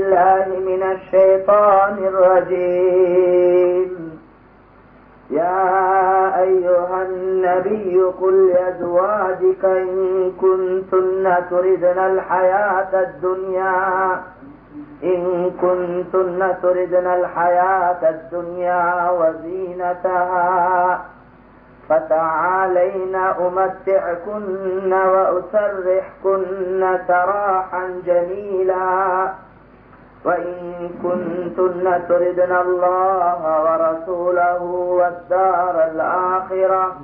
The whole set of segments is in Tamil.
الله من الشيطان الرجيم. يا أيها النبي قل لأزواجك إن كنتن تردن الحياة الدنيا إن كنتن تردن الحياة الدنيا وزينتها فتعالين أمتعكن وأسرحكن سراحا جميلا. وإن كنتن تردن الله ورسوله والدار الآخرة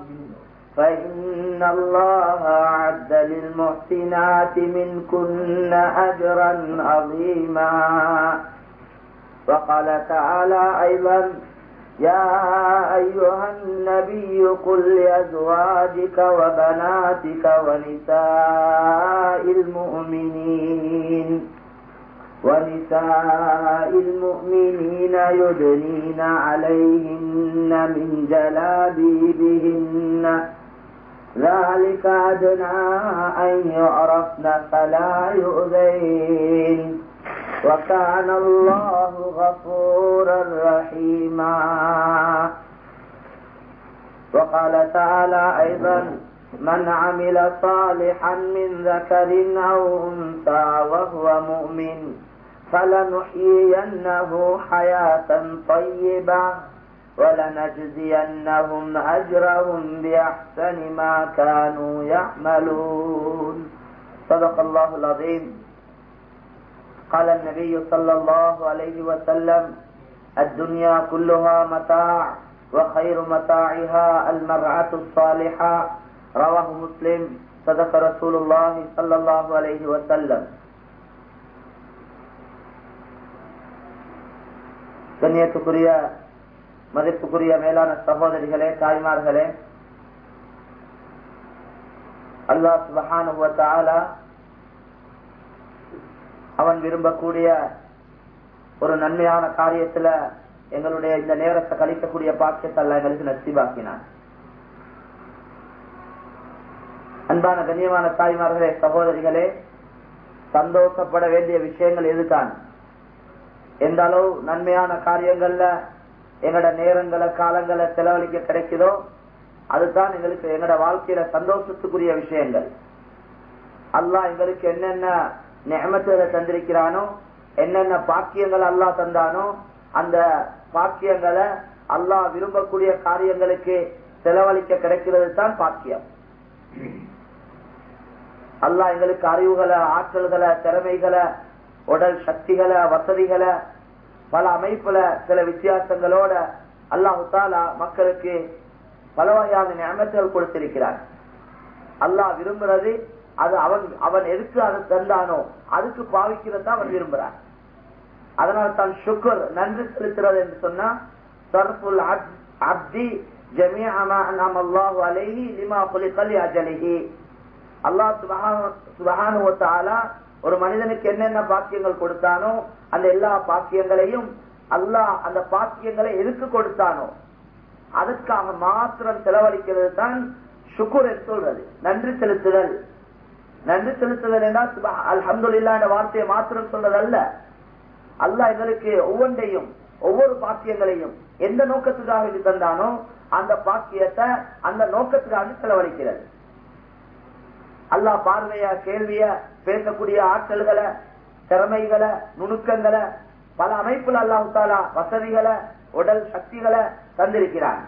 فإن الله أعد للمحسنات منكن أجرا عظيما. وقال تعالى أيضا يا أيها النبي قل لأزواجك وبناتك ونساء المؤمنين. ونساء المؤمنين يدنين عليهن من جلابيبهن. ذلك أدنى أن يعرفن فلا يؤذين. وكان الله غفورا رحيما. وقال تعالى أيضا من عمل صالحا من ذكر أو أنثى وهو مؤمن فلنحيينه حياة طيبة ولنجزينهم أجرهم بأحسن ما كانوا يعملون. صدق الله العظيم. قال النبي صلى الله عليه وسلم الدنيا كلها متاع وخير متاعها المرأة الصالحة. رواه مسلم. صدق رسول الله صلى الله عليه وسلم. கண்ணியத்துக்குரிய மதிப்புக்குரிய மேலான சகோதரிகளே தாய்மார்களே அல்லா சுபஹானுவத்தால அவன் விரும்பக்கூடிய ஒரு நன்மையான காரியத்துல எங்களுடைய இந்த நேரத்தை கழிக்கக்கூடிய பாக்கியத்தை அல்ல எங்களுக்கு நசிபாக்கினான். அன்பான கண்ணியமான தாய்மார்களே சகோதரிகளே சந்தோஷப்பட வேண்டிய விஷயங்கள் எதுதான்? எந்த அளவு நன்மையான காரியங்கள்ல எங்கட நேரங்களை காலங்களை செலவழிக்க கிடைக்குதோ அதுதான் எங்களுக்கு எங்கட வாழ்க்கையில சந்தோஷத்துக்குரிய விஷயங்கள். அல்லாஹ் எங்களுக்கு என்னென்ன நியமத்துகளை தந்திருக்கிறானோ என்னென்ன பாக்கியங்கள் அல்லாஹ் தந்தானோ அந்த பாக்கியங்களை அல்லாஹ் விரும்பக்கூடிய காரியங்களுக்கு செலவழிக்க கிடைக்கிறது தான் பாக்கியம். அல்லாஹ் எங்களுக்கு அறிவுகளை ஆற்றல்களை திறமைகளை உடல் சக்திகளை வசதிகளை பல அமைப்புல சில வித்தியாசங்களோட அல்லாஹு தாலா மக்களுக்கு பல வகையான நியமத்துகள் கொடுத்திருக்கிறார். அல்லாஹ் விரும்புறது அது அவன் அவன் எதுக்கு அதை தந்தானோ அதுக்கு பாவிக்கிறது அவன் விரும்புறான். அதனால தான் சுக்கர் நன்றி செலுத்துறது என்று சொன்னா சர்புல் அப்தி ஜமியமா நாம் அல்லாஹ் சுபஹானு ஒரு மனிதனுக்கு என்னென்ன பாக்கியங்கள் கொடுத்தானோ அந்த எல்லா பாக்கியங்களையும் அல்லாஹ் அந்த பாக்கியங்களை எதுக்கு கொடுத்தானோ அதற்காக மாத்திரம் செலவழிக்கிறது தான் சுக்குர் சொல்றது. நன்றி செலுத்துதல். நன்றி செலுத்துதல் என்றால் அல்ஹம்துல்லா என்ற வார்த்தையை மாத்திரம் சொல்றது அல்ல அல்லாஹ் எங்களுக்கு ஒவ்வொன்றையும் ஒவ்வொரு பாக்கியங்களையும் எந்த நோக்கத்துக்காக இது தந்தானோ அந்த பாக்கியத்தை அந்த நோக்கத்துக்காக செலவழிக்கிறது. அல்லாஹ் பார்வைய கேள்விய பேசக்கூடிய ஆற்றல்களை திறமைகளை நுணுக்கங்களை பல அமைப்புல அல்லாஹு தாலா வசதிகளை உடல் சக்திகளை தந்திருக்கிறான்.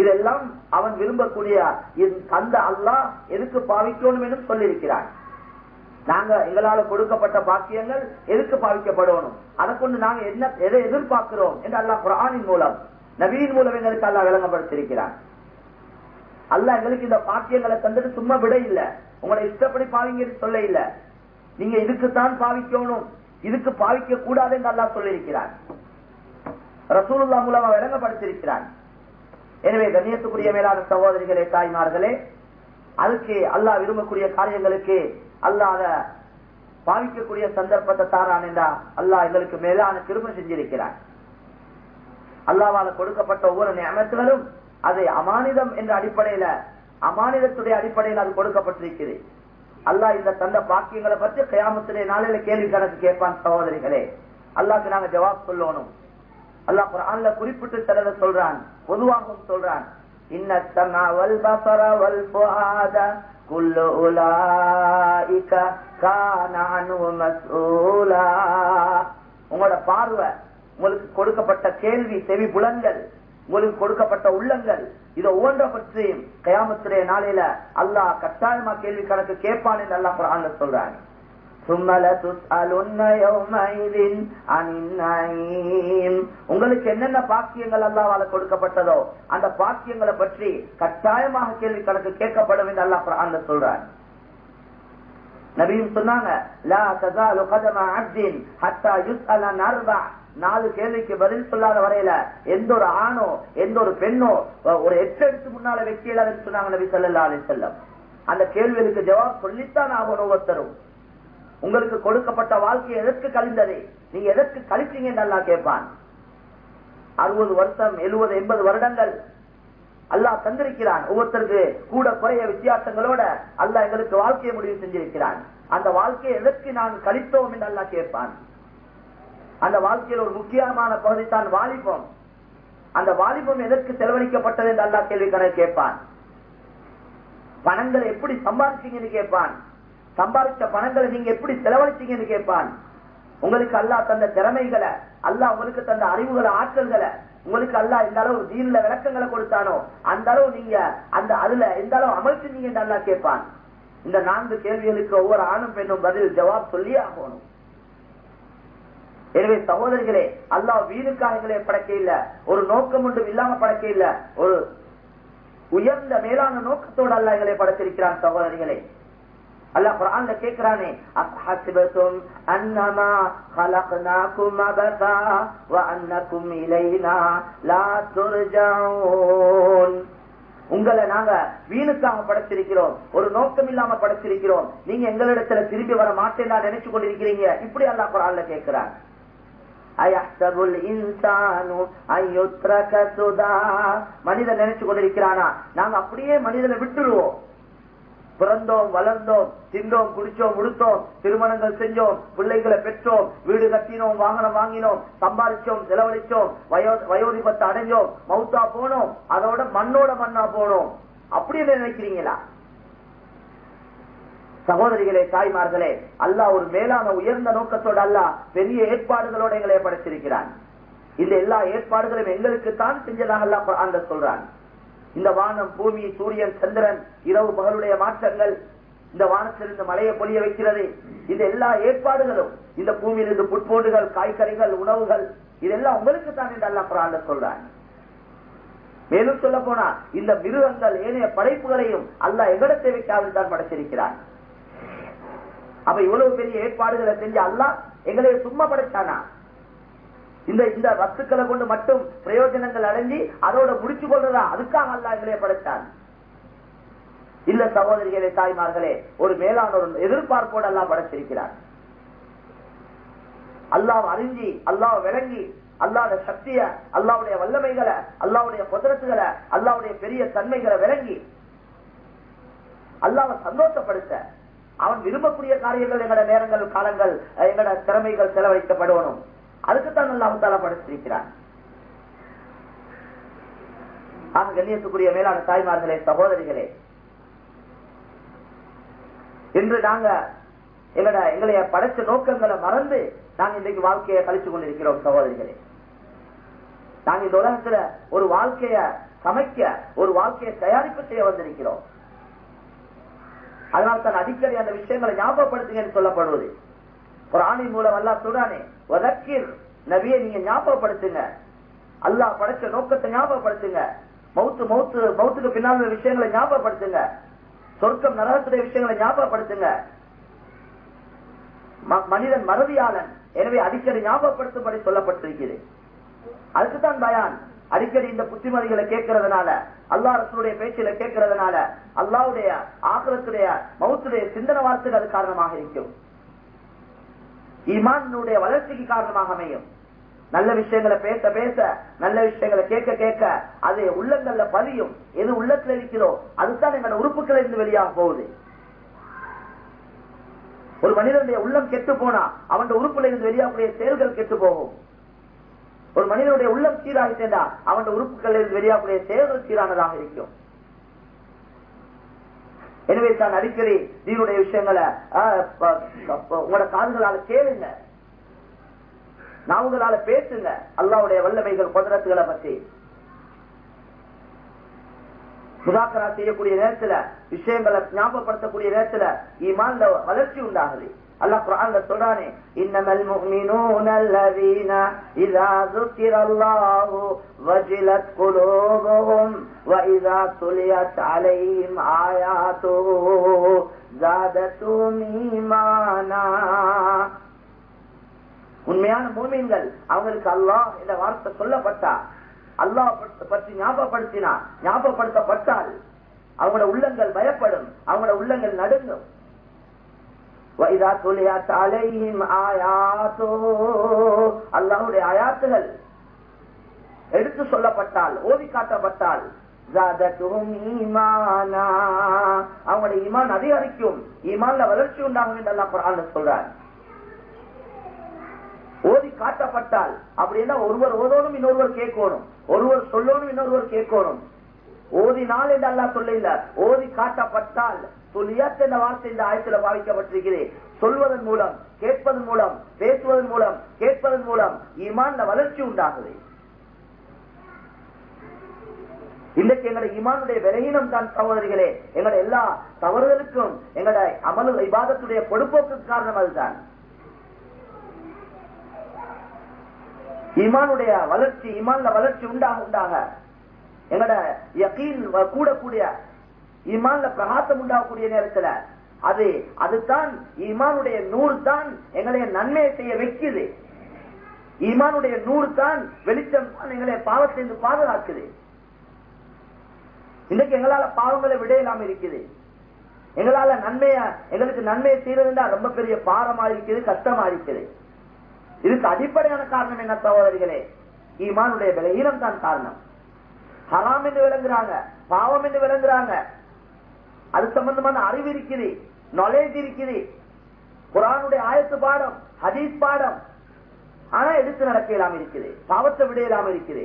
இதெல்லாம் அவன் விரும்பக்கூடிய அந்த அல்லாஹ் எதுக்கு பாவிக்கணும் என்று சொல்லியிருக்கிறான். நாங்க எங்களால கொடுக்கப்பட்ட பாக்கியங்கள் எதுக்கு பாவிக்கப்படணும்? அதை கொண்டு நாங்க என்ன எதை எதிர்பார்க்கிறோம்? என்று அல்லாஹ் குரானின் மூலம் நவீன் மூலம் எங்களுக்கு அல்லாஹ் விளங்கப்படுத்திருக்கிறான் அல்ல எங்களுக்கு இந்த பாக்கியங்களை தந்துட்டு சும்மா விட இல்ல. உங்களை இஷ்டப்படி பாவிங்க சொல்ல இல்ல. நீங்க இதுக்குத்தான் பாவிக்கணும். இதுக்கு பாவிக்க கூடாது என்று அல்லா சொல்லியிருக்கிறார் ரசூலுல்லா மூலமா விளங்கப்படுத்திருக்கிறான் எனவே கண்ணியத்துக்குரிய மேலான சகோதரிகளே தாய்மார்களே அதுக்கு அல்லாஹ் விரும்பக்கூடிய காரியங்களுக்கு அல்லாத பாவிக்கக்கூடிய சந்தர்ப்பத்தை தாரான் என்றா அல்லாஹ் எங்களுக்கு மேலான திரும்ப செஞ்சிருக்கிறான். அல்லாவால கொடுக்கப்பட்ட ஒவ்வொரு நியமத்துகளும் அது அமானிதம் என்ற அடிப்படையில அமானிதத்துடைய அடிப்படையில் அது கொடுக்கப்பட்டிருக்கிறது. அல்லா இந்த தந்த பாக்கியங்களை பற்றி கயாமத்துடைய நாளையில கேள்வி கணக்கு கேட்பான் சகோதரிகளே. அல்லாக்கு நாங்க ஜவாப் சொல்லணும். அல்லா குரான்ல குறிப்பிட்டு சிலரை சொல்றான் பொதுவாகவும் சொல்றான். உங்களோட பார்வை உங்களுக்கு கொடுக்கப்பட்ட கேள்வி செவி புலன்கள் உங்களுக்கு கொடுக்கப்பட்ட உள்ளங்கள். இதை ஒவ்வொன்றை பற்றியும் கயாமத்துடைய நாளையில அல்லாஹ் கட்டாயமா கேள்வி கணக்கு கேட்பான் என்று அல்லாஹ் குரான்ல சொல்றாங்க உங்களுக்கு என்னென்ன பாக்கியங்கள் அல்லாவால கொடுக்கப்பட்டதோ அந்த பாக்கியங்களை பற்றி கட்டாயமாக கேள்வி கணக்கு கேட்கப்படும் என்று அல்லாஹ் குரான்ல சொல்றாங்க நபியும் சொன்னாங்க நாலு கேள்விக்கு பதில் சொல்லாத வரையில எந்த ஒரு ஆணோ எந்த ஒரு பெண்ணோ ஒரு எட்டெடுத்து முன்னால வெற்றியில சொன்னாங்க நபி ஸல்லல்லாஹு அலைஹி செல்லம் அந்த கேள்விகளுக்கு ஜவாப் சொல்லித்தான் ஆகணும் ஒவ்வொருத்தரும். உங்களுக்கு கொடுக்கப்பட்ட வாழ்க்கை எதற்கு கழிந்தது? நீங்க எதற்கு கழிச்சீங்க நல்லா கேட்பான். அறுபது வருஷம் எழுபது எண்பது வருடங்கள் அல்லாஹ் தந்திருக்கிறான். ஒவ்வொருத்தருக்கு கூட குறைய வித்தியாசங்களோட அல்லாஹ் எங்களுக்கு வாழ்க்கையை முடிவு செஞ்சிருக்கிறான். அந்த வாழ்க்கையை எதற்கு நான் கழித்தோம் என்று அல்லாஹ் கேட்பான். அந்த வாழ்க்கையில் ஒரு முக்கியமான பகுதி தான் வாலிபம். அந்த வாலிபம் எதற்கு செலவழிக்கப்பட்டது என்று அல்லாஹ் கேள்வி கணக்கு கேட்பான். பணங்களை எப்படி சம்பாதிச்சீங்கன்னு கேட்பான். சம்பாதிச்ச பணங்களை நீங்க எப்படி செலவழிச்சீங்கன்னு கேட்பான். உங்களுக்கு அல்லாஹ் தந்த திறமைகளை அல்லாஹ் உங்களுக்கு தந்த அறிவுகளை ஆற்றல்களை உங்களுக்கு அல்லா எந்த அளவு தீன்ல விளக்கங்களை கொடுத்தானோ அந்த அளவு நீங்க அந்த அதுல எந்த அளவு அமல் செஞ்சீங்க அல்லாஹ் கேட்பான். இந்த நான்கு கேள்விகளுக்கு ஒவ்வொரு ஆணும் பெண்ணும் பதில் ஜவாப் சொல்லியே ஆகணும். எனவே சகோதரிகளே அல்லாஹ் வீணுக்காக எங்களை படைக்க இல்ல ஒரு நோக்கம் ஒன்றும் இல்லாம படைக்க இல்ல ஒரு உயர்ந்த மேலான நோக்கத்தோடு அல்லாஹ் எங்களை படைத்திருக்கிறான் சகோதரிகளே அல்லாஹ் குர்ஆன்ல கேக்குறானே அஹ்ஹசிபதும் அன்னமா خلقناكم عبثا وانكم الينا لا ترجعون உங்களை நாங்க வீணுக்காக படைச்சிருக்கிறோம் ஒரு நோக்கம் இல்லாம படைச்சிருக்கிறோம் நீங்க எங்களிடத்துல திரும்பி வர மாட்டேன்னா நினைச்சு கொண்டிருக்கிறீங்க இப்படி அல்லாஹ் குர்ஆன்ல கேக்குறான் அயஹ்சபுல் இன்சானு அய்யுத்ரக கசுதா மனிதன் நினைச்சு கொண்டிருக்கிறானா? நாங்க அப்படியே மனிதனை விட்டுருவோம். பிறந்தோம் வளர்ந்தோம் தின்றோம் குடிச்சோம் உடுத்தோம் திருமணங்கள் செஞ்சோம் பிள்ளைகளை பெற்றோம் வீடு கட்டினோம் வாகனம் வாங்கினோம் சம்பாதிச்சோம் செலவழிச்சோம் வயோ வயோதிபத்தை அடைஞ்சோம் மவுத்தா போனோம் அதோட மண்ணோட மண்ணா போனோம். அப்படி நினைக்கிறீங்களா? சகோதரிகளே தாய்மார்களே அல்லா ஒரு மேலான உயர்ந்த நோக்கத்தோடு அல்லாஹ் பெரிய ஏற்பாடுகளோட எங்களை படைச்சிருக்கிறான் இந்த எல்லா ஏற்பாடுகளும் எங்களுக்கு தான் செஞ்சதாக அந்த சொல்றான். இந்த வானம் பூமி சூரியன் சந்திரன் இரவு பகலுடைய மாற்றங்கள் இந்த வானத்திலிருந்து மலையை பொழிய வைக்கிறது. இந்த எல்லா ஏற்பாடுகளும் இந்த பூமியிலிருந்து புட்போண்டுகள் காய்கறிகள் உணவுகள் இதெல்லாம் உங்களுக்கு தான் என்று அல்லா குரான் சொல்றான். மேலும் சொல்ல போனா இந்த மிருகங்கள் ஏனைய படைப்புகளையும் அல்லாஹ் எகடத்தை வைக்காமல் தான் படைச்சிருக்கிறான் அப்ப இவ்வளவு பெரிய ஏற்பாடுகளை செஞ்சு அல்லா எங்களை சும்மா படைச்சானா? இந்த இந்த வஸ்துக்களை கொண்டு மட்டும் பிரயோஜனங்கள் அடைஞ்சி அதோட முடிச்சு கொள்றதா? அதுக்காக அல்லா எங்களே படைத்தான் இல்ல சகோதரிகளே தாய்மார்களே ஒரு மேலான எதிர்பார்ப்போடு அல்லா படைச்சிருக்கிறார். அல்லாஹ் அறிஞ்சி அல்லாஹ் விளங்கி அல்லாத சக்திய அல்லாவுடைய வல்லமைகளை அல்லாவுடைய குதிரத்துகளை அல்லாவுடைய பெரிய தன்மைகளை விளங்கி அல்லாவை சந்தோஷப்படுத்த அவன் விரும்பக்கூடிய காரியங்கள் எங்களோட நேரங்கள் காலங்கள் எங்கட திறமைகள் செலவழிக்கப்படணும் அதுக்குத்தான் அல்லாஹால படைத்திருக்கிறான். ஆக கண்ணியத்துக்குரிய மேலான தாய்மார்களே சகோதரிகளே இன்று நாங்க எங்கட எங்களைய படைச்ச நோக்கங்களை மறந்து நாங்க இன்றைக்கு வாழ்க்கையை கழிச்சு கொண்டிருக்கிறோம் சகோதரிகளே. நாங்க இந்த உலகத்துல ஒரு வாழ்க்கைய சமைக்க ஒரு வாழ்க்கையை தயாரிப்பு செய்ய வந்திருக்கிறோம். அதனால தான் அடிக்கடி அந்த விஷயங்களை ஞாபகப்படுத்துங்கன்னு சொல்லப்படுவது. ஒரு ஆணின் மூலம் அல்லா சொல்றானே வதக்கீர் நபியை நீங்க ஞாபகப்படுத்துங்க. அல்லாஹ் படைச்ச நோக்கத்தை ஞாபகப்படுத்துங்க. மௌத்து மௌத்து மௌத்துக்கு பின்னால் விஷயங்களை ஞாபகப்படுத்துங்க. சொர்க்கம் நரகத்துடைய விஷயங்களை ஞாபகப்படுத்துங்க. மனிதன் மறதியாளன். எனவே அடிக்கடி ஞாபகப்படுத்தும்படி சொல்லப்பட்டிருக்கிறது. அதுக்குத்தான் பயான். அடிக்கடி இந்த புத்திமதிகளை கேட்கறதுனால அல்லா ரசனுடைய பேச்சில கேட்கறதுனால அல்லாவுடைய ஆக்கிரத்துடைய மௌத்துடைய சிந்தன வார்த்தைகள் அது காரணமாக இருக்கும். ஈமானுடைய வளர்ச்சிக்கு காரணமாக அமையும். நல்ல விஷயங்களை பேச பேச நல்ல விஷயங்களை கேட்க கேட்க அது உள்ளங்கள்ல பதியும். எது உள்ளத்துல இருக்கிறோ அதுதான் எங்களோட உறுப்புகள் இருந்து வெளியாக போகுது. ஒரு மனிதனுடைய உள்ளம் கெட்டு போனா அவன் உறுப்புல இருந்து வெளியாகக்கூடிய செயல்கள் கெட்டு போகும். ஒரு மனிதனுடைய உள்ளம் சீராகிட்டா அவன் உறுப்புகள் இருந்து வெளியாகக்கூடிய செயல்கள் சீரானதாக இருக்கும். எனவே தான் அடிக்கடி தீனுடைய விஷயங்களை உங்களோட காதுகளால கேளுங்க. நாவுகளால பேசுங்க. அல்லாவுடைய வல்லமைகள் குதிரத்துகளை பற்றி. முதாக்கரா செய்யக்கூடிய நேரத்துல விஷயங்களை ஞாபகப்படுத்தக்கூடிய நேரத்துல ஈமான்ல வளர்ச்சி உண்டாகுது. அல்லாஹ் குர்ஆன்ல சொல்றானே இன்னமல் முஃமினூன அல்லதீன இதா ذُكِرَ اللَّهُ وَجِلَتْ قُلُوبُهُمْ وَإِذَا تُلِيَتْ عَلَيْهِمْ آيَاتُهُ زَادَتْهُمْ إِيمَانًا உண்மையான மூமின்கள் அவங்களுக்கு அல்லாஹ் என்ற வார்த்தை சொல்லப்பட்டா அல்லாஹ் பற்றி ஞாபகப்படுத்தினா ஞாபகப்படுத்தப்பட்டால் அவங்களோட உள்ளங்கள் பயப்படும் அவங்களோட உள்ளங்கள் நடுங்கும் வைதா துலியா தலையும் ஆயாத்தோ அல்லாவுடைய ஆயாத்துகள் எடுத்து சொல்லப்பட்டால் ஓதி காட்டப்பட்டால் அவங்களுடைய இமான் அதிகரிக்கும். ஈமான்ல வளர்ச்சி உண்டாகும் என்று சொல்றார் ஓதி காட்டப்பட்டால் அப்படின்னா ஒருவர் ஓதோனும் இன்னொருவர் கேட்கணும். ஒருவர் சொல்லணும் இன்னொருவர் கேட்கணும். ஓதினால் என்று அல்லா சொல்ல ஓதி காட்டப்பட்டால் சொல்லியாத் என்ற வார்த்தை இந்த ஆயத்தில் பாவிக்கப்பட்டிருக்கிறேன் சொல்வதன் மூலம் கேட்பதன் மூலம் பேசுவதன் மூலம் கேட்பதன் மூலம் ஈமான்ல வளர்ச்சி உண்டாகுது. இன்றைக்கு எங்களுடைய இமானுடைய விலகினம் தான் சகோதரிகளே எங்களுடைய எல்லா தவறுகளுக்கும் எங்களுடைய அமலு விவாதத்துடைய பொடுப்போக்கு காரணம் அதுதான். இமானுடைய வளர்ச்சி இமான வளர்ச்சி உண்டாக உண்டாக எங்களோட யகீன் கூடக்கூடிய ஈமான்ல பிரகாசம் உண்டாகக்கூடிய நேரத்துல அது அதுதான் ஈமானுடைய நூறு தான் எங்களை நன்மையை செய்ய வைக்குது. ஈமானுடைய நூறு தான் வெளிச்சம் தான் எங்களை பாவத்திலிருந்து பாதுகாக்குது. இன்னைக்கு எங்களால பாவங்களை விட இருக்குது. எங்களால நன்மைய எங்களுக்கு நன்மையை செய்யறதுன்னா ரொம்ப பெரிய பாரமா இருக்குது கஷ்டமா இருக்குது. இதுக்கு அடிப்படையான காரணம் என்ன சகோதரிகளே? ஈமானுடைய பலகீனம் தான் காரணம். ஹராம் என்று விளங்குறாங்க பாவம் என்று விளங்குறாங்க அது சம்பந்தமான அறிவு இருக்குது நாலேஜ் இருக்குது. குரானுடைய ஆயத்து பாடம் ஹதீஸ் பாடம். ஆனா எடுத்து நடக்க இல்லாம இருக்குது பாவத்தை விட இல்லாம இருக்குது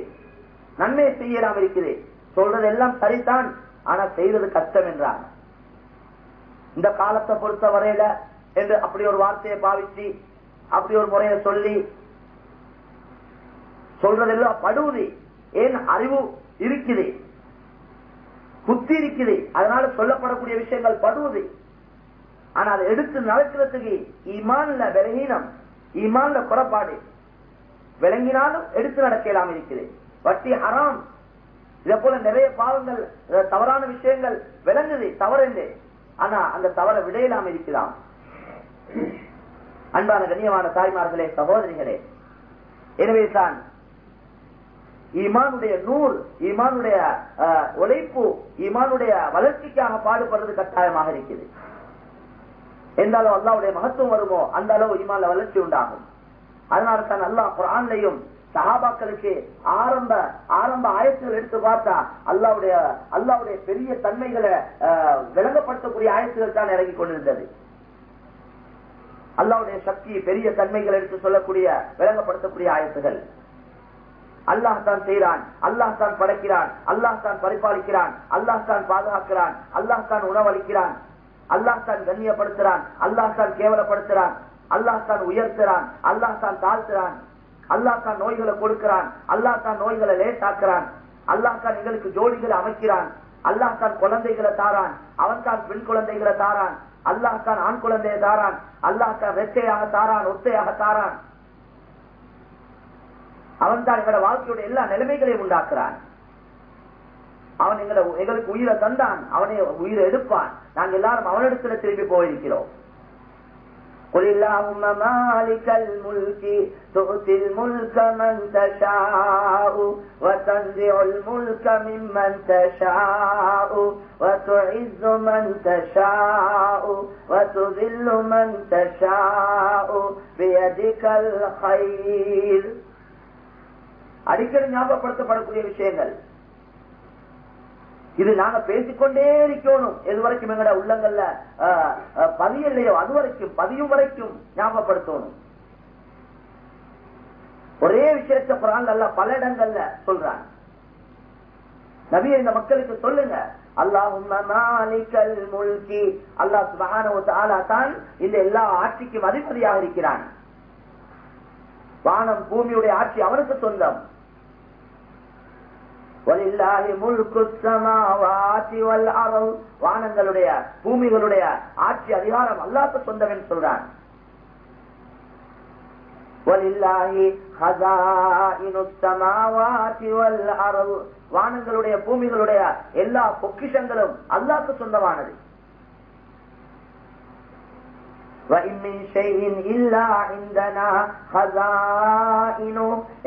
நன்மையை செய்ய இல்லாம இருக்குது. சொல்றது எல்லாம் சரிதான் ஆனா செய்வது கஷ்டம் என்றான் இந்த காலத்தை பொறுத்த வரையில என்று அப்படி ஒரு வார்த்தையை பாவிச்சு அப்படி ஒரு முறையை சொல்லி சொல்றதெல்லாம் படுவது. ஏன் அறிவு இருக்குது? புத்தி இருக்குது. அதனால சொல்லப்படக்கூடிய விஷயங்கள் படுவது. ஆனால் எடுத்து நடக்கிறதுக்கு ஈமான்ல விலகீனம் ஈமான்ல குறப்பாடு விளங்கினாலும் எடுத்து நடக்கலாம் இருக்குது. வட்டி ஹராம். இதை போல நிறைய பாவங்கள் தவறான விஷயங்கள் விளங்குது தவறு ஆனா அந்த தவறை விடையலாம் இருக்கலாம். அன்பான கண்ணியமான தாய்மார்களே சகோதரிகளே எனவே தான் ஈமானுடைய நூல் ஈமானுடைய உழைப்பு ஈமானுடைய வளர்ச்சிக்காக பாடுபடுறது கட்டாயமாக இருக்குது. எந்த அளவு அல்லாவுடைய மகத்துவம் வருமோ அந்த அளவு ஈமான்ல வளர்ச்சி உண்டாகும். அதனால தான் அல்லா குரான்லையும் சஹாபாக்களுக்கு ஆரம்ப ஆரம்ப ஆயத்துகள் எடுத்து பார்த்தா அல்லாவுடைய அல்லாவுடைய பெரிய தன்மைகளை விளங்கப்படுத்தக்கூடிய ஆயத்துகள் தான் இறங்கி கொண்டிருந்தது. அல்லாவுடைய சக்தி பெரிய தன்மைகள் எடுத்து சொல்லக்கூடிய விளங்கப்படுத்தக்கூடிய ஆயத்துகள். அல்லாஹ் தான் செய்கிறான் அல்லாஹ் தான் படைக்கிறான் அல்லாஹ் தான் பரிபாலிக்கிறான் அல்லாஹ் தான் பாதுகாக்கிறான் அல்லாஹ் தான் உணவளிக்கிறான் அல்லாஹ் தான் கண்ணியப்படுத்துறான் அல்லாஹ் தான் கேவலப்படுத்துறான் அல்லாஹ் தான் உயர்த்துறான் அல்லாஹ் தான் தாழ்த்துறான் அல்லாஹ் தான் நோய்களை கொடுக்கிறான் அல்லாஹ் தான் நோய்களை லேட்டாக்குறான் அல்லாஹ் தான் எங்களுக்கு ஜோடிகளை அமைக்கிறான் அல்லாஹ் தான் குழந்தைகளை தாரான் அவன் தான் பெண் குழந்தைகளை தாரான் அல்லாஹ் தான் ஆண் குழந்தையை தாரான் அல்லாஹ் தான் ரெட்டையாக தாரான் ஒத்தையாக தாரான் அவன் தான் எங்களோட வாழ்க்கையோட எல்லா நிலைமைகளையும் உண்டாக்குறான் அவன் எங்களை எங்களுக்கு உயிரை தந்தான் அவனை உயிரை எடுப்பான் நாங்க எல்லாரும் அவனிடத்துல திரும்பி போயிருக்கிறோம் قل اللهم مالك الملك تؤتي الملك من تشاء وتنزع الملك ممن تشاء وتعز من تشاء وتذل من تشاء بيدك الخير அடிக்கடி ஞாபகப்படுத்தப்படக்கூடிய விஷயங்கள். இது நாங்க பேசிக்கொண்டே இருக்கணும். எது வரைக்கும் எங்கட உள்ளங்கள்ல அஹ், பதியலையோ அது வரைக்கும் பதியும் வரைக்கும் ஞாபகப்படுத்தணும். ஒரே விஷயத்த குரான் அல்ல பல இடங்கள்ல சொல்றான். நபிய இந்த மக்களுக்கு சொல்லுங்க. அல்லாஹும் முல்கி. அல்லாஹ் தான் இந்த எல்லா ஆட்சிக்கும் அதிபதியாக இருக்கிறான். வானம் பூமியுடைய ஆட்சி அவனுக்கு சொந்தம். வானங்களுடைய பூமிகளுடைய ஆட்சி அதிகாரம் அல்லாஹ்வுக்கு சொந்தவன் சொல்றான். வானங்களுடைய பூமிகளுடைய எல்லா பொக்கிஷங்களும் அல்லாக்கு சொந்தமானது.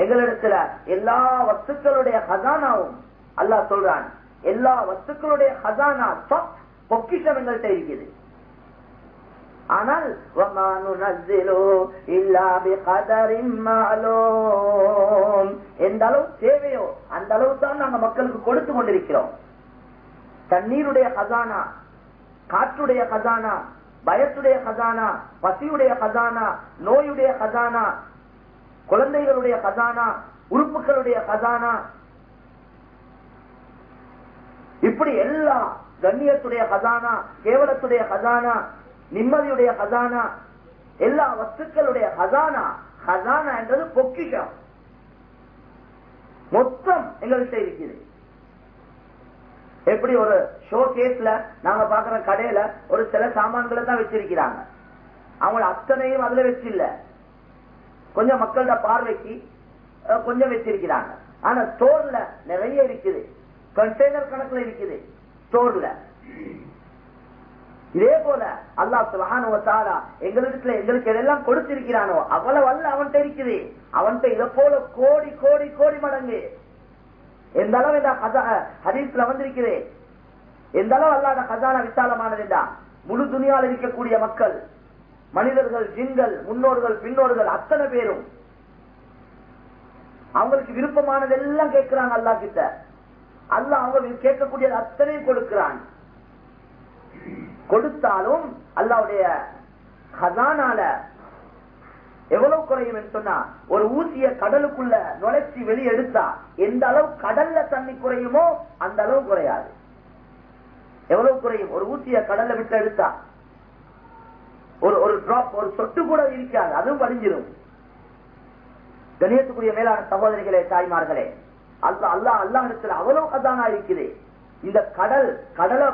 எங்களிடத்துல எல்லா வஸ்துக்களுடைய ஹசானாவும் அல்லாஹ் சொல்றான். எல்லா வஸ்துக்களுடைய ஹசானா பொக்கிஷம் எங்கள்கிட்ட இருக்குது. ஆனால் எந்த அளவு தேவையோ அந்த அளவு தான் நாங்க மக்களுக்கு கொடுத்து கொண்டிருக்கிறோம். தண்ணீருடைய ஹசானா காற்றுடைய ஹசானா பயத்துடைய கதானா பசியுடைய கதானா நோயுடைய கதானா குழந்தைகளுடைய கதானா உறுப்புகளுடைய கதானா இப்படி எல்லா கண்ணியத்துடைய கதானா கேவலத்துடைய கதானா நிம்மதியுடைய கதானா எல்லா வஸ்துக்களுடைய கதானா கதானா என்றது பொக்கிஷம். மொத்தம் எங்கள்கிட்ட இருக்குது எப்படி ஒரு ஷோ கேஸ்ல நாங்க பாக்குற கடையில ஒரு சில சாமான்களை தான் வச்சிருக்கிறாங்க. அவங்க அத்தனையும் அதுல வச்சில்ல. கொஞ்சம் மக்களோட பார்வைக்கு கொஞ்சம் வச்சிருக்கிறாங்க. ஆனா ஸ்டோர்ல நிறைய இருக்குது. கண்டெய்னர் கணக்குல இருக்குது. ஸ்டோர்ல இதே போல அல்லாஹ் சுலஹானுவ வ எங்களுக்கு எங்களுக்கு எதெல்லாம் கொடுத்திருக்கிறானோ அவ்வளவு அல்ல அவன்கிட்ட இருக்குது. அவன்கிட்ட இதை போல கோடி கோடி கோடி மடங்கு. எந்த அளவு இந்த ஹரீஸ்ல ஹதீஸ்ல வந்திருக்கிறே எந்த அளவு அல்லாத கஜானா விசாலமானது என்றா முழு துணியால் இருக்கக்கூடிய மக்கள் மனிதர்கள் ஜின்கள் முன்னோர்கள் பின்னோர்கள் அத்தனை பேரும். அவங்களுக்கு விருப்பமானது எல்லாம் கேட்கிறாங்க அல்லா கிட்ட. அல்லாஹ் அவங்க கேட்கக்கூடியது அத்தனையும் கொடுக்கிறான். கொடுத்தாலும் அல்லாவுடைய ஹசானால எவ்வளவு குறையும் என்று சொன்னா ஒரு ஊசிய கடலுக்குள்ள நுழைச்சி வெளியே எடுத்தா எந்த அளவு கடல்ல தண்ணி குறையுமோ அந்த அளவு குறையாது. எவ்வளவு குறையும்? ஒரு ஊசிய கடல்ல விட்டு எடுத்தா ஒரு ஒரு டிராப் ஒரு சொட்டு கூட இருக்காது அதுவும் வடிஞ்சிடும் கணியத்துக்குரிய மேலான சகோதரிகளே தாய்மார்களே அல்ல அல்லா அல்லா இடத்துல அவ்வளவு கதானா இருக்குது. இந்த கடல் கடலை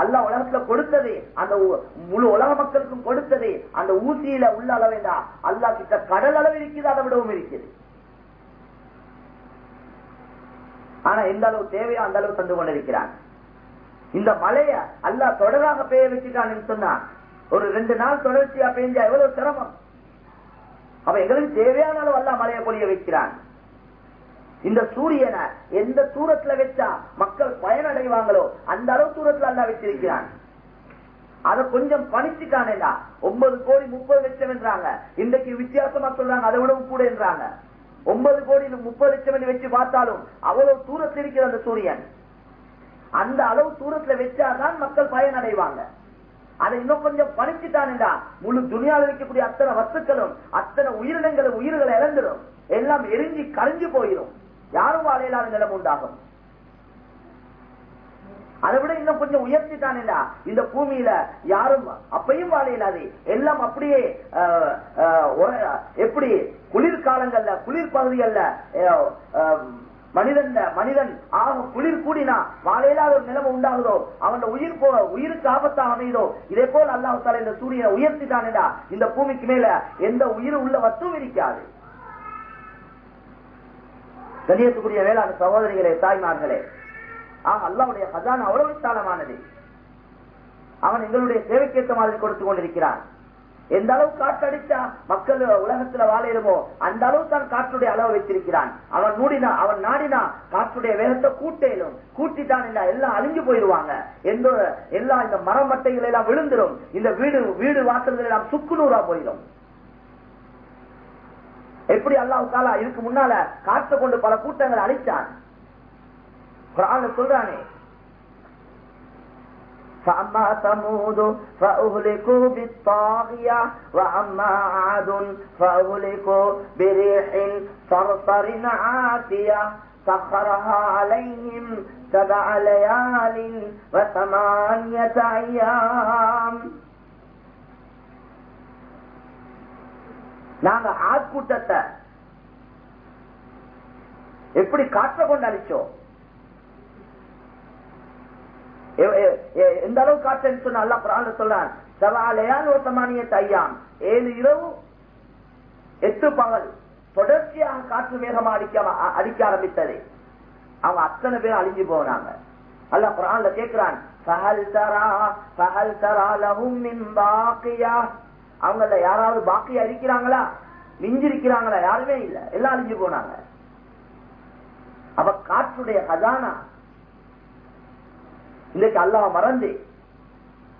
அல்ல உலகத்துல கொடுத்தது அந்த முழு உலக மக்களுக்கும் கொடுத்தது அந்த ஊசியில உள்ள அளவேண்டா அல்லா கிட்ட கடல் அளவு இருக்குது அதை விடவும் இருக்குது. ஆனா எந்த அளவு தேவையோ அந்த அளவு தந்து கொண்டிருக்கிறான் இந்த மழைய அல்லா தொடராக பெய்ய வச்சுட்டான்னு சொன்னா ஒரு ரெண்டு நாள் தொடர்ச்சியா பெய்ஞ்சா எவ்வளவு சிரமம்? அவ எங்களுக்கு தேவையான அளவு அல்லா மழையை பொழிய வைக்கிறான். இந்த சூரியனை எந்த தூரத்துல வச்சா மக்கள் பயனடைவாங்களோ அந்த அளவு தூரத்துல அல்லா வச்சிருக்கிறான். அதை கொஞ்சம் பணிச்சுட்டானேடா ஒன்பது கோடி முப்பது லட்சம் என்றாங்க. இன்றைக்கு வித்தியாசமா சொல்றாங்க அதை விடவும் கூட என்றாங்க. ஒன்பது கோடி முப்பது லட்சம் என்று வச்சு பார்த்தாலும் அவ்வளவு தூரத்தில் இருக்கிற அந்த சூரியன். அந்த அளவு தூரத்துல வச்சாதான் மக்கள் பயனடைவாங்க. அதை இன்னும் கொஞ்சம் பணிச்சுட்டானேடா முழு துணியாவில் இருக்கக்கூடிய அத்தனை வஸ்துக்களும் அத்தனை உயிரினங்களும் உயிர்களை இழந்துடும் எல்லாம் எரிஞ்சு கரைஞ்சு போயிடும் யாரும் வாழையில்லாத நிலம் உண்டாகும். அதை விட இன்னும் கொஞ்சம் உயர்த்திட்டானேடா இந்த பூமியில யாரும் அப்பையும் வாழையில்லாது எல்லாம் அப்படியே அஹ், அஹ், எப்படி குளிர்காலங்கள்ல குளிர் பகுதிகள்ல அஹ், மனிதன் மனிதன் ஆக குளிர் கூடினா வாழையில்லாத ஒரு நிலைமை உண்டாகுதோ? அவன் உயிர் போ உயிருக்கு ஆபத்தாக அமையுதோ? இதே போல் அல்லாஹ் இந்த சூரியனை உயர்த்திட்டானேடா இந்த பூமிக்கு மேல எந்த உயிர் உள்ள வத்தும் இருக்காது. கணியத்துக்குரிய வேளாண் சகோதரிகளே தாய்மார்களே ஆக அல்லாவுடைய ஹசான் அவ்வளவு விசாலமானது. அவன் எங்களுடைய தேவைக்கேற்ற மாதிரி கொடுத்து கொண்டிருக்கிறான். எந்த அளவு காற்று அடிச்சா மக்கள் உலகத்துல வாழையிலுமோ அந்த அளவு தான் காற்றுடைய அளவு வைத்திருக்கிறான். அவன் மூடினா அவன் நாடினா காற்றுடைய வேகத்தை கூட்டேலும் கூட்டிட்டான் இல்ல எல்லாம் அழிஞ்சு போயிருவாங்க எந்த எல்லா இந்த மரம் மட்டைகள் எல்லாம் விழுந்துரும். இந்த வீடு வீடு வாசல்கள் எல்லாம் சுக்குநூறா போயிடும். எப்படி அல்லாஹ் தாலா இதுக்கு முன்னால காற்றை கொண்டு பல கூட்டங்களை அழிச்சான் குர்ஆன்ல சொல்றானே فأما ثمود فأهلكوا بالطاغية وأما عاد فأهلكوا بريح صرصر عاتية سخرها عليهم سبع ليال وثمانية أيام நாங்க ஆட்கூட்டத்தை எப்படி காற்ற கொண்டு அழிச்சோம் எந்த அளவு காற்றுன்னு சொன்னா அல்ல குரான் சொல்றான் சவாலையால் ஒரு சமானிய ஐயாம். ஏழு இரவு எட்டு பகல் தொடர்ச்சியாக காற்று வேகமா அடிக்க அடிக்க ஆரம்பித்தது. அவங்க அத்தனை பேர் அழிஞ்சு போனாங்க. அல்ல குரான்ல கேட்கிறான் அவங்கள யாராவது பாக்கியா இருக்கிறாங்களா மிஞ்சிருக்கிறாங்களா? யாருமே இல்ல. எல்லாம் அழிஞ்சு போனாங்க. அவ காற்றுடைய கதானா இன்னைக்கு அல்லாஹ் மறந்து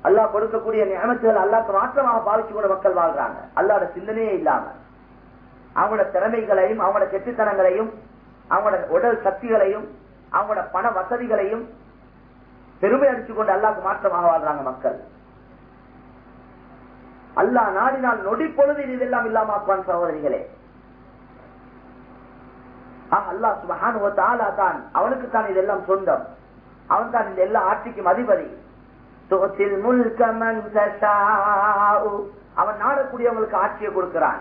அல்லாஹ் கொடுக்கக்கூடிய நியமத்துகள் அல்லாக்கு மாற்றமாக பாவிச்சு கூட மக்கள் வாழ்றாங்க. அல்லாட சிந்தனையே இல்லாம. அவங்களோட திறமைகளையும் அவங்களோட கெட்டுத்தனங்களையும் அவங்களோட உடல் சக்திகளையும் அவங்களோட பண வசதிகளையும் பெருமை அடிச்சு கொண்டு அல்லாக்கு மாற்றமாக வாழ்றாங்க மக்கள். அல்லாஹ் நாடினால் நொடி பொழுதில் இதெல்லாம் இல்லாமாக்குவான் சகோதரிகளே. அல்லாஹ் சுபஹானுவத்தாலா தான் அவனுக்கு தான் இதெல்லாம் சொந்தம். அவன் தான் இந்த எல்லா ஆட்சிக்கும் அதிபதி. அவன் நாடக்கூடியவங்களுக்கு ஆட்சியை கொடுக்கிறான்.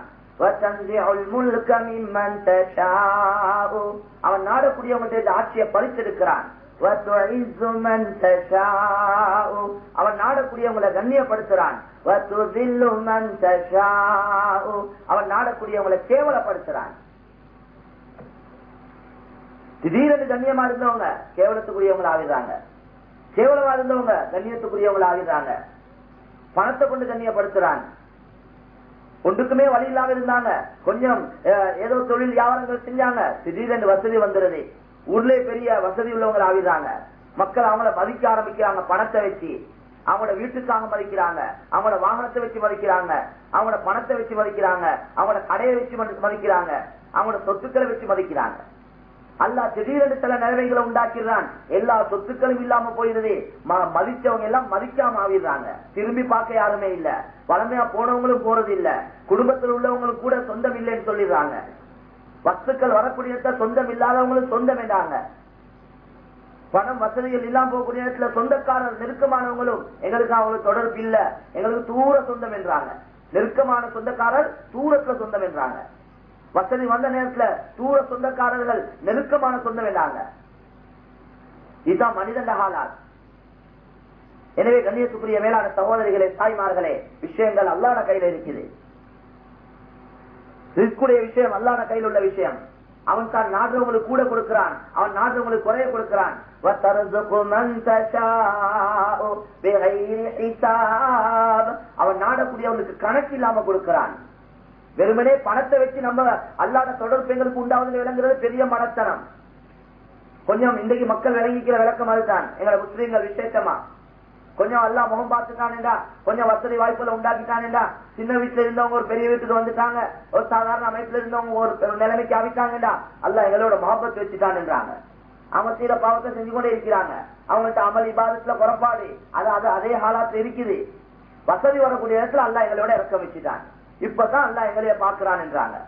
அவன் நாடக்கூடியவங்க ஆட்சியை பறித்தெடுக்கிறான் அவன் நாடக்கூடியவங்களை கண்ணியப்படுத்துறான். அவன் நாடக்கூடியவங்களை கேவலப்படுத்துறான். திடீரென்று கண்ணியமா இருந்தவங்க கேவலத்துக்குரியவங்கள ஆகிறாங்க கேவலமா இருந்தவங்க கண்ணியத்துக்குரியவங்கள ஆகிறாங்க பணத்தை கொண்டு கண்ணியப்படுத்துறான். ஒன்றுக்குமே வழி இல்லாம இருந்தாங்க. கொஞ்சம் ஏதோ தொழில் வியாபாரங்கள் செஞ்சாங்க. திடீரென்று வசதி வந்துருது. உள்ளே பெரிய வசதி உள்ளவங்க ஆகிறாங்க மக்கள் அவங்கள மதிக்க ஆரம்பிக்கிறாங்க பணத்தை வச்சு. அவங்களோட வீட்டுக்காக மதிக்கிறாங்க அவங்களோட வாகனத்தை வச்சு மதிக்கிறாங்க அவங்களோட பணத்தை வச்சு மதிக்கிறாங்க அவங்களோட கடையை வச்சு மதிக்கிறாங்க அவங்களோட சொத்துக்களை வச்சு மதிக்கிறாங்க. அல்லா திடீரென்று சில நிலைமைகளை உண்டாக்கிறான் எல்லா சொத்துக்களும் இல்லாம போயிருது மதிச்சவங்க எல்லாம் மதிக்காம ஆவிடுறாங்க. திரும்பி பார்க்க யாருமே இல்ல. வளமையா போனவங்களும் போறது இல்ல குடும்பத்தில் உள்ளவங்களும் கூட சொந்தம் இல்லைன்னு சொல்லிடுறாங்க. வஸ்துக்கள் வரக்கூடிய இடத்துல சொந்தம் இல்லாதவங்களும் சொந்தம் வேண்டாங்க பணம் வசதிகள் இல்லாம போகக்கூடிய இடத்துல சொந்தக்காரர் நெருக்கமானவங்களும் எங்களுக்கு அவங்களுக்கு தொடர்பு இல்ல. எங்களுக்கு தூர சொந்தம் என்றாங்க. நெருக்கமான சொந்தக்காரர் தூரத்துல சொந்தம் என்றாங்க. வசதி வந்த நேரத்துல தூர சொந்தக்காரர்கள் நெருக்கமான சொந்தம் வேண்டாங்க இதுதான் மனிதன் ஹாலாத் எனவே கண்ணியத்துக்குரிய மேலான சகோதரிகளே தாய்மார்களே விஷயங்கள் அல்லாத கையில இருக்குது. ரிஸ்குடைய விஷயம் அல்லாத கையில் உள்ள விஷயம். அவன் தான் நாடுறவங்களுக்கு கூட கொடுக்கிறான். அவன் நாடுறவங்களுக்கு குறைய கொடுக்கிறான். அவன் நாடக்கூடியவனுக்கு கணக்கு இல்லாம கொடுக்கிறான். வெறுமனே பணத்தை வச்சு நம்ம அல்லாத தொடர்பு எங்களுக்கு உண்டாவது விளங்குறது பெரிய மனத்தனம். கொஞ்சம் இன்றைக்கு மக்கள் விளங்கிக்கிற விளக்கம் அதுதான். எங்களை முஸ்லீம்கள் விசேஷமா. கொஞ்சம் எல்லாம் முகம் பார்த்துட்டானேடா கொஞ்சம் வசதி வாய்ப்புல உண்டாக்கிட்டானேடா சின்ன வீட்டுல இருந்தவங்க ஒரு பெரிய வீட்டுக்கு வந்துட்டாங்க. ஒரு சாதாரண அமைப்புல இருந்தவங்க ஒரு நிலைமைக்கு அவிட்டாங்கடா அல்ல எங்களோட முகப்பத்து வச்சுட்டான்ன்றாங்க. அவங்க சீர பாவத்தை செஞ்சு கொண்டே இருக்கிறாங்க. அவங்கள்ட்ட அமல் இபாதத்துல புறப்பாடு அது அது அதே ஹாலாத்துல இருக்குது. வசதி வரக்கூடிய இடத்துல அல்ல எங்களோட இறக்க வச்சுட்டான். இப்பதான் அல்ல எங்களைய பாக்குறான்ன்றாங்க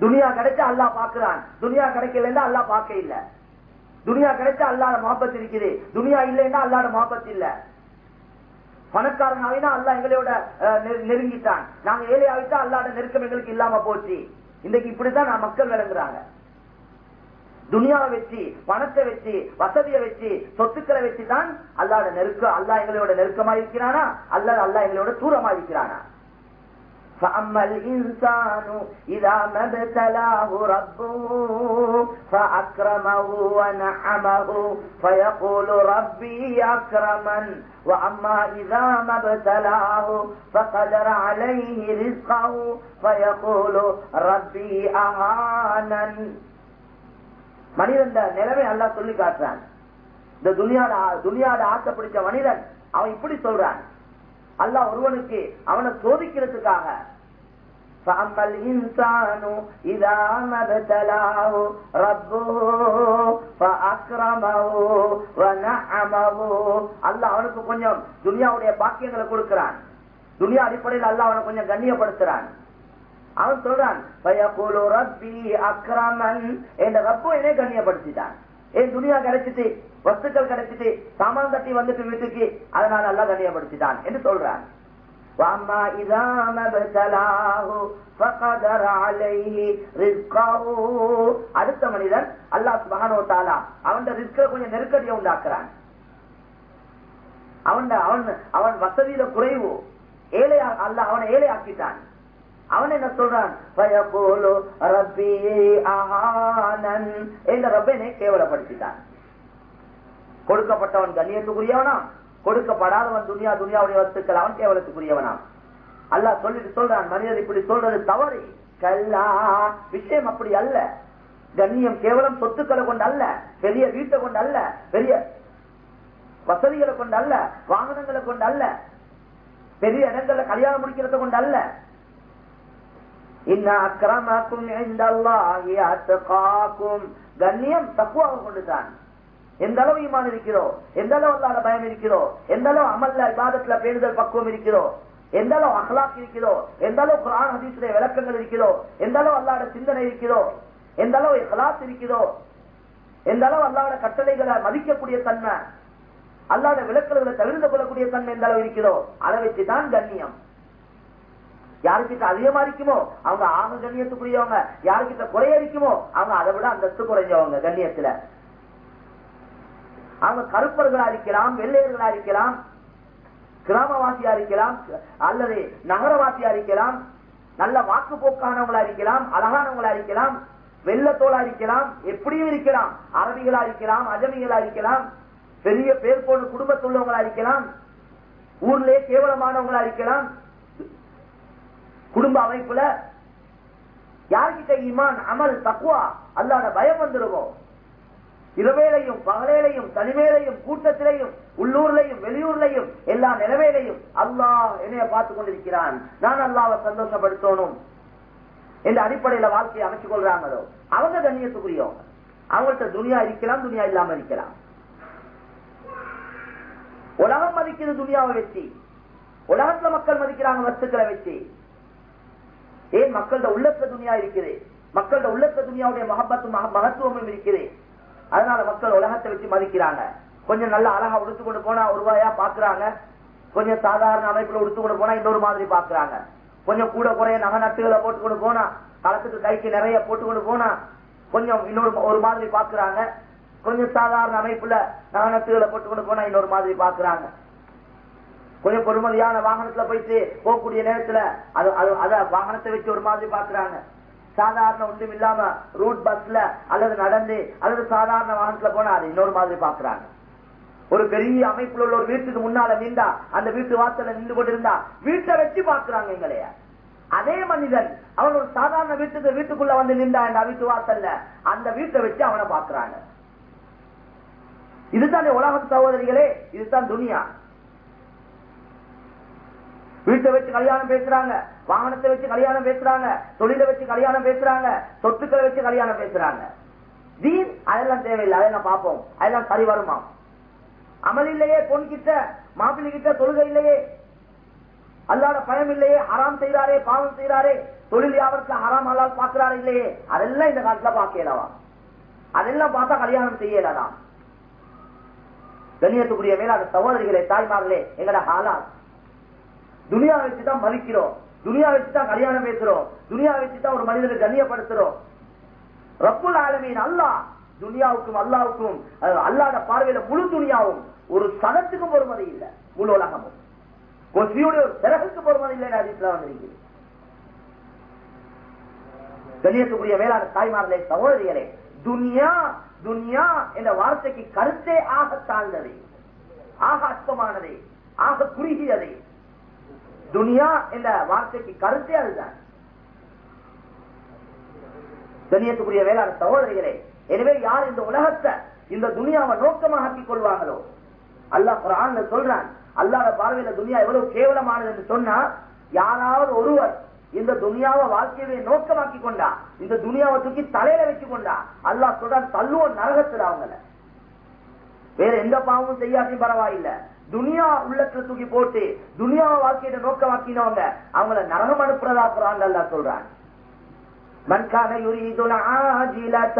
துனியா கிடைச்சா அல்லா பாக்குறான் துனியா கிடைக்கலன்னா அல்லா பாக்க இல்லை. துனியா கிடைச்சா அல்லாட மாபத்து இருக்குது. துனியா இல்லைன்னா அல்லாட மாபத்து இல்ல. பணக்காரன் அல்லா எங்களோட நெருங்கிட்டான். நாங்க ஏழை ஆகிட்டா அல்லாட நெருக்கம் எங்களுக்கு இல்லாம போச்சு. இன்னைக்கு இப்படித்தான் நான் மக்கள் விளங்குறாங்க. துனியாவை வச்சு பணத்தை வச்சு வசதியை வச்சு சொத்துக்களை வச்சு தான் அல்லாட நெருக்கம் அல்லா எங்களோட நெருக்கமா இருக்கிறானா அல்லது அல்லா எங்களோட தூரமா இருக்கிறானா فأما الإنسان إذا ما ابتلاه ربه فأكرمه ونعمه فيقول ربي أكرمن وأما إذا ما ابتلاه فقدر عليه رزقه فيقول ربي أهانن மனிதன் நிலைமை அல்லா சொல்லி காட்டுறான் இந்த துனியாட துனியாட ஆசை பிடிச்ச மனிதன் அவன் இப்படி சொல்றான் அல்லா ஒருவனுக்கு அவனை சோதிக்கிறதுக்காக فأما الإنسان إذا ما ابتلاه ربه فأكرمه ونعمه அல்லாஹ் அவனுக்கு கொஞ்சம் துனியாவுடைய பாக்கியங்களை கொடுக்கிறான் துனியா அடிப்படையில் அல்லாஹ் அவனை கொஞ்சம் கண்ணியப்படுத்துறான் அவன் சொல்றான் பயகுலு ரப்பி அக்ரமன் என்ற ரப்பு என்னை கண்ணியப்படுத்திட்டான் ஏன் துனியா கிடைச்சிட்டு வஸ்துக்கள் கிடைச்சிட்டு சாமான் தட்டி வந்துட்டு வீட்டுக்கு அதனால எல்லாம் கண்ணியப்படுத்திட்டான் என்று சொல்றான் وَأَمَّا إِذَا مَا ابْتَلَاهُ فَقَدَرَ عَلَيْهِ رِزْقَهُ அடுத்த மனிதன் அல்லாஹ் சுப்ஹானஹு வ தஆலா அவன் ரிஸ்க கொஞ்சம் நெருக்கடியை உண்டாக்குறான் அவன் அவன் அவன் வசதியில குறைவு ஏழை அல்லாஹ் அவனை ஏழை ஆக்கிட்டான் அவன் என்ன சொல்றான் பயபோலோ ரப்பி ஆஹானன் என்ற ரப்பனை கேவலப்படுத்திட்டான் கொடுக்கப்பட்டவன் கண்ணியத்துக்குரியவனா? கொடுக்கப்படாதவன் துனியா துனியாவுடைய வத்துக்கள் அவன் கேவலத்துக்குரியவனா? அல்லா சொல்லிட்டு சொல்றான் மனிதர் இப்படி சொல்றது தவறு. கல்லா விஷயம் அப்படி அல்ல. கண்ணியம் கேவலம் சொத்துக்களை கொண்டு அல்ல பெரிய வீட்டை கொண்டு அல்ல பெரிய வசதிகளை கொண்டு அல்ல வாகனங்களை கொண்டு அல்ல பெரிய இடங்கள்ல கல்யாணம் முடிக்கிறத கொண்டு அல்ல. இன்ன அக்கிரமாக்கும் கண்ணியம் தக்குவாக கொண்டுதான். எந்த அளவு ஈமான் இருக்கிறோம் எந்த அளவு அல்லாத பயம் இருக்கிறோ எந்த அளவு அமல்ல விவாதத்துல பேணுதல் பக்குவம் இருக்கிறோம் எந்த அளவு அகலாக் இருக்கிறோ எந்த அளவு குரான் ஹதீசுடைய விளக்கங்கள் இருக்கிறோ எந்த அளவு அல்லாட சிந்தனை இருக்கிறோ எந்த அளவு இஹ்லாஸ் இருக்கிறோ எந்த அளவு அல்லாட கட்டளைகளை மதிக்கக்கூடிய தன்மை அல்லாத விளக்கல்களை தவிர்த்து கொள்ளக்கூடிய தன்மை எந்த அளவு இருக்கிறோம் அதை வச்சுதான் கண்ணியம். யாருக்கிட்ட அதிகமா இருக்குமோ அவங்க ஆக கண்ணியத்துக்குரியவங்க. யாருக்கிட்ட குறைய இருக்குமோ அவங்க அதை விட அந்தஸ்து குறைஞ்சவங்க கண்ணியத்துல. அவங்க கருப்பர்களா இருக்கலாம் வெள்ளையர்களா இருக்கலாம் கிராமவாசியா இருக்கலாம் அல்லது நகரவாசியா இருக்கலாம் நல்ல வாக்கு போக்கானவங்களா இருக்கலாம் அழகானவங்களா இருக்கலாம் வெள்ளத்தோளா இருக்கலாம் எப்படியும் இருக்கலாம் அரபிகளா இருக்கலாம் அஜமிகளா இருக்கலாம் பெரிய பேர் போன குடும்பத்துள்ளவங்களா இருக்கலாம் ஊர்லயே கேவலமானவங்களா இருக்கலாம் குடும்ப அமைப்புல யார்கிட்ட ஈமான் அமல் தக்குவா அல்லாத பயம் வந்துருவோம் இரவேலையும் பகலேலையும் தனிமேலையும் கூட்டத்திலையும் உள்ளூர்லையும் வெளியூர்லையும் எல்லா நிலவேலையும் அல்லாஹ் என்னைய பார்த்துக் கொண்டிருக்கிறான். நான் அல்லாவை சந்தோஷப்படுத்தணும் என்ற அடிப்படையில வாழ்க்கையை அமைச்சு கொள்றாங்களோ? அவங்க கண்ணியத்துக்குரியவங்க. அவங்கள்ட்ட துனியா இருக்கலாம் துனியா இல்லாம இருக்கலாம். உலகம் மதிக்கிறது துனியாவை வச்சு. உலகத்துல மக்கள் மதிக்கிறாங்க வஸ்துக்களை வச்சு. ஏன் மக்கள்கிட்ட உள்ளத்த துணியா இருக்குது? மக்கள்கிட்ட உள்ளத்த துணியாவுடைய மகப்பத்தும் மகத்துவமும் இருக்குது. அதனால மக்கள் உலகத்தை வச்சு மதிக்கிறாங்க. கொஞ்சம் நல்ல அழகா உடுத்து கொண்டு போனா ஒரு ரூபாயா பாக்குறாங்க. கொஞ்சம் சாதாரண அமைப்புல உடுத்து கொண்டு போனா இன்னொரு மாதிரி பாக்குறாங்க. கொஞ்சம் கூட குறைய நகை நட்டுகளை போட்டு கொண்டு போனா களத்துக்கு கைக்கு நிறைய போட்டு கொண்டு போனா கொஞ்சம் இன்னொரு ஒரு மாதிரி பாக்குறாங்க. கொஞ்சம் சாதாரண அமைப்புல நகை நட்டுகளை போட்டு கொண்டு போனா இன்னொரு மாதிரி பாக்குறாங்க. கொஞ்சம் பொறுமதியான வாகனத்துல போயிட்டு போகக்கூடிய நேரத்துல அது அத வாகனத்தை வச்சு ஒரு மாதிரி பாக்குறாங்க. சாதாரண ஒன்றும் இல்லாம ரூட் பஸ்ல அல்லது நடந்து அல்லது சாதாரண வாகனத்துல போனா அது இன்னொரு மாதிரி பாக்குறாங்க ஒரு பெரிய அமைப்புல உள்ள ஒரு வீட்டுக்கு முன்னால நின்றா அந்த வீட்டு வாசல நின்று கொண்டிருந்தா வீட்டை வச்சு பாக்குறாங்க எங்களைய. அதே மனிதன் அவன் ஒரு சாதாரண வீட்டுக்கு வீட்டுக்குள்ள வந்து நின்றா இந்த வீட்டு வாசல்ல அந்த வீட்டை வச்சு அவனை பாக்குறாங்க இதுதான் உலக சகோதரிகளே இதுதான் துனியா. வீட்டை வச்சு கல்யாணம் பேசுறாங்க வாகனத்தை வச்சு கல்யாணம் பேசுறாங்க தொழிலை வச்சு கல்யாணம் பேசுறாங்க சொத்துக்களை வச்சு கல்யாணம் பேசுறாங்க. தீன் அதெல்லாம் தேவையில்லை அதெல்லாம் பார்ப்போம். அதெல்லாம் சரி வருமா? அமல் இல்லையே பொன் கிட்ட மாப்பிள்ளை கிட்ட தொழுகை இல்லையே. அல்லாட பயம் இல்லையே ஹராம் செய்யறாரே பாவம் செய்யறாரே தொழில் வியாபாரத்துல ஹராம் அல்லால் பாக்குறாரு இல்லையே. அதெல்லாம் இந்த காலத்துல பாக்கலவா அதெல்லாம் பார்த்தா கல்யாணம் செய்யலாம் கண்ணியத்துக்குரிய மேல அந்த சகோதரிகளை தாய்மார்களே எங்கட ஹாலா துனியா வச்சுதான் மதிக்கிறோம். துனியா வச்சுதான் கல்யாணம் பேசுறோம். துனியா வச்சுதான் ஒரு மனிதனை கண்ணியப்படுத்துறோம். ரப்புல் ஆலமீன் அல்லா துனியாவுக்கும் அல்லாவுக்கும் அல்லாத பார்வையில முழு துனியாவும் ஒரு சனத்துக்கும் பொறுமதி இல்லை முழு உலகமும். கொசியுடைய ஒரு சிறகுக்கு பொறுமதி இல்லை அதிசல வந்திருக்கு கண்ணியத்துக்குரிய வேளாண் தாய்மார்களே சகோதரிகளே துனியா துனியா என்ற வார்த்தைக்கு கருத்தே ஆக தாழ்ந்தது ஆக அற்பமானது. ஆக குறுகியது. துனியா என்ற வார்த்தைக்கு கருத்தே அதுதான். கண்ணியத்துக்குரிய வேளாண் சகோதரிகளே எனவே யார் இந்த உலகத்தை இந்த துனியாவை நோக்கமாக ஆக்கிக் கொள்வாங்களோ? அல்லாஹ் குரான் சொல்றான் அல்லாத பார்வையில துனியா எவ்வளவு கேவலமானது என்று சொன்னா யாராவது ஒருவர் இந்த துனியாவை வாழ்க்கையை நோக்கமாக்கி கொண்டா இந்த துனியாவை தூக்கி தலையில வச்சு கொண்டா அல்லாஹ் சொல்றான் தள்ளுவோம் நரகத்துல அவங்கள வேற எந்த பாவமும் செய்யாட்டி பரவாயில்ல. துனியா உள்ளத்துல தூக்கி போட்டு துனியாவை வாழ்க்கையிட நோக்கமாக்கினவங்க அவங்கள நரகம் அனுப்புறதா குரான் அல்லாஹ் சொல்றான் من كان يريد العاجلة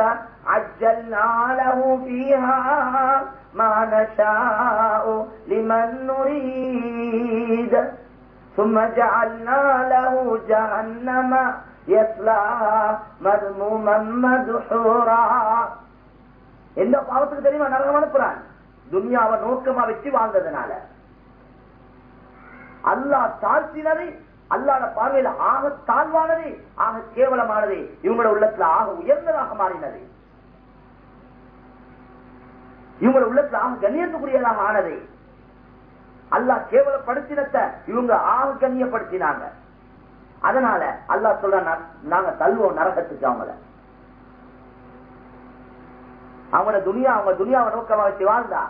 عجلنا له فيها ما نشاء لمن نريد ثم جعلنا له جهنم يصلاها مذموما مدحورا எந்த பாவத்துக்கு தெரியுமா நரகம் அனுப்புறான் துனியாவை நோக்கமா வச்சு வாழ்ந்ததுனால. அல்லாஹ் தாழ்த்தினதை அல்லாத பார்வையில் ஆக தாழ்வானது ஆக கேவலமானது இவங்களோட உள்ளத்துல ஆக உயர்ந்ததாக மாறினது. இவங்களோட உள்ளத்துல ஆக கண்ணியத்துக்குரியதாக ஆனது. அல்லாஹ் கேவலப்படுத்தினத்தை இவங்க ஆக கண்ணியப்படுத்தினாங்க. அதனால அல்லாஹ் சொல்ற நாங்க தள்ளுவோம் நரகத்துக்கு அவங்களை. அவங்களோட துணியா அவங்க துணியாவை நோக்கமா வச்சு வாழ்ந்தா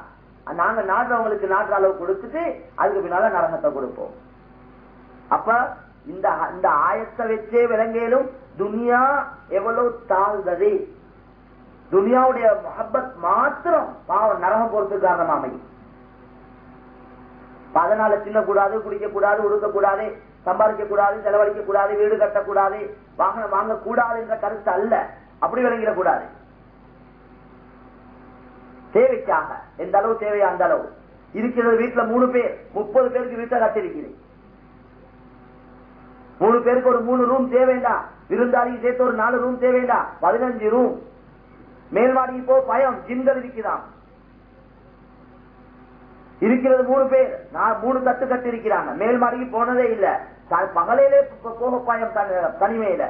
நாங்க நாடுறவங்களுக்கு நாடுற அளவு கொடுத்துட்டு அதுக்கு பின்னால நரகத்தை கொடுப்போம். அப்ப இந்த இந்த ஆயத்தை வச்சே விளங்கலும் துனியா எவ்வளவு தாழ்ந்தது. துனியாவுடைய மஹபத் மாத்திரம் பாவம் நரகம் போறதுக்கு காரணம் அமையும் அதனால தின்னக்கூடாது குடிக்க கூடாது உடுக்க கூடாது சம்பாதிக்க கூடாது செலவழிக்க கூடாது வீடு கட்டக்கூடாது வாகனம் வாங்க கூடாது என்ற கருத்து அல்ல. அப்படி விளங்கிடக்கூடாது. தேவைக்காக. எந்த அளவு தேவையா அந்த அளவு. இருக்கிறது வீட்டுல மூணு பேர். முப்பது பேருக்கு வீட்டை கட்டிருக்கிறேன் மூணு பேருக்கு ஒரு மூணு ரூம் தேவைண்டா. விருந்தாளிக்கு சேர்த்து ஒரு நாலு ரூம் தேவைண்டா. பதினஞ்சு ரூம் மேல்மாடிக்கு போ பயம். ஜிம்கள் இருக்கிறான் இருக்கிறது மூணு பேர். நான் மூணு தட்டு கட்டு இருக்கிறாங்க. மேல் மாடிக்கு போனதே இல்ல. பகலையிலே போக பயம் தனிமையில.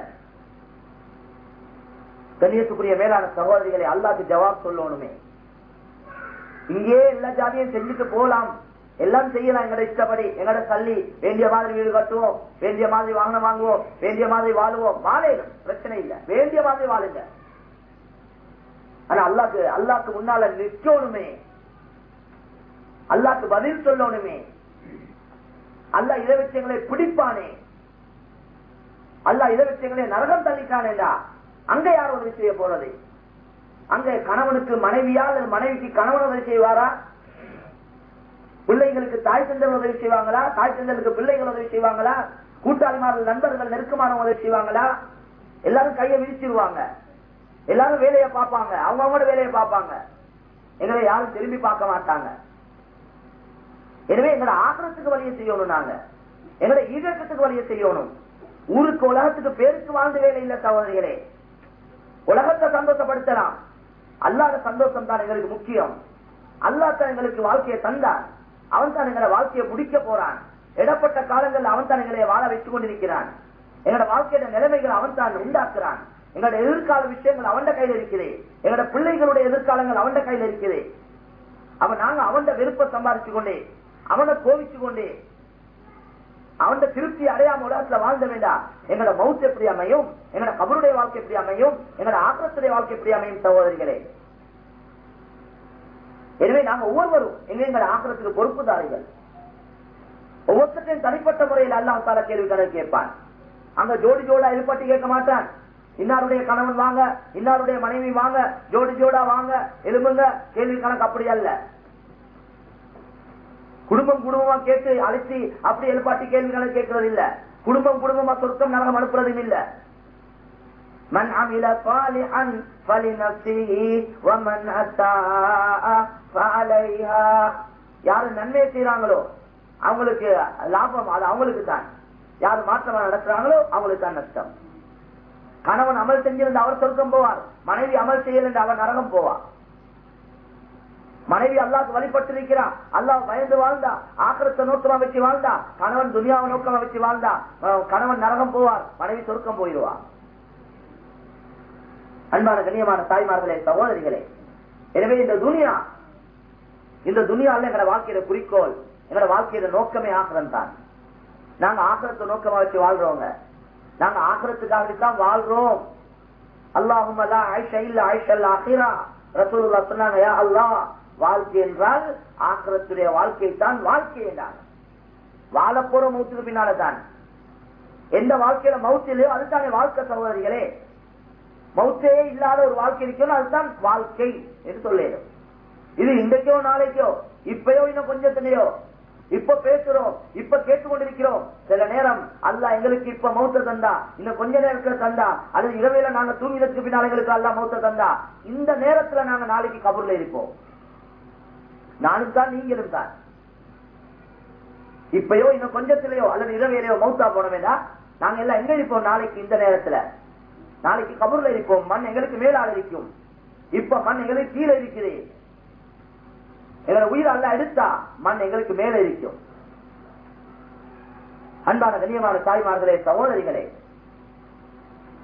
கண்ணியத்துக்குரிய மேலான சகோதரிகளை அல்லாக்கு ஜவாப் சொல்லணுமே. இங்கே எல்லா ஜாதியும் செஞ்சுட்டு போலாம். எல்லாம் செய்யலாம். எங்கட இஷ்டப்படி எங்கட சல்லி. வேண்டிய மாதிரி வீடு கட்டுவோம். வேண்டிய மாதிரி வாகனம் வாங்குவோம். வேண்டிய மாதிரி வாழுவோம். வாழையிலும் பிரச்சனை இல்ல. வேண்டிய மாதிரி வாழுங்க. ஆனா அல்லாக்கு அல்லாக்கு முன்னால நிற்கணுமே. அல்லாக்கு பதில் சொல்லணுமே. அல்ல இத விஷயங்களை பிடிப்பானே. அல்ல இத விஷயங்களை நரகம் தள்ளிக்கானேடா அங்க யார் ஒரு விஷயம் போறது? அங்க கணவனுக்கு மனைவியால் மனைவிக்கு கணவன் உதவி செய்வாரா? பிள்ளைகளுக்கு தாய் தந்தர் உதவி செய்வாங்களா? தாய் தந்தருக்கு பிள்ளைகள் உதவி செய்வாங்களா? கூட்டாளிமார்கள் நண்பர்கள் நெருக்கமான உதவி செய்வாங்களா? எல்லாரும் கையை விரிச்சிருவாங்க. எல்லாரும் வேலையை பார்ப்பாங்க. அவங்க அவங்களோட வேலையை பார்ப்பாங்க. எங்களை யாரும் திரும்பி பார்க்க மாட்டாங்க. எனவே எங்களை ஆக்கிரத்துக்கு வழியை செய்யணும் நாங்க. எங்களை ஈழக்கத்துக்கு வழியை செய்யணும். ஊருக்கு உலகத்துக்கு பேருக்கு வாழ்ந்த வேலை இல்லை சகோதரிகளே. உலகத்தை சந்தோஷப்படுத்தலாம். அல்லாத சந்தோஷம் தான் எங்களுக்கு முக்கியம். அல்லா தான் எங்களுக்கு வாழ்க்கையை தந்தான் அவன் தான் எங்களை வாழ்க்கையை முடிக்க போறான். இடப்பட்ட காலங்கள் அவன் தான் எங்களை வாழ வைத்துக் கொண்டிருக்கிறான். எங்களோட வாழ்க்கையோட நிலைமைகள் அவன் தான் உண்டாக்குறான். எங்களோட எதிர்கால விஷயங்கள் அவன் கையில் இருக்கிறேன் எங்களோட பிள்ளைகளுடைய எதிர்காலங்கள் அவன் கையில் இருக்கிறேன் அவன் நாங்க அவன் விருப்பம் சம்பாதிச்சு கொண்டே அவனை கோவிச்சு கொண்டே அவன் திருப்தி அடையாம உலகத்துல வாழ்ந்த வேண்டாம் எங்களோட மௌத்த எப்படி அமையும்? எங்களோட கபருடைய வாழ்க்கை எப்படி அமையும்? எங்களோட ஆக்கிரத்துடைய வாழ்க்கை எப்படி அமையும் சகோதரிகளே? எனவே நாங்க ஒவ்வொருவரும் எங்க எங்களோட ஆக்கிரத்துக்கு பொறுப்புதாரிகள். ஒவ்வொருத்தையும் தனிப்பட்ட முறையில் அல்லாஹ் தால கேள்வி கேட்பான். அங்க ஜோடி ஜோடா இருப்பட்டி கேட்க மாட்டான். இன்னாருடைய கணவன் வாங்க இன்னாருடைய மனைவி வாங்க ஜோடி ஜோடா வாங்க எலும்புங்க கேள்வி கணக்கு அப்படி அல்ல. குடும்பம் குடும்பமா கேட்டு அழைச்சி அப்படி எழுப்பாட்டி கேள்வி கணக்கு கேட்கறது இல்ல குடும்பம் குடும்பமா சொர்க்கம் நரகம் அனுப்புறதும் இல்ல من عمل صالحا فلنفسه ومن اساء فعليها யாரு நன்மை செய்யறாங்களோ அவங்களுக்கு லாபம் அது அவங்களுக்கு தான் யாரு மாற்றமா நடத்துறாங்களோ அவங்களுக்கு தான் நஷ்டம் கணவன் அமல் செஞ்சிருந்த அவர் சொர்க்கம் போவார் மனைவி அமல் செய்யல அவர் நரகம் போவார் மனைவி அல்லாக்கு வழிபட்டு இருக்கிறான் அல்லாஹ் பயந்து வாழ்ந்தா. ஆக்கிரத்தை நோக்கமா வச்சு வாழ்ந்தா. கணவன் துனியாவை நோக்கமா வச்சு வாழ்ந்தா. கணவன் நரகம் போவார். மனைவி சொருக்கம் போயிடுவார் அன்பான கண்ணியமான தாய்மார்களே சகோதரிகளே எனவே இந்த துனியா இந்த துனியால எங்களோட வாழ்க்கையில குறிக்கோள் எங்களோட வாழ்க்கையில நோக்கமே ஆக்கிரம் தான் நாங்க ஆக்கிரத்தை நோக்கமா வச்சு வாழ்றோங்க. நாங்க ஆக்கிரத்துக்காகத்தான் வாழ்றோம். அல்லாஹும் அல்லா ஆயிஷா இல்ல ஆயிஷா அல்ல அகிரா ரசூலுல்லா சொன்னாங்க அல்லாஹ் வாழ்க்கை என்றால் ஆக்கிரத்துடைய வாழ்க்கை தான் வாழ்க்கை என்றாங்க வாழப்போற மூத்துக்கு பின்னால தான் எந்த வாழ்க்கையில மவுத்து இல்லையோ அதுதானே வாழ்க்கை சகோதரிகளே. மௌத்தையே இல்லாத ஒரு வாழ்க்கை இருக்கணும் அதுதான் வாழ்க்கை என்று சொல்லேன் இது இன்றைக்கோ நாளைக்கோ இப்பயோ இன்னும் கொஞ்சத்திலேயோ இப்ப பேசுறோம் இப்ப கேட்டுக்கொண்டிருக்கிறோம். சில நேரம் அல்ல எங்களுக்கு இப்ப மௌத்த தந்தா இன்னும் கொஞ்ச நேரத்துல தந்தா அல்லது இரவையில நாங்க தூங்கினதுக்கு பின்னால் எங்களுக்கு அல்ல மௌத்த தந்தா இந்த நேரத்துல நாங்க நாளைக்கு கபூர்ல இருப்போம். நானும் தான் நீங்களும் தான். இப்பயோ இன்னும் கொஞ்சத்திலேயோ அல்லது இரவையிலையோ மௌத்தா போன வேண்டாம் நாங்க எல்லாம் எங்க இருப்போம் நாளைக்கு இந்த நேரத்துல? நாளைக்கு கபூர்ல இருப்போம் மண் எங்களுக்கு மேலால் இருக்கும். இப்ப மண் எங்களுக்கு கீழே இருக்குது. எங்களை உயிர் அல்ல எடுத்தா மண் எங்களுக்கு மேலே இருக்கும். அன்பான கண்ணியமான தாய்மார்களே சகோதரிகளே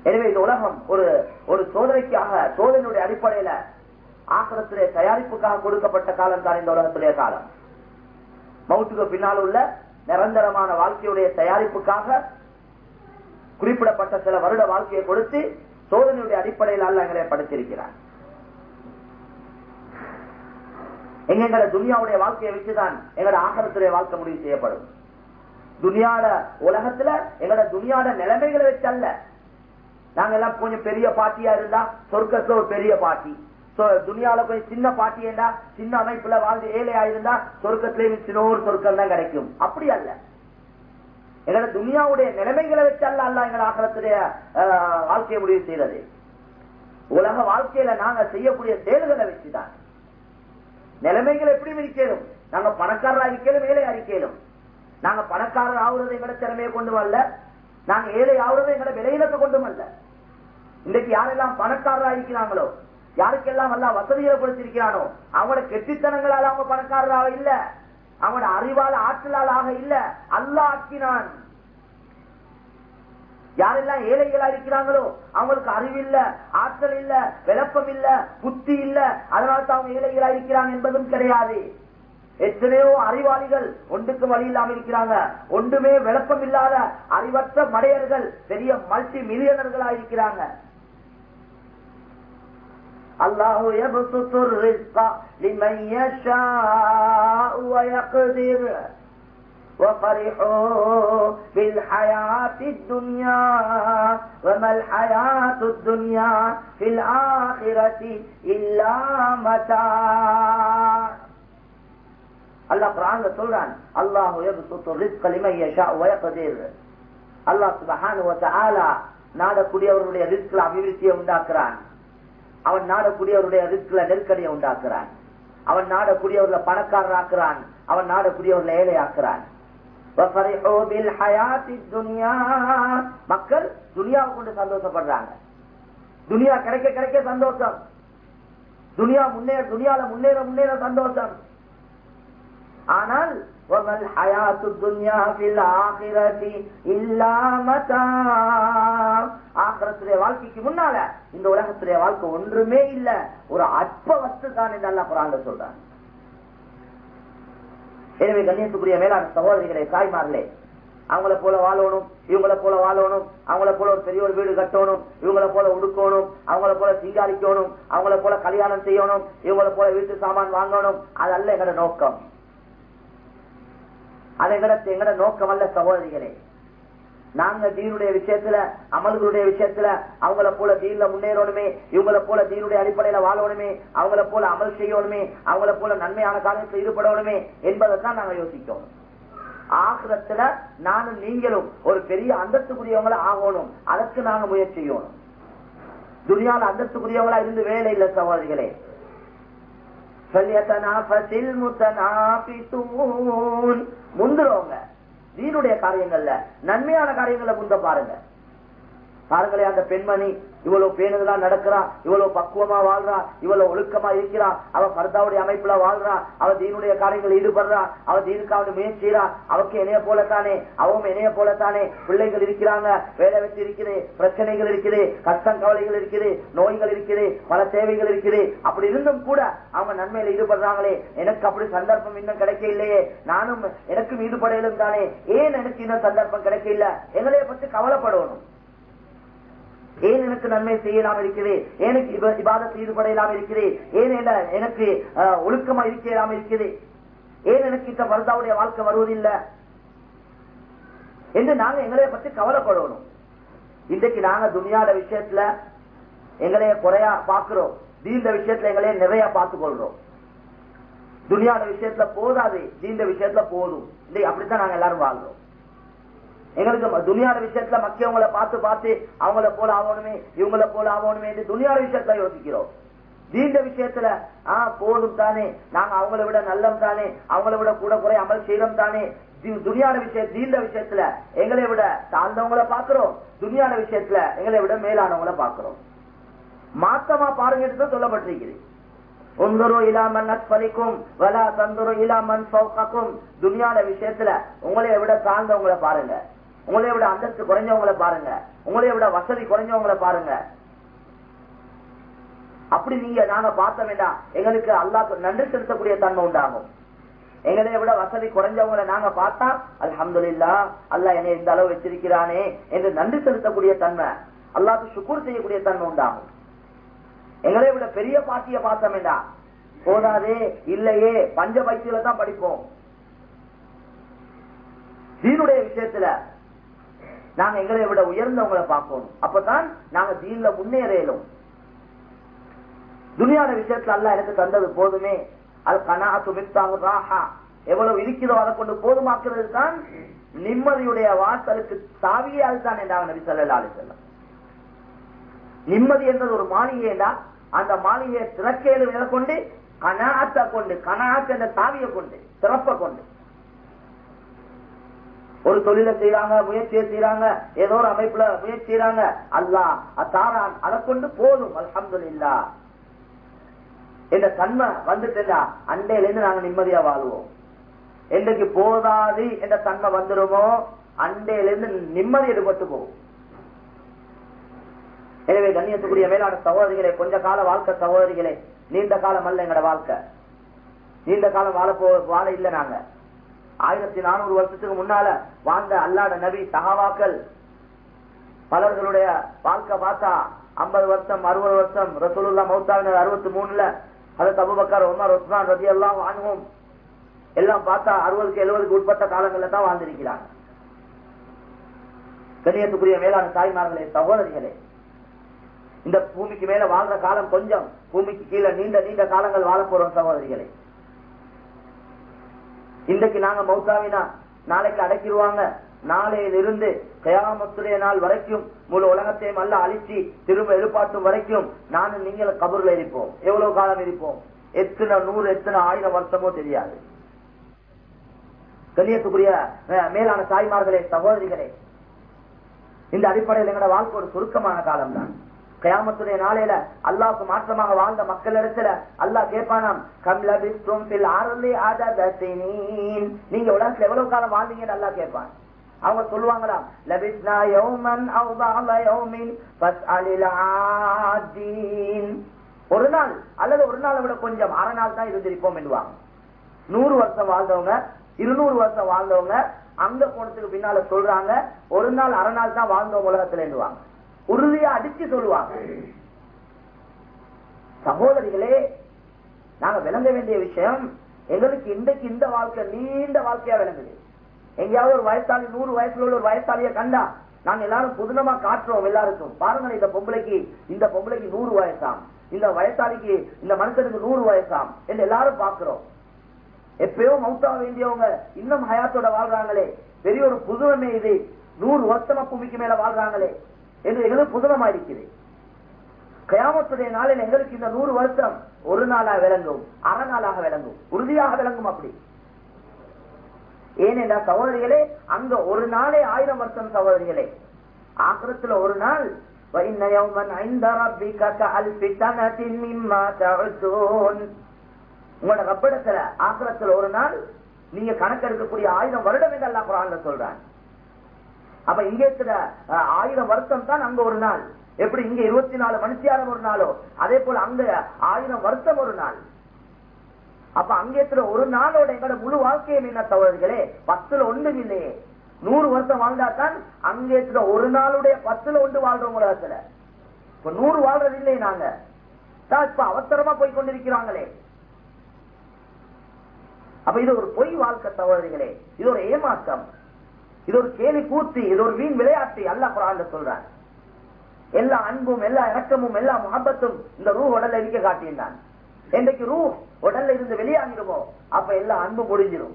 எனவே இந்த உலகம் ஒரு ஒரு சோதனைக்காக சோதனையுடைய அடிப்படையில ஆக்கிரத்திலே தயாரிப்புக்காக கொடுக்கப்பட்ட காலம் தான் இந்த உலகத்திலே காலம். மவுத்துக்கு பின்னால் உள்ள நிரந்தரமான வாழ்க்கையுடைய தயாரிப்புக்காக குறிப்பிடப்பட்ட சில வருட வாழ்க்கையை கொடுத்து சோதனையுடைய அடிப்படையில் அல்ல எங்களை படைத்திருக்கிறார். எங்களோட துனியாவுடைய வாழ்க்கையை வச்சுதான் எங்களோட ஆகரத்துடைய வாழ்க்கை முடிவு செய்யப்படும். துனியாட உலகத்துல எங்களோட துனியாட நிலைமைகளை வச்சு அல்ல. நாங்க எல்லாம் கொஞ்சம் பெரிய பாட்டியா இருந்தா சொர்க்கத்துல ஒரு பெரிய பாட்டி. துனியால போய் சின்ன பாட்டி சின்ன அமைப்புல வாழ்ந்து ஏழையா இருந்தா சொர்க்கத்திலே சின்ன ஒரு சொர்க்கம் தான் கிடைக்கும். அப்படி அல்ல. எங்களை துனியாவுடைய நிலைமைகளை வச்சு அல்ல அல்ல எங்களோட ஆகலத்துடைய வாழ்க்கையை முடிவு செய்யறது உலக வாழ்க்கையில நாங்க செய்யக்கூடிய செயல்களை வச்சுதான். நிலைமைகள் எப்படி இருக்கணும் நாங்க பணக்காரரா இருக்கலும் ஏழை அறிக்கலும் நாங்க பணக்காரர் ஆகுறது எங்களை திறமையை கொண்டு வரல நாங்க ஏழை ஆகுறது எங்களை விலையிலத்தை கொண்டு வரல இன்றைக்கு யாரெல்லாம் பணக்காரரா இருக்கிறாங்களோ யாருக்கெல்லாம் எல்லாம் வசதிகளை கொடுத்திருக்கிறானோ அவனோட கெட்டித்தனங்களால அவங்க பணக்காரராக இல்ல. அவனோட அறிவால் ஆற்றலாளாக இல்ல. அல்ல ஆக்கினான் யாரெல்லாம் ஏழைகளா இருக்கிறாங்களோ அவங்களுக்கு அறிவில்ல ஆற்றல் இல்ல விளப்பம் இல்ல புத்தி இல்ல அதனால தான் அவங்க ஏழைகளா இருக்கிறாங்க என்பதும் கிடையாது. எத்தனையோ அறிவாளிகள் ஒன்றுக்கு வழி இல்லாம இருக்கிறாங்க. ஒன்றுமே விளப்பம் இல்லாத அறிவற்ற மடையர்கள் பெரிய மல்டி மில்லியனர்களா இருக்கிறாங்க. அல்லாஹு يبسط الرزق لمن يشاء ويقدر وفرحوا بالحياة الدنيا وما الحياة الدنيا في الآخرة إلا متاع الله قرآن சொல்றான் الله يبسط الرزق لمن يشاء ويقدر الله سبحانه وتعالى நாடக்கூடியவர்களுடைய ரிஸ்க்ல அபிவிருத்தியை உண்டாக்குறான் அவன் நாடக்கூடியவருடைய ரிஸ்க்ல நெருக்கடியை உண்டாக்குறான். அவன் நாடக்கூடியவர்களை பணக்காரராக்குறான். அவன் நாடக்கூடியவர்களை ஏழையாக்குறான். மக்கள் துனியாவை கொண்டு சந்தோஷப்படுறாங்க. துனியா கிடைக்க கிடைக்க சந்தோஷம். துனியா முன்னேற துனியால முன்னேற முன்னேற சந்தோஷம். ஆனால் வாழ்க்கைக்கு முன்னால இந்த உலகத்துடைய வாழ்க்கை ஒன்றுமே இல்ல. ஒரு அற்ப வஸ்து தான் என்று அல்லா குரான் சொல்றாங்க எனவே கண்ணியத்துக்குரிய மேலான சகோதரிகளே தாய்மார்களே அவங்கள போல வாழணும் இவங்கள போல வாழணும் அவங்கள போல ஒரு பெரிய ஒரு வீடு கட்டணும் இவங்கள போல உடுக்கணும் அவங்கள போல சிங்காரிக்கணும் அவங்கள போல கல்யாணம் செய்யணும் இவங்கள போல வீட்டு சாமான் வாங்கணும் அதல்ல எங்களோட நோக்கம். அதை எங்கட எங்கட நோக்கம் அல்ல சகோதரிகளே. நாங்க தீனுடைய விஷயத்துல அமல்களுடைய விஷயத்துல அவங்கள போல தீன்ல முன்னேறணுமே இவங்கள போல தீனுடைய அடிப்படையில வாழணுமே அவங்கள போல அமல் செய்யணுமே அவங்கள போல நன்மையான காலத்தில் ஈடுபடணுமே என்பதைத்தான் நாங்க யோசிக்கணும் ஆகிரத்துல நானும் நீங்களும் ஒரு பெரிய அந்தத்துக்குரியவங்கள ஆகணும். அதற்கு நாங்க முயற்சி செய்யணும். துணியால அந்தத்துக்குரியவங்களா இருந்து வேலை இல்ல சகோதரிகளே. முந்துறவங்க தீனுடைய காரியங்கள்ல நன்மையான காரியங்களை முந்த பாருங்க. பாருங்களே அந்த பெண்மணி இவ்வளவு பேணுதலா நடக்கிறா இவ்வளவு பக்குவமா வாழ்றா இவ்வளவு ஒழுக்கமா இருக்கிறா அவ பர்தாவுடைய அமைப்புல வாழ்றா அவ தீனுடைய காரியங்கள் ஈடுபடுறா அவ தீனுக்காவது முயற்சி அவக்கு இணைய போலத்தானே அவன் இணைய போலத்தானே பிள்ளைகள் இருக்கிறாங்க வேலை வச்சு இருக்குது பிரச்சனைகள் இருக்குது கஷ்டம் கவலைகள் இருக்குது நோய்கள் இருக்குது பல தேவைகள் இருக்குது. அப்படி இருந்தும் கூட அவங்க நன்மையில ஈடுபடுறாங்களே எனக்கு அப்படி சந்தர்ப்பம் இன்னும் கிடைக்க இல்லையே நானும் எனக்கும் ஈடுபடையிலும் தானே ஏன் எனக்கு இன்னும் சந்தர்ப்பம் கிடைக்க இல்ல எங்களைய பற்றி கவலைப்படணும். ஏன் எனக்கு நன்மை செய்யலாம் இருக்கிறேன்? எனக்கு இபாதத்தில் இல்லாமல் இருக்கிறேன்? ஏன் எனக்கு ஒழுக்கமா இருக்கலாம் இருக்கிறேன்? ஏன் எனக்கு இந்த வருதாவுடைய வாழ்க்கை வருவதில்லை? என்று நாங்க எங்களை பத்தி கவலைப்படணும். இன்றைக்கு நாங்க துணியாத விஷயத்துல எங்களைய குறையா பாக்குறோம் தீர்ந்த விஷயத்துல எங்களைய நிறைய பார்த்து கொள்றோம் துணியாத விஷயத்துல போதாது. தீண்ட விஷயத்துல போதும். இல்லை அப்படித்தான் நாங்க எல்லாரும் வாழ்றோம். எங்களுக்கு துணியார விஷயத்துல மக்கியவங்களை பார்த்து பார்த்து அவங்கள போல ஆகணுமே இவங்கள போல ஆகணுமே என்று துணியாட விஷயத்துல யோசிக்கிறோம். தீண்ட விஷயத்துல ஆஹ் போதும் தானே. நாங்க அவங்கள விட நல்லம் தானே. அவங்கள விட கூட குறை அமல் செய்யறோம் தானே. துணியான விஷயம் தீண்ட விஷயத்துல எங்களை விட தாழ்ந்தவங்களை பாக்குறோம் துணியான விஷயத்துல எங்களை விட மேலானவங்களை பாக்குறோம் மாத்தமா பாருங்க சொல்லப்பட்டிருக்கிறது. உந்தரு இலாமன் அஸ்பலிக்கும் வலா தந்துரு இலாமன் சௌகாக்கும் விஷயத்துல உங்களை விட தாழ்ந்தவங்களை பாருங்க. உங்களை விட அந்தஸ்து குறைஞ்சவங்களை பாருங்க. உங்களை விட வசதி குறைஞ்சவங்களை பாருங்க. அப்படி நீங்க நாங்க பார்த்த வேண்டாம் எங்களுக்கு அல்லாக்கு நன்றி செலுத்தக்கூடிய தன்மை உண்டாகும். எங்களை விட வசதி குறைஞ்சவங்களை நாங்க பார்த்தா அலமது இல்லா அல்லா என்னை இந்த அளவு வச்சிருக்கிறானே என்று நன்றி செலுத்தக்கூடிய தன்மை அல்லாக்கு சுக்கூர் செய்யக்கூடிய தன்மை உண்டாகும். எங்களை விட பெரிய பாட்டிய பார்த்த வேண்டாம் போதாதே இல்லையே பஞ்ச பைத்தியில தான் படிப்போம். தீனுடைய விஷயத்துல நாங்க எங்களை விட உயர்ந்தவங்களை பார்க்கணும். அப்பதான் நாங்க தீன்ல முன்னேறலும். துணியான விஷயத்துல அல்ல எனக்கு தந்தது போதுமே. அது கனாத்து மித்தாகு ராஹா. எவ்வளவு இருக்கிறதோ அதை கொண்டு போதுமாக்குறது தான் நிம்மதியுடைய வாசலுக்கு சாவியே அதுதான் என்றாங்க நபி சொல்லா செல்லம் நிம்மதி என்றது ஒரு மாளிகைடா அந்த மாளிகையை திறக்கையில கொண்டு கனாத்தை கொண்டு கனாத்து என்ற சாவியை கொண்டு சிறப்பை கொண்டு. ஒரு தொழிலை செய்யறாங்க முயற்சியை செய்யறாங்க ஏதோ ஒரு அமைப்புல முயற்சி செய்யறாங்க அல்லா அத்தாரான் அதை கொண்டு போதும். இல்லா என்ற தன்மை வந்துட்டா அண்டையில இருந்து நாங்க நிம்மதியா வாழ்வோம். என்றைக்கு போதாது என்ற தன்மை வந்துருமோ அண்டையில இருந்து நிம்மதி எடுபட்டு போகும். எனவே கண்ணியத்துக்குரிய மேலான சகோதரிகளே கொஞ்ச கால வாழ்க்கை சகோதரிகளே நீண்ட காலம் அல்ல எங்கட வாழ்க்கை. நீண்ட காலம் வாழ போ வாழ இல்ல நாங்க. ஆயிரத்தி நானூறு வருஷத்துக்கு முன்னால வாழ்ந்த அல்லாட நபி சகாவாக்கள் பலர்களுடைய வாழ்க்கை பார்த்தா ஐம்பது வருஷம் அறுபது வருஷம் ரசூலுல்லா மௌத்தாவினர் அறுபத்தி மூணுல அது தபுபக்கர் உமர் உஸ்மான் ரதி எல்லாம் வாங்குவோம் எல்லாம் பார்த்தா அறுபதுக்கு எழுபதுக்கு உட்பட்ட காலங்களில் தான் வாழ்ந்திருக்கிறாங்க கண்ணியத்துக்குரிய மேலான தாய்மார்களே சகோதரிகளே இந்த பூமிக்கு மேல வாழ்ற காலம் கொஞ்சம் பூமிக்கு கீழே நீண்ட நீண்ட காலங்கள் வாழ போறோம் சகோதரிகளே. இன்றைக்கு நாங்க மௌத்தாவினா நாளைக்கு அடக்கிடுவாங்க நாளையிலிருந்து கயாமத்துடைய நாள் வரைக்கும் முழு உலகத்தையும் அல்ல அழிச்சு திரும்ப எழுப்பாட்டும் வரைக்கும் நானும் நீங்கள் கபூர்ல இருப்போம். எவ்வளவு காலம் இருப்போம்? எத்தனை நூறு எத்தனை ஆயிரம் வருஷமோ தெரியாது. கண்ணியத்துக்குரிய மேலான தாய்மார்களே சகோதரிகளே இந்த அடிப்படையில் எங்களோட வாழ்க்கை ஒரு சுருக்கமான காலம் தான் கயாமத்துடைய நாளையில அல்லாவுக்கு மாற்றமாக வாழ்ந்த மக்கள் இடத்துல அல்லாஹ் கேட்பானாம் கம்லபிஸ்தும் பில் ஆரலி ஆததசினீன் நீங்க உலகத்துல எவ்வளவு காலம் வாழ்ந்தீங்கன்னு அல்லாஹ் கேட்பான். அவங்க சொல்லுவாங்களாம் லபிஸ்னா யௌமன் அவு யௌமின் ஃபஸ்அலில் ஆஜீன். ஒரு நாள் அல்லது ஒரு நாளை விட கொஞ்சம் அரை நாள் தான் இருந்திருப்போம் என்றுவாங்க நூறு வருஷம் வாழ்ந்தவங்க இருநூறு வருஷம் வாழ்ந்தவங்க அந்த கோணத்துக்கு பின்னால சொல்றாங்க ஒரு நாள் அரை நாள் தான் வாழ்ந்தவங்க உலகத்துல என்றுவாங்க உறுதியா அடிச்சு சொல்லுவாங்க. சகோதரிகளே நாங்க விளங்க வேண்டிய விஷயம் எங்களுக்கு இன்றைக்கு இந்த வாழ்க்கை நீண்ட வாழ்க்கையா விளங்குது. எங்கேயாவது ஒரு வயசாளி நூறு வயசுல உள்ள ஒரு வயசாளிய கண்டா நாங்க எல்லாரும் புதுனமா காட்டுறோம் எல்லாருக்கும். பாருங்க இந்த பொம்பளைக்கு இந்த பொம்பளைக்கு நூறு வயசாம். இந்த வயசாளிக்கு இந்த மனுஷனுக்கு நூறு வயசாம் என்று எல்லாரும் பாக்குறோம் எப்பயோ மவுத்தாக வேண்டியவங்க இன்னும் ஹயாத்தோட வாழ்றாங்களே. பெரிய ஒரு புதுமை இது. நூறு வருஷமா பூமிக்கு மேல வாழ்றாங்களே. என்று எங்களுக்கு புதலமா இருக்கிறேன் கயாமத்துடைய நாளில் எங்களுக்கு இந்த நூறு வருஷம் ஒரு நாளாக விளங்கும் அரை நாளாக விளங்கும். உறுதியாக விளங்கும் அப்படி. ஏனென்றா சகோதரிகளே அங்க ஒரு நாளே ஆயிரம் வருஷம் சகோதரிகளே. ஆக்கிரத்துல ஒரு நாள் உங்களோட ரப்படத்துல ஆக்கிரத்துல ஒரு நாள் நீங்க கணக்கெடுக்கக்கூடிய ஆயிரம் வருடம் என்று அல்லா குரான் சொல்றான். அப்ப இங்க இருக்கிற அஹ், ஆயிரம் வருஷம் தான் அங்க ஒரு நாள். எப்படி இங்க இருபத்தி நாலு மனுஷியாரம் ஒரு நாளோ? அதே போல அங்க ஆயிரம் வருஷம் ஒரு நாள். அப்ப அங்க இருக்கிற ஒரு நாளோட எங்களோட முழு வாழ்க்கையும் என்ன தவறுகளே பத்துல ஒன்றும் இல்லையே. நூறு வருஷம் வாழ்ந்தா தான் அங்க இருக்கிற ஒரு நாளுடைய பத்துல ஒன்று வாழ்றோம் உலகத்துல. இப்ப நூறு வாழ்றது இல்லை நாங்க. இப்ப அவசரமா போய் கொண்டிருக்கிறாங்களே. அப்ப இது ஒரு பொய் வாழ்க்கை சகோதரிகளே இது ஒரு ஏமாற்றம். இது ஒரு கேலி கூத்து இது ஒரு வீண் விளையாட்டு அல்ல குரான் சொல்றான். எல்லா அன்பும் எல்லா இறக்கமும் எல்லா முகப்பத்தும் இந்த ரூ உடல்ல இருக்க காட்டியிருந்தான். என்றைக்கு ரூ உடல்ல இருந்து வெளியாகிடுமோ அப்ப எல்லா அன்பு முடிஞ்சிடும்.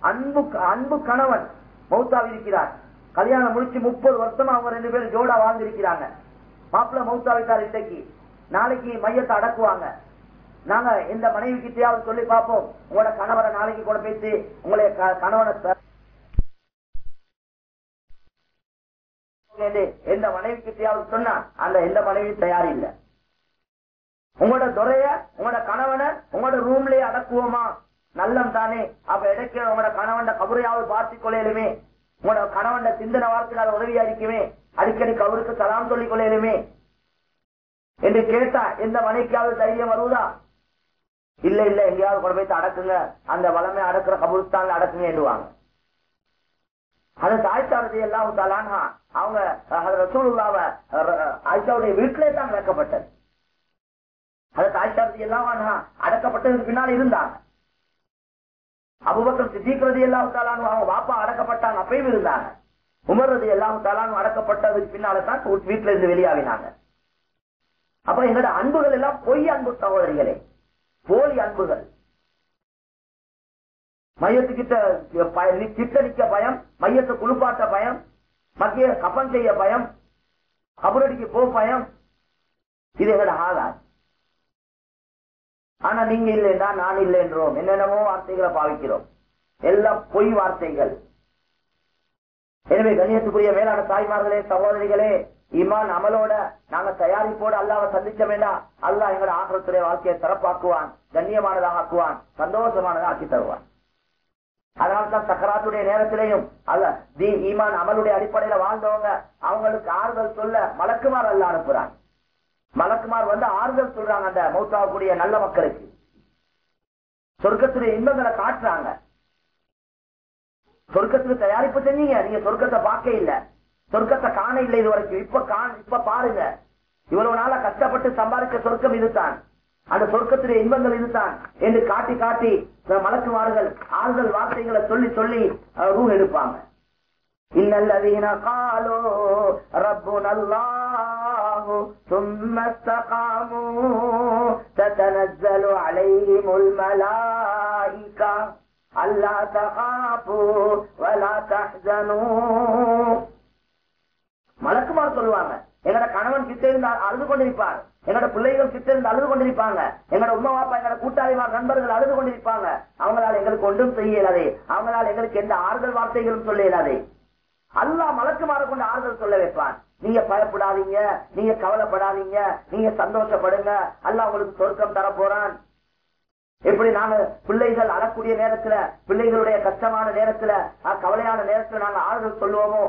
அன்பு அன்பு கணவன் மௌத்தாவி இருக்கிறார். கல்யாணம் முடிச்சு முப்பது வருஷமா அவங்க ரெண்டு பேரும் ஜோடா வாழ்ந்திருக்கிறாங்க. மாப்பிள்ள மௌத்தாவிட்டார் இன்றைக்கு. நாளைக்கு மையத்தை அடக்குவாங்க. நாங்க எந்த மனைவி கிட்டையாவது சொல்லி பார்ப்போம். உங்களோட கணவரை நாளைக்கு கூட பேசி உங்களை கணவனை எந்த மனைவி கிட்டையாவது சொன்னா அந்த எந்த மனைவி தயார் இல்லை உங்களோட துறைய உங்களோட கணவனை உங்களோட ரூம்லயே அடக்குவோமா? நல்லம் தானே. அப்ப இடைக்கிற உங்களோட கணவன் கபரையாவது பார்த்து கொள்ளையிலுமே உங்களோட கணவன் சிந்தனை வார்த்தையால் உதவியா இருக்குமே? அடிக்கடி கபருக்கு சலாம் சொல்லிக் கொள்ளையிலுமே என்று கேட்டா எந்த மனைக்காவது தைரியம் வருவதா இல்ல இல்ல எங்கேயாவது கொண்டு போய் அடக்குங்க. அந்த வளமை அடக்குற கபுருஸ்தான் அடக்குங்க என்றுவாங்க அந்த தாய்ச்சாரதி எல்லாம் தலானா அவங்க ரசூலுல்லாவ ஆயிஷாவுடைய வீட்டிலே தான் அடக்கப்பட்டது அந்த தாய்ச்சாரதி எல்லாம் அடக்கப்பட்டதுக்கு பின்னால் இருந்தாங்க. அபுபக்கர் சித்திக்கிறது எல்லாம் தாலானு அவங்க பாப்பா அடக்கப்பட்டாங்க அப்பயும் இருந்தாங்க. உமர்றது எல்லாம் தாலானு அடக்கப்பட்டதுக்கு பின்னால தான் வீட்டுல இருந்து வெளியாகினாங்க. அப்ப எங்களோட அன்புகள் எல்லாம் பொய் அன்பு சகோதரிகளே போலி அன்புகள். மையத்துக்கிட்ட கிட்ட நிக்க பயம் மையத்தை குளிப்பாட்ட பயம் மத்திய கப்பன் செய்ய பயம் கபரடிக்கு போ பயம். இது எங்களோட ஆதார் ஆனா நீங்க இல்லைன்றா நான் இல்லை என்றோம் என்னென்னமோ வார்த்தைகளை பாவிக்கிறோம். எல்லாம் பொய் வார்த்தைகள். எனவே கணியத்துக்குரிய மேலான தாய்மார்களே சகோதரிகளே இமான் அமலோட நாங்க தயாரிப்போட அல்லாவை சந்திக்க வேண்டாம் அல்லாஹ் எங்களோட ஆக்கிரத்துடைய வாழ்க்கையை சிறப்பாக்குவான் கண்ணியமானதாக ஆக்குவான் சந்தோஷமானதாக ஆக்கி தருவான் அதனால்தான் சக்கராத்துடைய நேரத்திலையும் அல்ல தி ஈமான் அமலுடைய அடிப்படையில வாழ்ந்தவங்க அவங்களுக்கு ஆறுதல் சொல்ல மலக்குமார் அல்ல அனுப்புறாங்க மலக்குமார் வந்து ஆறுதல் சொல்றாங்க அந்த மௌத்தாகக்கூடிய நல்ல மக்களுக்கு. சொர்க்கத்துடைய இன்பங்களை காட்டுறாங்க. சொர்க்கத்துக்கு தயாரிப்பு செஞ்சீங்க நீங்க சொர்க்கத்தை பார்க்க இல்ல. சொர்க்கத்தை காண இல்லை இது வரைக்கும் இப்ப காண இப்ப பாருங்க. இவ்வளவு நாளா கஷ்டப்பட்டு சம்பாதிக்க சொர்க்கம் இதுதான். அந்த சொர்க்கத்துடைய இன்பங்கள் இதுதான் என்று காட்டி காட்டி மலக்குமார்கள் ஆறுதல் வார்த்தைகளை சொல்லி சொல்லி ரூ எடுப்பாங்க இன்னல்லதீன காலோ ربنا الله ثم استقاموا تتنزل عليهم الملائكة ألا تخافوا ولا تحزنوا மலக்குமார் சொல்லுவாங்க என்னோட கணவன் சித்திருந்து அழுது கொண்டிருப்பார். என்னோட பிள்ளைகள் சித்திருந்து இருந்து அழுது கொண்டிருப்பாங்க. எங்களோட உமா பாப்பா எங்களோட கூட்டாளிமார் நண்பர்கள் அழுது கொண்டிருப்பாங்க. அவங்களால எங்களுக்கு ஒன்றும் செய்ய இயலாது அவங்களால எங்களுக்கு எந்த ஆறுதல் வார்த்தைகளும் சொல்ல இயலாது அல்லாஹ் மலக்குமார கொண்டு ஆறுதல் சொல்ல வைப்பான். நீங்க பயப்படாதீங்க. நீங்க கவலைப்படாதீங்க. நீங்க சந்தோஷப்படுங்க. அல்ல உங்களுக்கு சொர்க்கம் தரப்போறான். எப்படி நாங்க பிள்ளைகள் அழக்கூடிய நேரத்துல பிள்ளைகளுடைய கஷ்டமான நேரத்துல கவலையான நேரத்துல நாங்க ஆறுதல் சொல்லுவோமோ?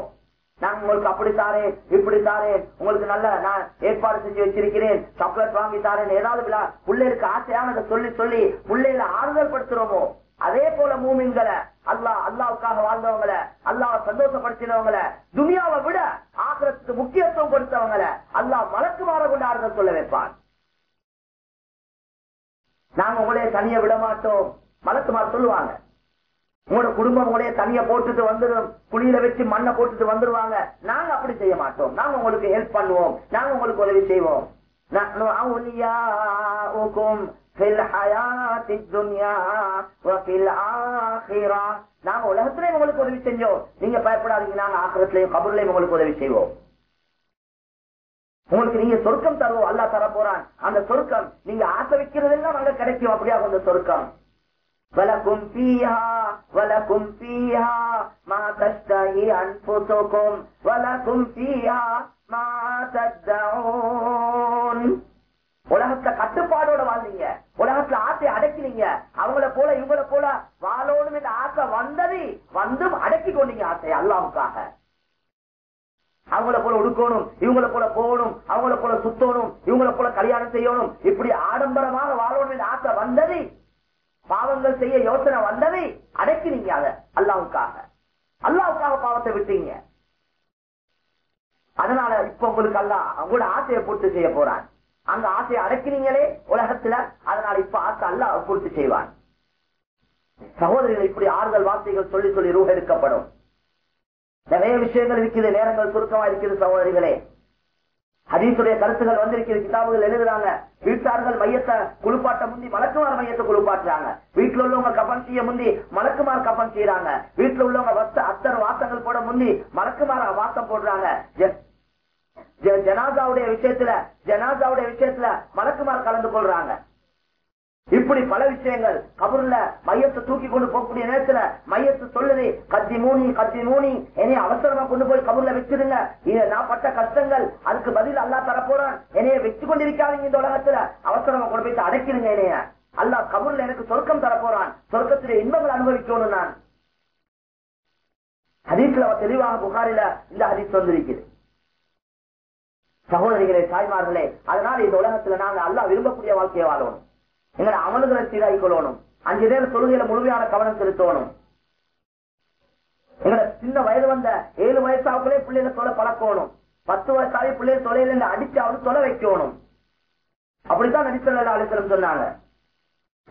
நான் உங்களுக்கு அப்படி தாரேன் இப்படி தாரேன். உங்களுக்கு நல்ல நான் ஏற்பாடு செஞ்சு வச்சிருக்கிறேன். சாக்லேட் வாங்கி தாரேன் ஏதாவது விழா பிள்ளைகளுக்கு ஆசையானதை சொல்லி சொல்லி பிள்ளைகளை ஆறுதல் படுத்துறோமோ அதே போல மூமின்களை அல்லாஹ் அல்லாவுக்காக வாழ்ந்தவங்கள அல்லாஹ் சந்தோஷப்படுத்தினவங்கள துனியாவை விட ஆக்கிரத்துக்கு முக்கியத்துவம் கொடுத்தவங்கள அல்லாஹ் மலக்கு மாற கொண்டு ஆறுதல் சொல்ல வைப்பான். நாங்க உங்களே தனிய விட மாட்டோம் மலக்குமார் சொல்லுவாங்க. உங்களோட குடும்பம் உங்களைய தனியா போட்டுட்டு வந்துடும் குழியில வச்சு மண்ணை போட்டுட்டு வந்துருவாங்க. நாங்க அப்படி செய்ய மாட்டோம். நாங்க உங்களுக்கு ஹெல்ப் பண்ணுவோம். நாங்க உங்களுக்கு உதவி செய்வோம். நாங்க உலகத்திலேயும் உங்களுக்கு உதவி செஞ்சோம். நீங்க பயப்படாதீங்க. நாங்க ஆக்கிரத்திலையும் கபூர்லயும் உங்களுக்கு உதவி செய்வோம். உங்களுக்கு நீங்க சொர்க்கம் தருவோம். அல்லா தர போறான் அந்த சொர்க்கம் நீங்க ஆசை வைக்கிறதெல்லாம் அங்க கிடைக்கும். அப்படியா அந்த சொர்க்கம். வலக்கும் பீஹா வலக்கும் பீஹா மா தஷ்தஹி அன்புசுகும். வலக்கும் பீஹா மா தத்தூன். உலகத்துல கட்டுப்பாடோட வாழ்ந்தீங்க. உலகத்துல ஆசை அடக்கினீங்க. அவங்கள போல இவங்களை போல வாழணும் என்ற ஆசை வந்தது வந்தும் அடக்கி கொண்டீங்க ஆசை அல்லாவுக்காக. அவங்கள போல உடுக்கணும் இவங்கள போல போகணும் அவங்களை போல சுத்தணும் இவங்கள போல கல்யாணம் செய்யணும் இப்படி ஆடம்பரமாக வாழணும் என்ற ஆசை வந்தது பாவங்கள் செய்ய யோசனை வந்ததை அடக்கினீங்க அத அல்லாவுக்காக. அல்லாவுக்காக பாவத்தை விட்டீங்க. அதனால இப்ப உங்களுக்கு அல்லா அவங்களோட ஆசையை பூர்த்தி செய்ய போறான். அந்த ஆசையை அடக்கினீங்களே உலகத்துல அதனால இப்ப ஆசை அல்ல பூர்த்தி செய்வான். சகோதரிகள் இப்படி ஆறுதல் வார்த்தைகள் சொல்லி சொல்லி ரூபெடுக்கப்படும் நிறைய விஷயங்கள் இருக்குது நேரங்கள் சுருக்கமா இருக்குது சகோதரிகளே. ஹதீசுடைய கருத்துகள் வந்திருக்கிறது கிதாபுகள் எழுதுறாங்க. வீட்டார்கள் மையத்தை குளிப்பாட்ட முந்தி மலக்குமார் மையத்தை குளிப்பாட்டுறாங்க. வீட்டுல உள்ளவங்க கப்பன் செய்ய முந்தி மலக்குமார் கப்பன் செய்யறாங்க வீட்டுல உள்ளவங்க வஸ்த அத்தர் வாசங்கள் போட முந்தி மலக்குமார வாசம் போடுறாங்க. ஜனாதாவுடைய விஷயத்துல ஜனாதாவுடைய விஷயத்துல மலக்குமார் கலந்து கொள்றாங்க. இப்படி பல விஷயங்கள் கபூர்ல மையத்தை தூக்கி கொண்டு போகக்கூடிய நேரத்துல மையத்தை சொல்லுது கத்தி மூணி கத்தி மூணி என்னைய அவசரமா கொண்டு போய் கபூர்ல வச்சிருங்க இது நான் பட்ட கஷ்டங்கள் அதுக்கு பதில் அல்லா தரப்போறான். என்னைய வச்சு கொண்டிருக்காதீங்க இந்த உலகத்துல. அவசரமா கொண்டு போய் அடைக்கிறீங்க என்னைய. அல்லாஹ் கபூர்ல எனக்கு சொர்க்கம் தரப்போறான். சொர்க்கத்திலே இன்பங்கள் அனுபவிக்கணும் நான். ஹதீஸ்ல தெளிவாக புகாரில இந்த ஹதீஸ் வந்திருக்கிறது சகோதரிகளே தாய்மார்களே அதனால இந்த உலகத்துல நாங்க அல்லா விரும்பக்கூடிய வாழ்க்கையை வாழணும். எங்களை அமலுகளை சீராகி கொள்ளணும் அஞ்சு பேர் தொழுகையில முழுமையான கவனம் செலுத்தணும். எங்களை சின்ன வயது வந்த ஏழு வயசாவுக்குள்ளே பிள்ளைகளை தொலை பழக்கணும். பத்து வயசாவே பிள்ளைகள் தொலைல அடிச்சு அவரு தொலை வைக்கணும். அப்படித்தான் நடித்தல அழைத்தலம் சொன்னாங்க.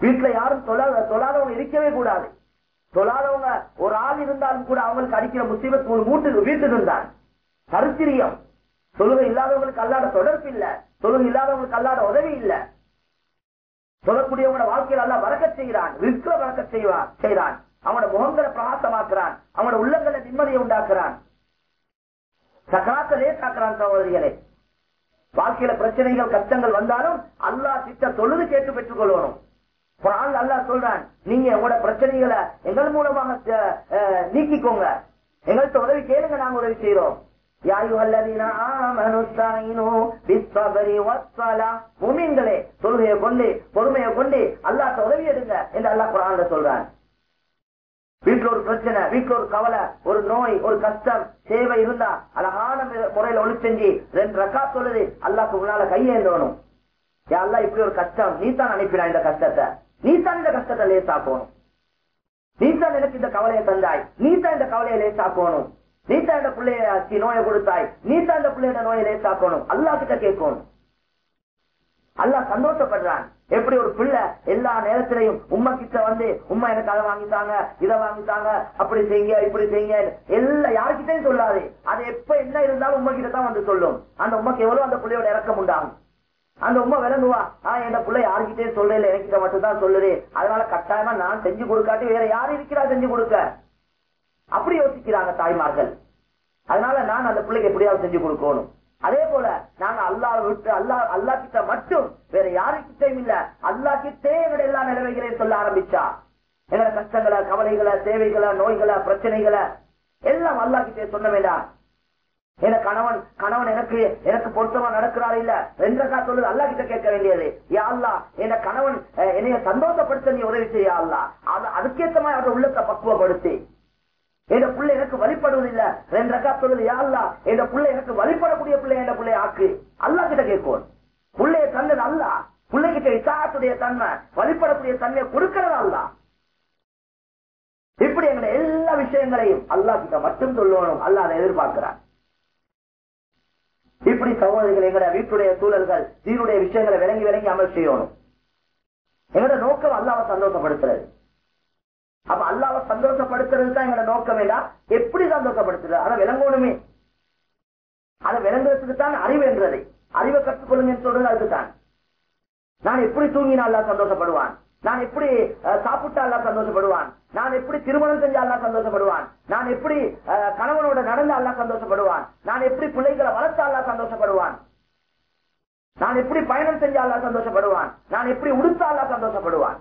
வீட்டுல யாரும் தொழாத தொழாதவங்க இருக்கவே கூடாது. தொழாதவங்க ஒரு ஆள் இருந்தாலும் கூட அவங்களுக்கு அடிக்கிற முசீபத் ஒரு வீட்டுக்கு வீட்டுக்கு இருந்தான் சரித்திரியம். தொழுகை இல்லாதவங்களுக்கு அல்லாட தொடர்பு இல்ல. தொழுகை இல்லாதவங்களுக்கு அல்லாட உதவி இல்லை. சொல்லக்கூடியவங்களோட வாழ்க்கையில் அல்ல வரக்க செய்கிறான் விற்க வரக்க செய்வான் செய்கிறான் அவனோட முகங்களை பிரகாசமாக்குறான் அவனோட உள்ளங்களை நிம்மதியை உண்டாக்குறான். சக்கராத்த லேசாக்குறான் சகோதரிகளே. வாழ்க்கையில பிரச்சனைகள் கஷ்டங்கள் வந்தாலும் அல்லாஹ் சித்த தொழுது கேட்டு பெற்றுக் கொள்ளணும் குரான் அல்லாஹ் சொல்றான் நீங்க உங்களோட பிரச்சனைகளை எங்கள் மூலமாக நீக்கிக்கோங்க. எங்கள்கிட்ட உதவி கேளுங்க நாங்க உதவி செய்யறோம் يا أيها الذين آمنوا استعينوا بالصبر والصلاة முஃமின்களே தொழுகையை கொண்டு பொறுமையை கொண்டு அல்லாஹ் உதவி எடுங்க என்று அல்லாஹ் குரான்ல சொல்றான் வீட்டுல ஒரு பிரச்சனை வீட்டுல ஒரு கவலை ஒரு நோய் ஒரு கஷ்டம் சேவை இருந்தா அழகான மு- முறையில ஒளி செஞ்சு ரெண்டு ரக்கா சொல்லுது அல்லாஹ்க்கு முன்னால கையேந்தணும் யா அல்லாஹ் இப்படி ஒரு கஷ்டம் நீ தான் அனுப்பினா இந்த கஷ்டத்தை நீ தான் இந்த கஷ்டத்தை லேசாக்கணும் நீ தான் எனக்கு இந்த கவலையை தந்தாய் நீ தான் இந்த கவலையை லேசாக்கணும் நீ தான் இந்த பிள்ளைய நோயை கொடுத்தாய். நீ தான் இந்த பிள்ளையோட நோயை லேசாக்கணும் அல்லா கிட்ட கேட்கணும். அல்லா சந்தோஷப்படுறான். எப்படி ஒரு பிள்ளை எல்லா நேரத்திலையும் உம்மா கிட்ட வந்து உம்மா எனக்கு அதை வாங்கித்தாங்க இதை வாங்கித்தாங்க அப்படி செய்யுங்க இப்படி செய்யுங்க எல்லா யாருக்கிட்டையும் சொல்லாது. அது எப்ப என்ன இருந்தாலும் உம்மா கிட்ட தான் வந்து சொல்லும். அந்த உமாக்கு எவ்வளவு அந்த பிள்ளையோட இறக்கம் உண்டாகும். அந்த உமா விளங்குவா ஆஹ் என் பிள்ளை யாருக்கிட்டே சொல்லல எனக்கிட்ட மட்டும் தான் சொல்லுது. அதனால கட்டாயமா நான் செஞ்சு கொடுக்காட்டி வேற யாரு இருக்கிறா செஞ்சு கொடுக்க? அப்படி யோசிக்கிறாங்க தாய்மார்கள். அதனால நான் அந்த பிள்ளைக்கு எப்படியாவது செஞ்சு கொடுக்கணும். அதே போல நாங்க அல்லாஹ் விட்டு அல்லாஹ் அல்லா கிட்ட மட்டும் வேற யாருக்கிட்டையும் இல்ல. அல்லா கிட்டே எங்களை எல்லாம் நிலைமைகளையும் சொல்ல ஆரம்பிச்சா. எங்களை கஷ்டங்களை கவலைகளை தேவைகளை நோய்களை பிரச்சனைகளை எல்லாம் அல்லா கிட்டே சொன்ன வேண்டாம். என கணவன் கணவன் எனக்கு எனக்கு பொருத்தமா நடக்கிறாரு இல்ல? ரெண்டக்கா சொல்லு அல்லா கிட்ட கேட்க வேண்டியது. யா அல்லா என் கணவன் என்னைய சந்தோஷப்படுத்த நீ உதவி செய்யா அல்லா அது அதுக்கேற்ற மாதிரி அவரோட உள்ளத்தை பக்குவப்படுத்தி. என் பிள்ளை எனக்கு வழிபடுவது இல்ல ரெண்டு ரக்கா சொல்லுது யா அல்லா என் பிள்ளை எனக்கு வழிபடக்கூடிய பிள்ளை என் பிள்ளை ஆக்கு. அல்லா கிட்ட கேட்கும் பிள்ளைய தந்தது அல்லா பிள்ளைகிட்ட இசாத்துடைய தன்மை வழிபடக்கூடிய தன்மையை கொடுக்கிறது அல்லா இப்படி எங்களை எல்லா விஷயங்களையும் அல்லா கிட்ட மட்டும் சொல்லணும். அல்லா அதை எதிர்பார்க்கிறான் இப்படி சகோதரிகள் எங்களுடைய வீட்டுடைய சூழல்கள் தீனுடைய விஷயங்களை விளங்கி விளங்கி அமல் செய்யணும். எங்களோட நோக்கம் அல்லாவை சந்தோஷப்படுத்துறது. அப்ப அல்லாவை சந்தோஷப்படுத்துறது தான் எங்களோட நோக்கம் இல்ல. எப்படி சந்தோஷப்படுத்துறது? அதை விளங்கணுமே. அதை விளங்குறதுக்கு தான் அறிவு என்றதை. அறிவை கற்றுக்கொள்ளுங்கன்னு சொல்றது அதுக்குத்தான். நான் எப்படி தூங்கினா அல்லா சந்தோஷப்படுவான்? நான் எப்படி சாப்பிட்டா அல்லா சந்தோஷப்படுவான்? நான் எப்படி திருமணம் செஞ்சா அல்லா சந்தோஷப்படுவான்? நான் எப்படி அஹ், கணவனோட நடந்து அல்லா சந்தோஷப்படுவான்? நான் எப்படி பிள்ளைகளை வளர்த்தா அல்லா சந்தோஷப்படுவான்? நான் எப்படி பயணம் செஞ்சா அல்லா சந்தோஷப்படுவான்? நான் எப்படி உடுத்தா அல்லா சந்தோஷப்படுவான்?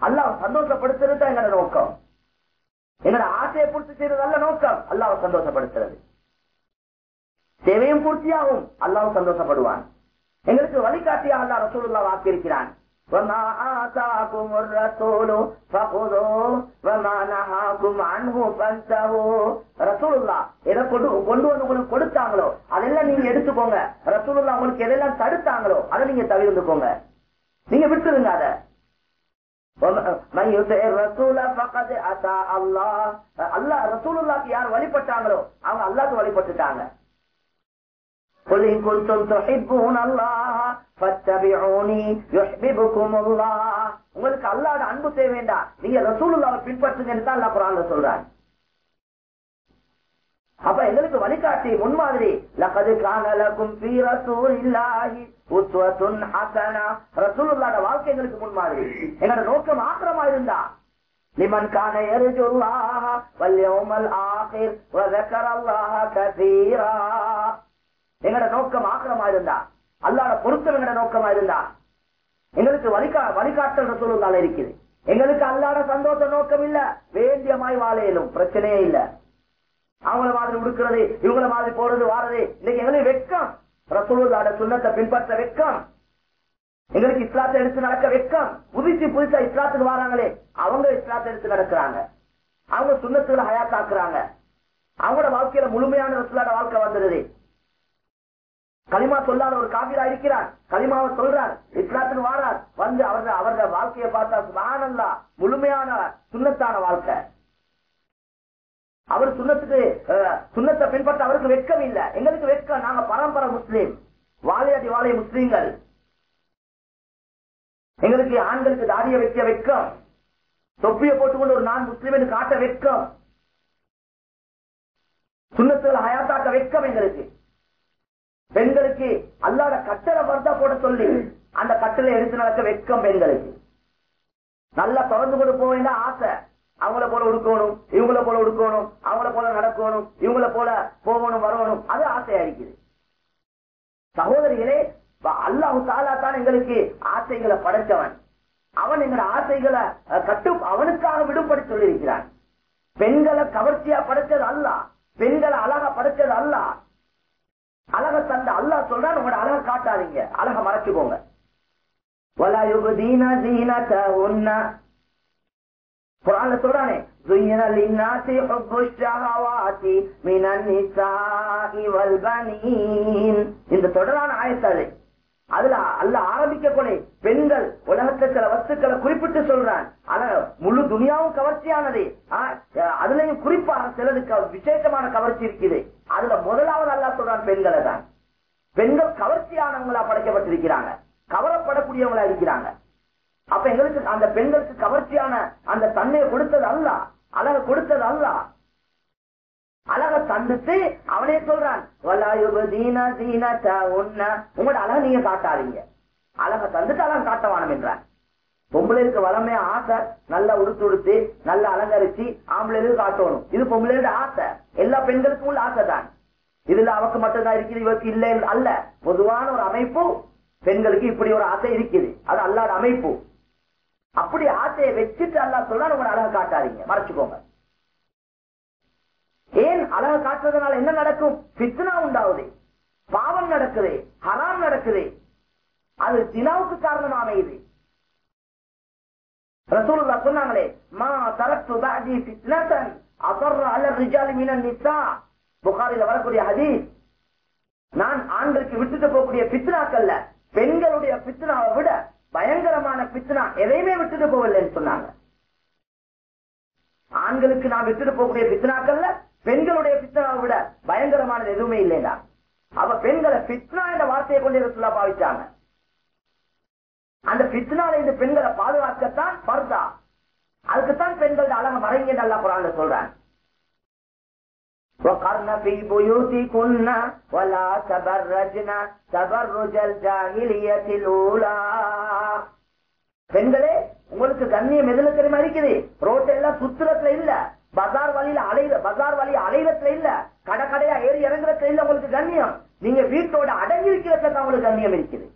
அல்லாஹ் சந்தோஷப்படுத்துறது தான் எங்களோட நோக்கம். எங்களோட ஆசையை பூர்த்தி செய்யறது அல்ல நோக்கம். அல்லாஹ் சந்தோஷப்படுத்துறது. சேவையும் பூர்த்தியாகும். அல்லாஹ் சந்தோஷப்படுவான். எங்களுக்கு வழிகாட்டியா அல்லா ரசூலுல்லா வாக்கியிருக்கிறான் கொடுத்தாங்களோ அதெல்லாம் நீங்க எடுத்துக்கோங்க. ரசூலுல்லா உங்களுக்கு எதெல்லாம் தடுத்தாங்களோ அதை நீங்க தவிர்த்துக்கோங்க. நீங்க விட்டுருங்க அதை. யார் வழிபட்டாங்களோ அவங்க அல்லாக்கு வழிபட்டுட்டாங்க. உங்களுக்கு அல்லாத அன்பு செய்ய வேண்டாம் நீங்க ரசூலுல்லாவை பின்பற்றுங்கன்னு தான் குரான்ல சொல்றாங்க அப்ப எங்களுக்கு வழிகாட்டி முன்மாதிரி லகது காணலக்கும் பீரசூர் இல்லாஹி ரசூலுல்லாட வாழ்க்கை எங்களுக்கு முன் மாதிரி எங்களோட நோக்கம் ஆக்கிரமா இருந்தா لمن كان يرجو الله واليوم الآخر وذكر الله كثيرا எங்கட நோக்கம் ஆக்கிரமா இருந்தா அல்லாட பொருத்தம் எங்கட நோக்கமா இருந்தா எங்களுக்கு வழிகா வழிகாட்டல் ரசூலுல்லால இருக்குது. எங்களுக்கு அல்லாட சந்தோஷ நோக்கம் இல்ல. வேண்டியமாய் வாழையிலும் பிரச்சனையே இல்ல. அவங்கள மாதிரி உடுக்கிறது இவங்கள மாதிரி போறது வாடுறது இன்னைக்கு எங்களுக்கு வெக்கம் ரசூலுல்லாட சுண்ணத்தை பின்பற்ற வெக்கம் எங்களுக்கு இஸ்லாத்தை எடுத்து நடக்க வெக்கம் புதுசு புதுசா இஸ்லாத்துக்கு வராங்களே அவங்க இஸ்லாத்தை எடுத்து நடக்கிறாங்க. அவங்க சுண்ணத்துல ஹயாத்தாக்குறாங்க. அவங்களோட வாழ்க்கையில முழுமையான ரசூலாட வாழ்க்கை வந்துடுது களிமா சொல்லாத ஒரு காபிரா இருக்கிறார் களிமாவை சொல்றார் இஸ்லாத்துக்கு வாரார் வந்து அவரது அவரது வாழ்க்கையை பார்த்தா சுபானல்லா முழுமையான சுண்ணத்தான வாழ்க்கை. அவர் சுண்ணத்துக்கு சுண்ணத்தை பின்பற்ற அவருக்கு வெட்கம் இல்ல. எங்களுக்கு வெட்கம். நாங்க பரம்பரை முஸ்லீம். வாழையாடி வாழை முஸ்லீம்கள். எங்களுக்கு ஆண்களுக்கு தாடிய வைக்க வெட்கம். தொப்பியை போட்டுக்கொண்டு ஒரு நான் முஸ்லீம் என்று காட்ட வெட்கம். சுண்ணத்துகள் ஹயாத்தாக்க வெட்கம் எங்களுக்கு. பெண்களுக்கு அல்லாத கட்டளை வந்தா போட சொல்லி அந்த கட்டளை எடுத்து நடக்க வெட்கம் பெண்களுக்கு. நல்லா தொடர்ந்து கொண்டு போவேன் ஆசை. அவங்கள போல உடுக்கணும் இவங்களை போல உடுக்கணும் அவங்கள போல நடக்கணும் இவங்கள போல போகணும் வரணும் அது ஆசையா இருக்குது சகோதரிகளே அல்லாஹு தாலா தான் எங்களுக்கு ஆசைகளை படைத்தவன். அவன் எங்களோட ஆசைகளை கட்டு அவனுக்காக விடுபடுத்தி சொல்லியிருக்கிறான். பெண்களை கவர்ச்சியா படைச்சது அல்ல பெண்களை அழகா படைச்சது அல்ல அழக தந்த அல்லா சொல்றான் உங்களோட அழக காட்டாதீங்க. அழக மறைச்சுக்கோங்க. குரான்ல சொல்றானே زُيِّنَ لِلنَّاسِ حُبُّ الشَّهَوَاتِ مِنَ النِّسَاءِ وَالْبَنِينَ இந்த தொடரான ஆயத்தாது அதுல அல்ல ஆரம்பிக்க போனே பெண்கள் உலகத்துல சில வஸ்துக்களை குறிப்பிட்டு சொல்றான் ஆனா முழு துனியாவும் கவர்ச்சியானது ஆ, அதுலயும் குறிப்பாக சிலருக்கு விசேஷமான கவர்ச்சி இருக்குது அதுல முதலாவது அல்லா சொல்றான் பெண்களை தான் பெண்கள் கவர்ச்சியானவங்களா படைக்கப்பட்டிருக்கிறாங்க கவரப்படக்கூடியவங்களா இருக்கிறாங்க அப்ப எங்களுக்கு அந்த பெண்களுக்கு கவர்ச்சியான அந்த தன்மையை கொடுத்தது அல்ல. அழக கொடுத்தது அல்ல. அழக தந்துட்டு அவனே சொல்றான் உங்களோட அழக நீங்க காட்டாதீங்க. அழக தந்துட்டு அழக காட்டவானம் என்றான் பொம்பளைக்கு வளமையா ஆசை நல்லா உடுத்து உடுத்து நல்லா அலங்கரிச்சு ஆம்பளைகளுக்கு காட்டணும். இது பொம்பளையோட ஆசை. எல்லா பெண்களுக்கும் உள்ள ஆசை தான். இதுல அவக்கு மட்டும்தான் இருக்குது இவருக்கு இல்லை அல்ல. பொதுவான ஒரு அமைப்பு பெண்களுக்கு இப்படி ஒரு ஆசை இருக்குது. அது அல்லாத அமைப்பு. அப்படி ஆசையை வச்சுட்டு அல்லா சொல்றா உங்களை அழகா காட்டாதீங்க. மறைச்சுக்கோங்க. ஏன் அழகா காட்டுறதுனால என்ன நடக்கும்? பித்னா உண்டாகுது. பாவம் நடக்குது. ஹராம் நடக்குது. அது தினாவுக்கு காரணம் அமையுது ரசூலுல்லாஹ் சொன்னாங்களே மா தரத்து பாதி ஃபித்னதன் அஸர்ர அல ரிஜாலி மீனன் நிஸா புகாரில வரக்கூடிய ஹதீஸ் நான் ஆண்களுக்கு விட்டுட்டு போகக்கூடிய பித்னாக்கல்ல பெண்களுடைய பித்னாவை விட பயங்கரமான பித்னா எதையுமே விட்டுட்டு போகலன்னு சொன்னாங்க. ஆண்களுக்கு நான் விட்டுட்டு போகக்கூடிய பித்னாக்கள்ல பெண்களுடைய பித்னாவை விட பயங்கரமானது எதுவுமே இல்லைடா அவ பெண்களை பித்னா என்ற வார்த்தையை கொண்டு ரசூலா பாவிச்சாங்க. அந்த பித்னால இந்த பெண்களை பாதுகாக்கத்தான் பர்தா. அதுக்குத்தான் பெண்கள் அழக மறைங்க நல்லா குரான்ல சொல்றாங்க. وقرن في بيوتكن ولا تبرجن تبرج الجاهلية الأولى பெண்களே உங்களுக்கு கண்ணியம் எதுல தெரியுமா இருக்குது ரோட் எல்லாம் சுத்துறதுல இல்ல பஜார் வழியில அலையிற பஜார் வழி அலையிறதுல இல்ல கடை கடையா ஏறி இறங்குறதுல இல்ல உங்களுக்கு கண்ணியம் நீங்க வீட்டோட அடங்கி இருக்கிறதுல தான் உங்களுக்கு கண்ணியம் இருக்குது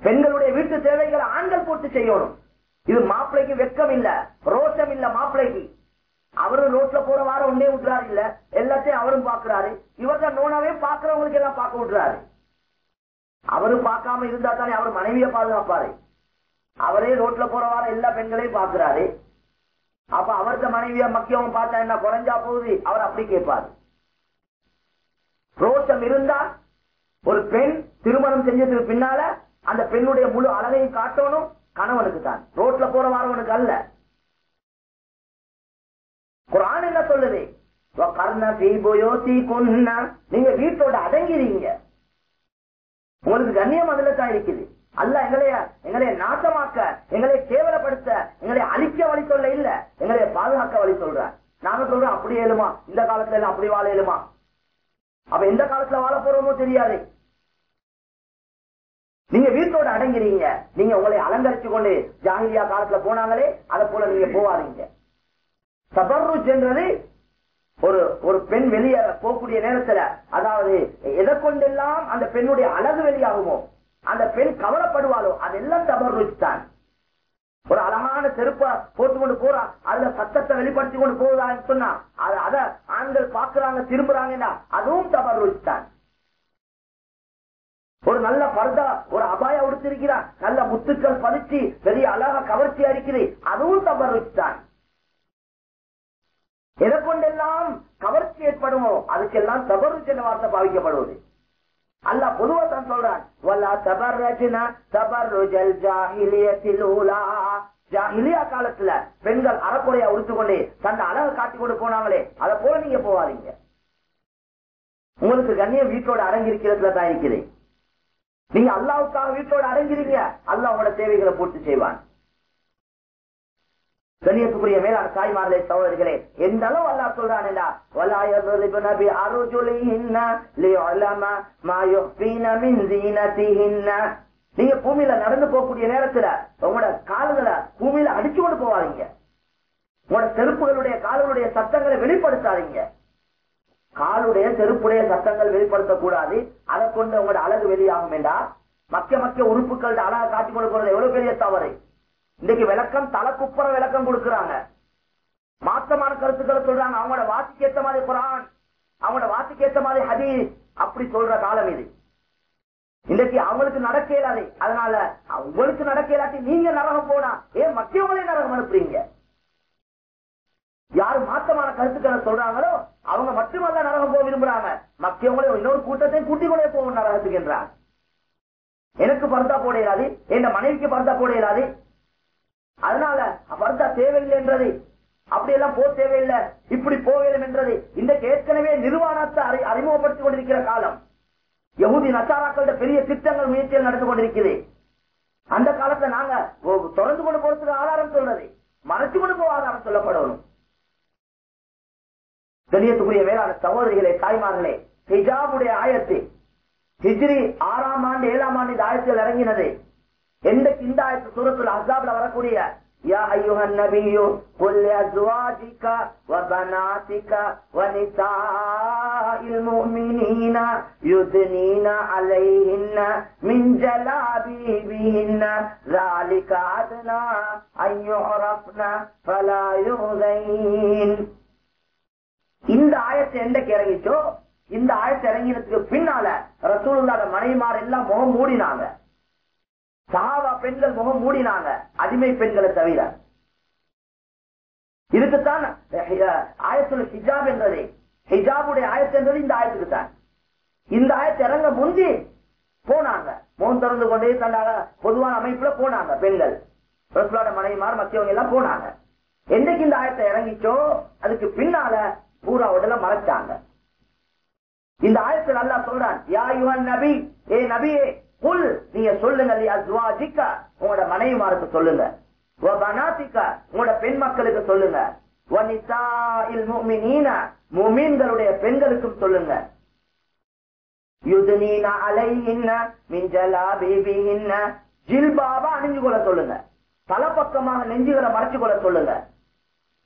பெண்களுடைய வீட்டு தேவைகளை ஆண்கள் போட்டு செய்யணும் இது மாப்பிளைக்கு வெக்கம் இல்ல ரோஷம் இல்ல மாப்பிளைக்கு அவரும் ரோட்ல போற வாரம் ஒன்னே விட்டுறாரு இல்ல. எல்லாத்தையும் அவரும் பாக்குறாரு இவர்த நோனாவே பாக்குறவங்களுக்கு எல்லாம் பார்க்க விட்டுறாரு. அவரும் பார்க்காம இருந்தா தானே அவர் மனைவியை பாதுகாப்பாரு. அவரே ரோட்ல போற வாரம் எல்லா பெண்களையும் பாக்குறாரு அப்ப அவருக்கு மனைவிய மக்கியவன் பார்த்தா என்ன குறைஞ்சா போகுது? அவர் அப்படி கேட்பாரு. ரோஷம் இருந்தா ஒரு பெண் திருமணம் செஞ்சதுக்கு பின்னால அந்த பெண்ணுடைய முழு அழகையும் காட்டணும் கணவனுக்கு தான் ரோட்ல போற வாரவனுக்கு அல்ல. குரான் என்ன சொல்லுது? நீங்க வீட்டோட அடங்கிறீங்க. உங்களுக்கு கண்ணியம் அதுல தான் இருக்குது. அல்ல எங்களைய எங்களை நாசமாக்க எங்களை கேவலப்படுத்த எங்களை அழிக்க வழி சொல்ல இல்ல. எங்களைய பாதுகாக்க வழி சொல்ற நாங்க சொல்றோம் அப்படி எழுமா. இந்த காலத்துல எல்லாம் அப்படி வாழ எழுமா. அப்ப எந்த காலத்துல வாழ போறோமோ தெரியாது. நீங்க வீட்டோட அடங்கிறீங்க. நீங்க உங்களை அலங்கரிச்சு கொண்டு ஜாகிரியா காலத்துல போனாங்களே அதை போல நீங்க போவாதீங்க. சபர்ருச் என்றது ஒரு ஒரு பெண் வெளியே போகக்கூடிய நேரத்துல அதாவது எதை கொண்டெல்லாம் அந்த பெண்ணுடைய அழகு வெளியாகுமோ அந்த பெண் கவலைப்படுவாளோ அதெல்லாம் தபர்ருச் தான். ஒரு அழகான செருப்ப போட்டு கொண்டு போறா அதுல சத்தத்தை வெளிப்படுத்தி கொண்டு போகுதான்னு சொன்னா அத ஆண்கள் பாக்குறாங்க திரும்புறாங்கன்னா அதுவும் தபர்ருச் தான். ஒரு நல்ல பர்தா ஒரு அபாய உடுத்திருக்கிறான் நல்ல முத்துக்கள் பதிச்சு பெரிய அழகா கவர்ச்சி இருக்குது அதுவும் தபர்ருச் தான். எதை கொண்டெல்லாம் கவர்ச்சி ஏற்படுமோ அதுக்கெல்லாம் தபருச் என்ற வார்த்தை பாவிக்கப்படுவது. அல்ல பொதுவா தான் சொல்றான் வல்லா தபர்ரஜ்னா தபர்ருஜல் ஜாஹிலியத்தில் ஊலா. ஜாஹிலியா காலத்துல பெண்கள் அறக்குறையா உடுத்துக்கொண்டே தந்த அழகு காட்டி கொண்டு போனாங்களே அதை போல நீங்க போவாதீங்க. உங்களுக்கு கண்ணியம் வீட்டோட அடங்கியிருக்கிறதுல தான் இருக்குது. நீங்க அல்லாவுக்காக வீட்டோட அடங்கிறீங்க அல்லாஹ் உங்களோட தேவைகளை பூர்த்தி செய்வான். கண்ணியத்துக்குரிய மேலான தாய்மார்களே சகோதரிகளே எந்த அளவு அல்லா சொல்றான் நீங்க பூமியில நடந்து போகக்கூடிய நேரத்துல உங்களோட கால்களை பூமியில அடிச்சு கொண்டு போவாதீங்க உங்களோட செருப்புகளுடைய கால்களுடைய சத்தங்களை வெளிப்படுத்தாதீங்க. காலுடைய செருப்புடைய சத்தங்கள் வெளிப்படுத்தக்கூடாது. அதை கொண்டு உங்களோட அழகு வெளியாகும் என்றா மக்க மக்க உறுப்புகள் அழகை காட்டி கொண்டு போறது எவ்வளவு பெரிய தவறு. இன்னைக்கு விளக்கம் தலைக்குப்புற விளக்கம் கொடுக்கறாங்க. மாற்றமான கருத்துக்களை சொல்றாங்க. அவங்களோட வாசிக்கு ஏத்த மாதிரி குரான் அவங்களோட வாசிக்கு ஏத்த மாதிரி ஹதி அப்படி சொல்ற காலம் இது. இன்னைக்கு அவங்களுக்கு நடக்க இயலாது அதனால உங்களுக்கு நடக்க இயலாட்டி நீங்க நரகம் போனா ஏன் மத்தியவங்களே நரகம் அனுப்புறீங்க? யாரு மாற்றமான கருத்துக்களை சொல்றாங்களோ அவங்க மட்டுமல்ல நரகம் போக விரும்புறாங்க. மத்தியவங்களே இன்னொரு கூட்டத்தையும் கூட்டிக் கொண்டே போகும் நரகத்துக்கு என்றார். எனக்கு பருந்தா போட இயலாது என் மனைவிக்கு பருந்தா போட இயலாது அதனால பர்தா தேவையில்லை என்றது. அப்படியெல்லாம் போக தேவையில்லை. இப்படி போக வேண்டும் என்றது. இன்றைக்கு ஏற்கனவே நிர்வாணத்தை அறி- அறிமுகப்படுத்திக் கொண்டிருக்கிற காலம். யகுதி நசாராக்களோட பெரிய திட்டங்கள் முயற்சிகள் நடந்து கொண்டிருக்கிறது அந்த காலத்துல நாங்க ஒ- தொடர்ந்து கொண்டு போறதுக்கு ஆதாரம் சொல்றது. மறைச்சு கொண்டு போக ஆதாரம் சொல்லப்படணும். தெரியத்துக்குரிய வேளாண் சகோதரிகளே தாய்மார்களே ஹிஜாபுடைய ஆயத்து. ஹிஜ்ரி ஆறாம் ஆண்டு ஏழாம் ஆண்டு இந்த ஆயத்தில் இறங்கினது. எந்த இந்த ஆயத்து சூரத்துல அசாப்ல வரக்கூடிய يا أيها النبي قل لأزواجك وبناتك ونساء المؤمنين يدنين عليهن من جلابيبهن ذلك أدنى أن يعرفن فلا يؤذين இந்த ஆயத்தை எந்தக்கு இறங்கிச்சோ இந்த ஆயத்தை இறங்கினதுக்கு பின்னால ரசூலுல்லாட மனைவிமார் எல்லாம் முகம் மூடினாங்க சாவா பெண்கள் முகம் மூடினாங்க. அடிமை பெண்களை தவிர. இதுக்குத்தான் ஆயத்துல ஹிஜாப் என்றது. ஹிஜாபுடைய ஆயத்து என்றது இந்த ஆயத்துக்கு தான் இந்த ஆயத்தை இறங்க முந்தி போனாங்க. முகம் திறந்து கொண்டே தண்டாக பொதுவான அமைப்புல போனாங்க பெண்கள். ரசூலோட மனைவிமார் மத்தியவங்க எல்லாம் போனாங்க. என்னைக்கு இந்த ஆயத்தை இறங்கிச்சோ அதுக்கு பின்னால பூரா உடல மறைச்சாங்க. இந்த ஆயத்தில் நல்லா சொல்றான் யா யுவன் நபி ஏ நபியே புல் நீங்க சொல்லுங்க உங்களோட மனைவிமாருக்கு சொல்லுங்க. உங்களோட பெண் மக்களுக்கு சொல்லுங்க. வ பெண்களுக்கும் சொல்லுங்க. யுதுனீன அலைஹின்ன மின் ஜலாபிபிஹின்ன. ஜில்பாபா அணிஞ்சு கொள்ள சொல்லுங்க. தலப்பக்கமாக நெஞ்சுகளை மறைச்சு கொள்ள சொல்லுங்க.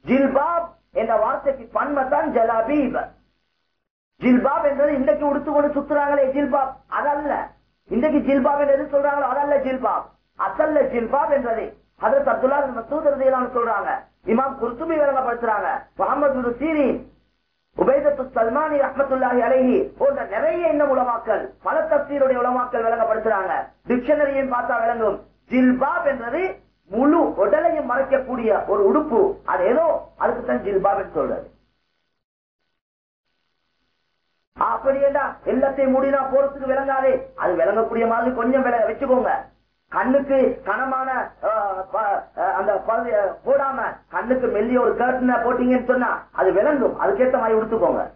ஜில்பாப் என்ற வார்த்தைக்கு பன்மத்தான் ஜலாபீப். ஜில்பாப் என்றது இன்றைக்கு உடுத்து கொண்டு சுத்துறாங்களே ஜில்பாப். அதல்ல. இன்றைக்கு ஜில்பாப் என்று எது சொல்றாங்களோ அதல்ல ஜில்பாப். அசல்ல ஜில்பாப் என்றது அதற்கு அப்துல்லா மசூதரதையிலான சொல்றாங்க. இமாம் குர்துபி விளங்கப்படுத்துறாங்க. முகமது சீரின் உபேதத்து சல்மானி அஹமத்துல்லாஹி அலைஹி போன்ற நிறைய இன்னும் உலமாக்கல் பல தப்சீருடைய உலமாக்கல் விளங்கப்படுத்துறாங்க. டிக்ஷனரியும் பார்த்தா விளங்கும். ஜில்பாப் என்றது முழு உடலையும் மறைக்கக்கூடிய ஒரு உடுப்பு. அது ஏதோ அதுக்கு தான் ஜில்பாப் என்று சொல்றது. அப்படியேண்டா எல்லாத்தையும் மூடினா போறதுக்கு விளங்காதே. அது விளங்கக்கூடிய மாதிரி கொஞ்சம் வச்சுக்கோங்க. கண்ணுக்கு கனமான ப- அந்த போடாம கண்ணுக்கு மெல்லிய ஒரு கர்ட்டனை போட்டீங்கன்னு சொன்னா அது விளங்கும். அதுக்கேற்ற மாதிரி உடுத்துக்கோங்க.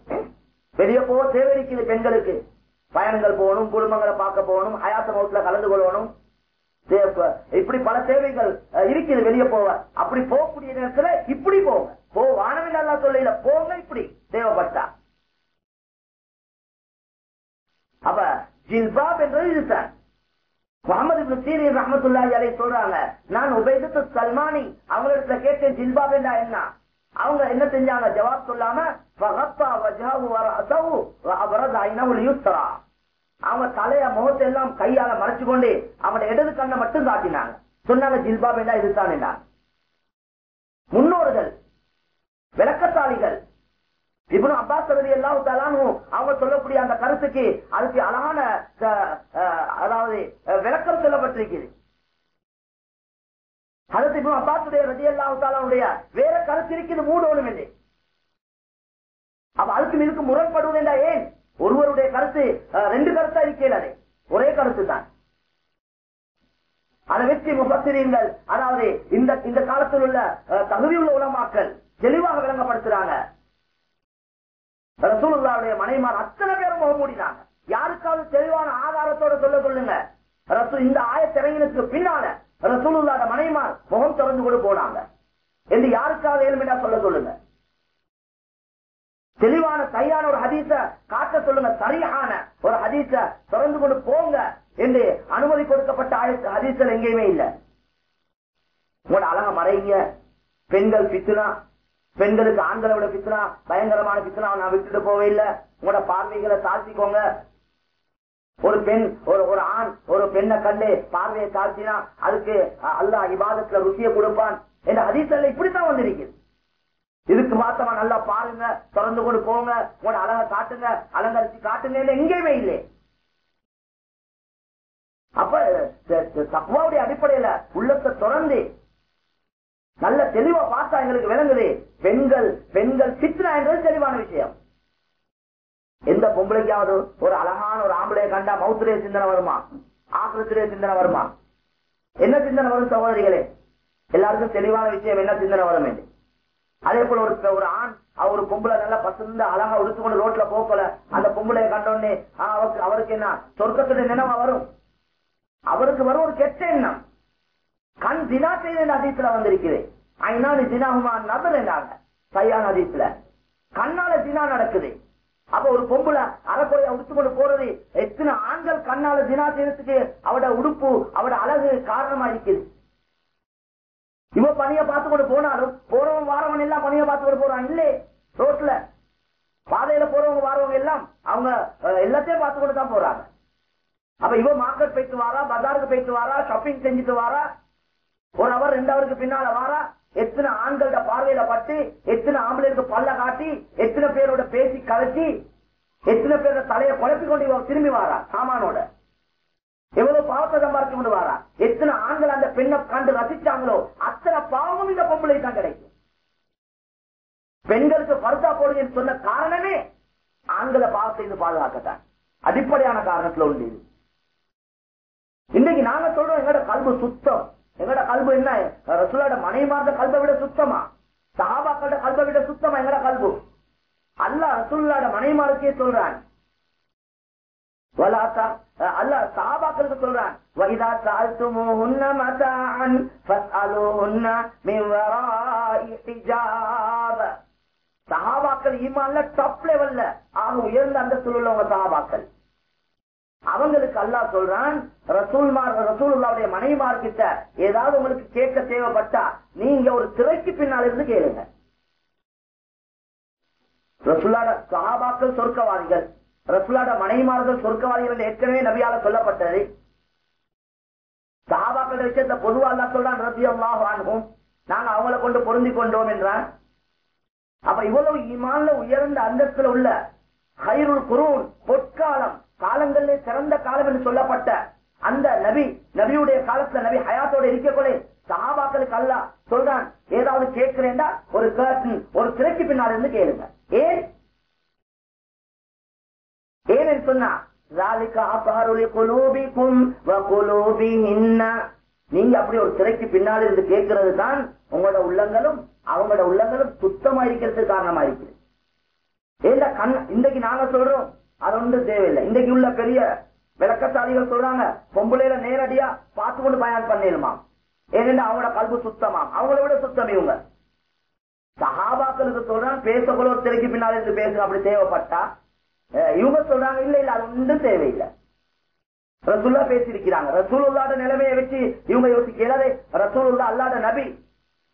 வெளியே போக தேவை இருக்குது பெண்களுக்கு. பயணங்கள் போகணும் குடும்பங்களை பார்க்க போகணும் ஹயாத்த மௌத்துல கலந்து கொள்ளணும். இப்படி பல தேவைகள் இருக்குது வெளியே போக அப்படி போகக்கூடிய நேரத்துல இப்படி போங்க. போ வானவில் நல்லா சொல்லல போங்க இப்படி. தேவைப்பட்டா. அப்ப ஜில்பாப் என்றது இதுதான் முகமது இப்னு சீரியன் ரஹமத்துல்லாஹி சொல்றாங்க நான் உபைதத்து சல்மானி அவங்களிடத்துல கேட்டேன் ஜில்பாப் என்றா என்ன? அவங்க என்ன செஞ்சாங்க? ஜவாப் சொல்லாம அவங்க தலைய முகத்தை எல்லாம் கையால மறைச்சு கொண்டு அவன் இடது கண்ணை மட்டும் காட்டினாங்க. சொன்னாங்க ஜில்பாப் என்றா இதுதான் முன்னோர்கள் விளக்கத்தாளிகள் இப்னு அப்பாஸ் ரதி அல்லாஹு தலானும் அவங்க சொல்லக்கூடிய அந்த கருத்துக்கு அதுக்கு அழகான அதாவது விளக்கம் சொல்லப்பட்டிருக்கிறது அதற்கு இப்னு அப்பாசுடைய ரதி அல்லாஹு வேற கருத்து இருக்குது ஒன்றும் இல்லை. அப்ப அதுக்கு இதுக்கு முரண்படுவது ஏன்? ஒருவருடைய கருத்து அஹ், ரெண்டு கருத்தா இருக்கிறது ஒரே கருத்து தான். அதை வெற்றி முபத்திரீங்கள் அதாவது இந்த இந்த காலத்தில் உள்ள தகுதியுள்ள உலமாக்கள் தெளிவாக விளங்கப்படுத்துறாங்க. ரசூலுல்லாவுடைய மனைமார் அத்தனை பேரும் முகம் மூடினாங்க யாருக்காவது தெளிவான ஆதாரத்தோட சொல்ல சொல்லுங்க. இந்த ஆயத்திறங்கினதுக்கு பின்னால ரசூலுல்லாத மனைமார் முகம் திறந்து கொண்டு போனாங்க. என்று யாருக்காவது ஏழ்மையா சொல்ல சொல்லுங்க. தெளிவான சரியான ஒரு ஹதீச காட்ட சொல்லுங்க. சரியான ஒரு ஹதீச திறந்து கொண்டு போங்க என்று அனுமதி கொடுக்கப்பட்ட ஹதீசல் எங்கேயுமே இல்ல. உங்களோட அழக மறைங்க. பெண்கள் பித்துனா பெண்களுக்கு ஆண்களை விட பித்துனா பயங்கரமான பித்துனா நான் விட்டுட்டு போவே இல்ல. உங்களோட பார்வைகளை தாழ்த்திக்கோங்க. ஒரு பெண் ஒரு ஒரு ஆண் ஒரு பெண்ணை கண்டு பார்வையை தாழ்த்தினா அதுக்கு அல்லா அல்லாஹ் இபாதத்துல ருசியை கொடுப்பான். என்ற அதிசல்ல இப்படித்தான் வந்திருக்கு இதுக்கு மாத்தமா நல்லா பாருங்க திறந்து கொண்டு போங்க உங்களோட அழகை காட்டுங்க அலங்கரிச்சு காட்டுங்க எங்கேயுமே இல்லை. அப்ப த- அடிப்படையில உள்ளத்தை திறந்து நல்ல தெளிவா பார்த்தா எங்களுக்கு விளங்குது. பெண்கள் பெண்கள் சித்ரா என்றது தெளிவான விஷயம். எந்த பொம்பளைக்காவது ஒரு அழகான ஒரு ஆம்பளைய கண்டா மௌத்திரே சிந்தனை வருமா? ஆக்கிரத்திலே சிந்தனை வருமா? என்ன சிந்தனை வரும் சகோதரிகளே? எல்லாருக்கும் தெளிவான விஷயம் என்ன சிந்தனை வரும் என்று. அதே போல ஒரு ஒரு ஆண் அவர் ஒரு பொம்பளை நல்லா பசுந்த அழகா உடுத்துக்கொண்டு ரோட்ல போக்கல அந்த பொம்பளைய கண்டோடனே அவருக்கு அவருக்கு என்ன சொர்க்கத்துடைய நினைவா வரும்? அவருக்கு வரும் ஒரு கெட்ட எண்ணம். கண் தினா செய்த அதிசல வந்திருக்கிறேன் ஐநாடு தினாகுமா நபர் என்றாங்க. சரியான அதிசல கண்ணால தினா நடக்குது. அப்ப ஒரு பொம்பளை அறக்குறைய உடுத்துக்கொண்டு போறது எத்தனை ஆண்கள் கண்ணால தினா செய்யறதுக்கு அவட உடுப்பு அவட அழகு காரணமா இருக்குது. இவ பணிய பார்த்து கொண்டு போனாலும் போறவன் வாரவன் எல்லாம் பணிய பார்த்து கொண்டு போறான். இல்லே ரோட்ல. பாதையில போறவங்க வாரவங்க எல்லாம் அவங்க எல்லாத்தையும் பார்த்து கொண்டு தான் போறாங்க. அப்ப இவ மார்க்கெட் போயிட்டு வாரா பஜாருக்கு போயிட்டு வாரா ஷாப்பிங் செஞ்சுட்டு வாரா ஒரு அவர் ரெண்டு அவருக்கு பின்னால வாரா எத்தனை ஆண்களோட பார்வையில பட்டு எத்தனை ஆம்பளைக்கு பல்ல காட்டி எத்தனை பேரோட பேசி கலச்சி எத்தனை பேரோட தலையை குழப்பி கொண்டு திரும்பி வாரா சாமானோட. எவ்வளவு பாவத்தை சம்பாதிச்சு கொண்டு வாரா. எத்தனை ஆண்கள் அந்த பெண்ணை கண்டு ரசிச்சாங்களோ அத்தனை பாவமும் இந்த பொம்பளை தான் கிடைக்கும். பெண்களுக்கு பருத்தா போடுங்கன்னு சொன்ன காரணமே ஆண்களை பாவத்தை இருந்து பாதுகாக்கத்தான். அடிப்படையான காரணத்துல உண்டு இன்னைக்கு நாங்க சொல்றோம் எங்களோட கல்வி சுத்தம். எங்கட கல்பு என்ன ரசூலோட மனைமார்ந்த கல்பை விட சுத்தமா சஹாபாக்களோட கல்பை விட சுத்தமா எங்கட கல்பு அல்லாஹ் ரசூலுல்லாட மனைமாருக்கே சொல்றான் ولا ت- அல்லாஹ் சஹாபாக்களுக்கு சொல்றான் وَإِذَا سَأَلْتُمُوهُنَّ مَتَاعًا فَاسْأَلُوهُنَّ مِنْ وَرَاءِ حِجَابٍ சஹாபாக்கள் ஈமான்ல டாப் லெவல்ல ஆக உயர்ந்த அந்தஸ்தில் உள்ளவங்க சஹாபாக்கள் அவங்களுக்கு அல்லா சொல்றான் ரசூல்மார் ரசூலுல்லாவுடைய மனைவிமார் கிட்ட ஏதாவது உங்களுக்கு கேட்க தேவைப்பட்டா நீங்க ஒரு திரைக்கு பின்னால் இருந்து கேளுங்க. ரசுல்லாட சஹாபாக்கள் சொர்க்கவாதிகள் ரசுல்லாட மனைவிமார்கள் சொர்க்கவாதிகள் என்று ஏற்கனவே நபியால சொல்லப்பட்டது. சஹாபாக்கள் விஷயத்த பொதுவா அல்லா சொல்றான் ரபி அல்லாஹ் நாங்க அவங்கள கொண்டு பொருந்தி கொண்டோம் என்றான். அப்ப இவ்வளவு ஈமான்ல உயர்ந்த அந்தஸ்துல உள்ள ஹைருள் குரூன் பொற்காலம் காலங்களிலே சிறந்த காலம் என்று சொல்லப்பட்ட அந்த நபி நபியுடைய காலத்துல நபி ஹயாத்தோட இருக்கக்குள்ளே சகாபாக்களுக்கு அல்ல சொல்றான் ஏதாவது கேட்கிறேன்டா ஒரு கர்டன் ஒரு திரைக்கு பின்னால் இருந்து கேளுங்க. ஏன்? ஏன்னு சொன்னா நீங்க அப்படி ஒரு திரைக்கு பின்னால் இருந்து கேட்கறது தான் உங்களோட உள்ளங்களும் அவங்களோட உள்ளங்களும் சுத்தமா இருக்கிறது காரணமா இருக்கு ஏன்னா கண் இன்றைக்கு நாங்க சொல்றோம் அது ஒன்றும் தேவையில்லை. இன்றைக்கு உள்ள பெரிய விளக்கசாலிகள் சொல்றாங்க. பொம்பளையில நேரடியா பார்த்து கொண்டு பயன் பண்ணிடுமா ஏனென்றா அவங்களோட கல்வி சுத்தமா? அவங்கள விட சுத்தம் இவங்க. சகாபாக்களுக்கு சொல்றாங்க பேசக்குள்ள ஒரு திரைக்கு பின்னால் இருந்து பேசுங்க அப்படி தேவைப்பட்டா. இவங்க சொல்றாங்க இல்ல இல்ல அது ஒன்றும் தேவையில்லை. ரசூல்லா பேசியிருக்கிறாங்க. ரசூலுல்லாட நிலைமையை வச்சு இவங்க யோசிக்கிறாரே ரசூலுல்லா அல்லாத நபி.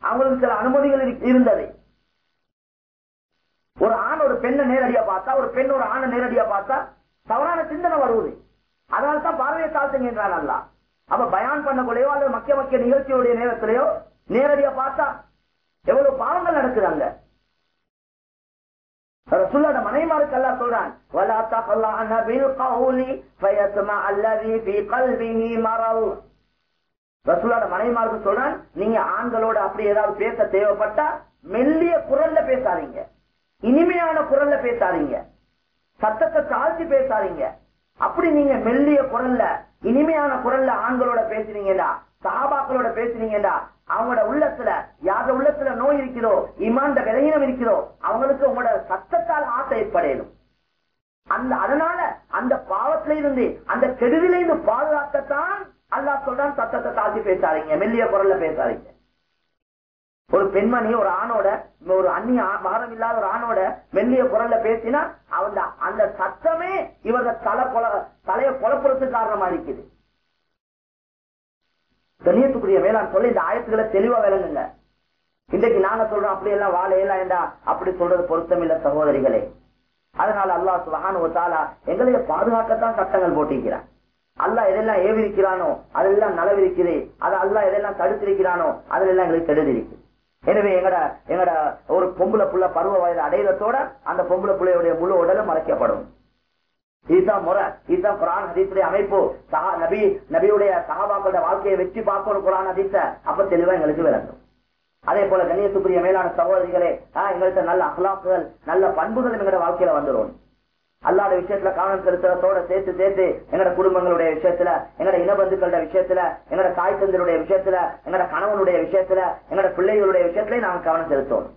அவங்களுக்கு சில அனுமதிகள் இருந்ததை இருந்தது. ஒரு ஆண் ஒரு பெண்ணை நேரடியா பார்த்தா ஒரு பெண் ஒரு ஆணை நேரடியா பார்த்தா தவறான சிந்தனை வருவது. அதனால்தான் பார்வையை தாழ்த்துங்க என்றான் அல்ல. அப்ப பயான் பண்ணக்குள்ளேயோ அல்லது மக்கிய மக்கிய நிகழ்ச்சியுடைய நேரத்திலேயோ நேரடியா பார்த்தா எவ்வளவு பாவங்கள் நடக்குது அங்க ரசூலோட மனைமாருக்கு அல்லா சொல்றான் வலா தகல்லா நபில் கௌலி ஃபயஸ்மா அல்லதி ஃபீ கல்பிஹி மரல் ரசூலோட மனைமாருக்கு சொல்றான் நீங்க ஆண்களோட அப்படி ஏதாவது பேச தேவைப்பட்டா மெல்லிய குரல்ல பேசாதீங்க. இனிமையான குரல்ல பேசாதீங்க. சத்தத்தை தாழ்த்தி பேசாதீங்க. அப்படி நீங்க மெல்லிய குரல்ல இனிமையான குரல்ல ஆண்களோட பேசுனீங்கடா சாபாக்களோட பேசுனீங்கடா அவங்களோட உள்ளத்துல யார உள்ளத்துல நோய் இருக்கிறோ இமாண்ட விலகினம் இருக்கிறோ அவங்களுக்கு உங்களோட சத்தத்தால் ஆசை ஏற்படையணும் அந்த அதனால அந்த பாவத்தில இருந்து அந்த கெடுதில இருந்து பாதுகாக்கத்தான் அல்லாஹ் சொல்றான் சத்தத்தை தாழ்த்தி பேசாதீங்க மெல்லிய குரல்ல பேசாதீங்க. ஒரு பெண்மணி ஒரு ஆணோட ஒரு அந்நிய ஆ- மகரம் இல்லாத ஒரு ஆணோட மெல்லிய குரல்ல பேசினா அவங்க அந்த சத்தமே இவங்க தலை கொல தலைய குழப்பறதுக்கு காரணமா இருக்குது. கண்ணியத்துக்குரிய வேளாண் சொல்ல இந்த ஆயத்துக்களை தெளிவா விளங்குங்க. இன்றைக்கு நாங்க சொல்றோம் அப்படி எல்லாம் வாழையெல்லாம் ஏண்டா அப்படி சொல்றது பொருத்தம் இல்ல சகோதரிகளே. அதனால அல்லாஹ் சுபஹானு எங்களைய பாதுகாக்கத்தான் சட்டங்கள் போட்டிருக்கிறான். அல்லா எதெல்லாம் ஏவிருக்கிறானோ அதெல்லாம் நலவிருக்குது. அதை அல்லாஹ் எதெல்லாம் தடுத்திருக்கிறானோ அதெல்லாம் எங்களுக்கு கெடுதிருக்கு. எனவே எங்கட எங்கட ஒரு பொம்பளை புள்ள பருவ வயது அடையிறதோட அந்த பொம்பளை புள்ளையுடைய முழு உடலும் மறைக்கப்படும். இதுதான் முறை. இதுதான் குரான் ஹதீசுடைய அமைப்பு. சஹா நபி நபியுடைய சஹாபாக்களோட வாழ்க்கையை வச்சு பார்க்கணும் குரான் ஹதீச அப்ப தெளிவா எங்களுக்கு விளங்கும். அதே போல கண்ணியத்துக்குரிய மேலான சகோதரிகளே ஆஹ் எங்கள்கிட்ட நல்ல அகலாக்குகள் நல்ல பண்புகள் எங்களோட வாழ்க்கையில வந்துடும் அல்லாத விஷயத்துல கவனம் செலுத்துறதோட சேர்த்து சேர்த்து எங்கட குடும்பங்களுடைய விஷயத்துல எங்கட இனபந்துக்களுடைய விஷயத்துல எங்கட தாய் தந்தருடைய விஷயத்துல எங்கட கணவனுடைய விஷயத்துல எங்கட பிள்ளைகளுடைய விஷயத்துல நாங்க கவனம் செலுத்தணும்.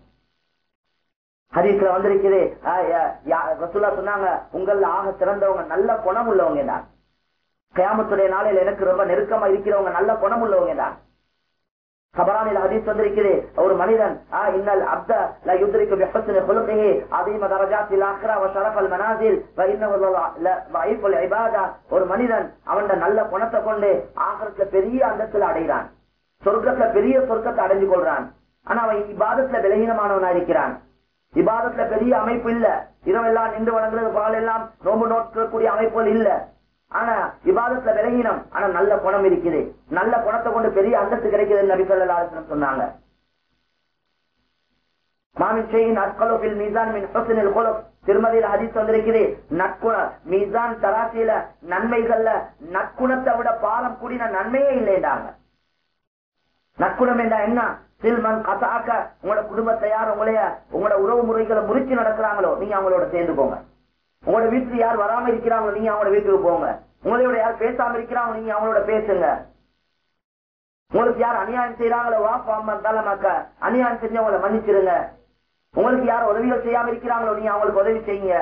ஹதீஸ்ல வந்திருக்குது ஆஹ் யா- சொன்னாங்க உங்கள ஆக சிறந்தவங்க நல்ல குணம் உள்ளவங்க தான். கயாமத்துடைய நாளையில எனக்கு ரொம்ப நெருக்கமா இருக்கிறவங்க நல்ல குணம் உள்ளவங்க தான். கபரானில் அதிர் வந்திருக்குது ஒரு மனிதன் ஆ இன்னல் அப்த ல யுத்ரிக்கு பிஹஸ்னி குலுகிஹி அதீம தரஜாத்தில் ஆக்ரா வ ஷரஃபல் மனாசில் வ இன்னஹு ஒரு மனிதன் அவன் நல்ல குணத்தை கொண்டு ஆகரத்துல பெரிய அந்தத்துல அடைகிறான். சொர்க்கத்துல பெரிய சொர்க்கத்தை அடைஞ்சு கொள்றான். ஆனா அவன் இபாதத்துல விலகீனமானவனா இருக்கிறான். இபாதத்துல பெரிய அமைப்பு இல்ல. இரவெல்லாம் நின்று வழங்குறது பால் எல்லாம் நோம்பு நோக்கக்கூடிய அமைப்புகள் இல்ல. ஆனா விவாதத்துல விலகினம். ஆனா நல்ல குணம் இருக்குது. நல்ல குணத்தை கொண்டு பெரிய அந்தஸ்து கிடைக்குதுன்னு நபி ஸல்லல்லாஹு சொன்னாங்க. மாமின் ஷைஇன் அஸ்கலு மின் ஹுஸ்னில் குலுக் திருமதியில் ஹதீஸ் வந்திருக்குது. நற்குண மீசான் தராசியில நன்மைகள்ல நற்குணத்தை விட பாரம் கூடின நன்மையே இல்லைண்டாங்க நற்குணம் என்றா என்ன? சில்மன் கசாக்க உங்களோட குடும்பத்தை யார் உங்களைய உங்களோட உறவு முறைகளை முறிச்சு நடக்கிறாங்களோ நீங்க அவங்களோட சேர்ந்து போங்க உங்களோட வீட்டுல யார் வராம இருக்கிறாங்க நீங்க அவங்களோட வீட்டுக்கு போங்க. உங்களோட யார் பேசாம இருக்கிறாங்க நீங்க அவங்களோட பேசுங்க. உங்களுக்கு யார் அநியாயம் செய்யறாங்களோ வா பாம்பா தலைமாக்க அநியாயம் செஞ்சவங்கள மன்னிச்சிருங்க. உங்களுக்கு யார் உதவிகள் செய்யாம இருக்கிறாங்களோ நீங்க அவங்களுக்கு உதவி செய்யுங்க.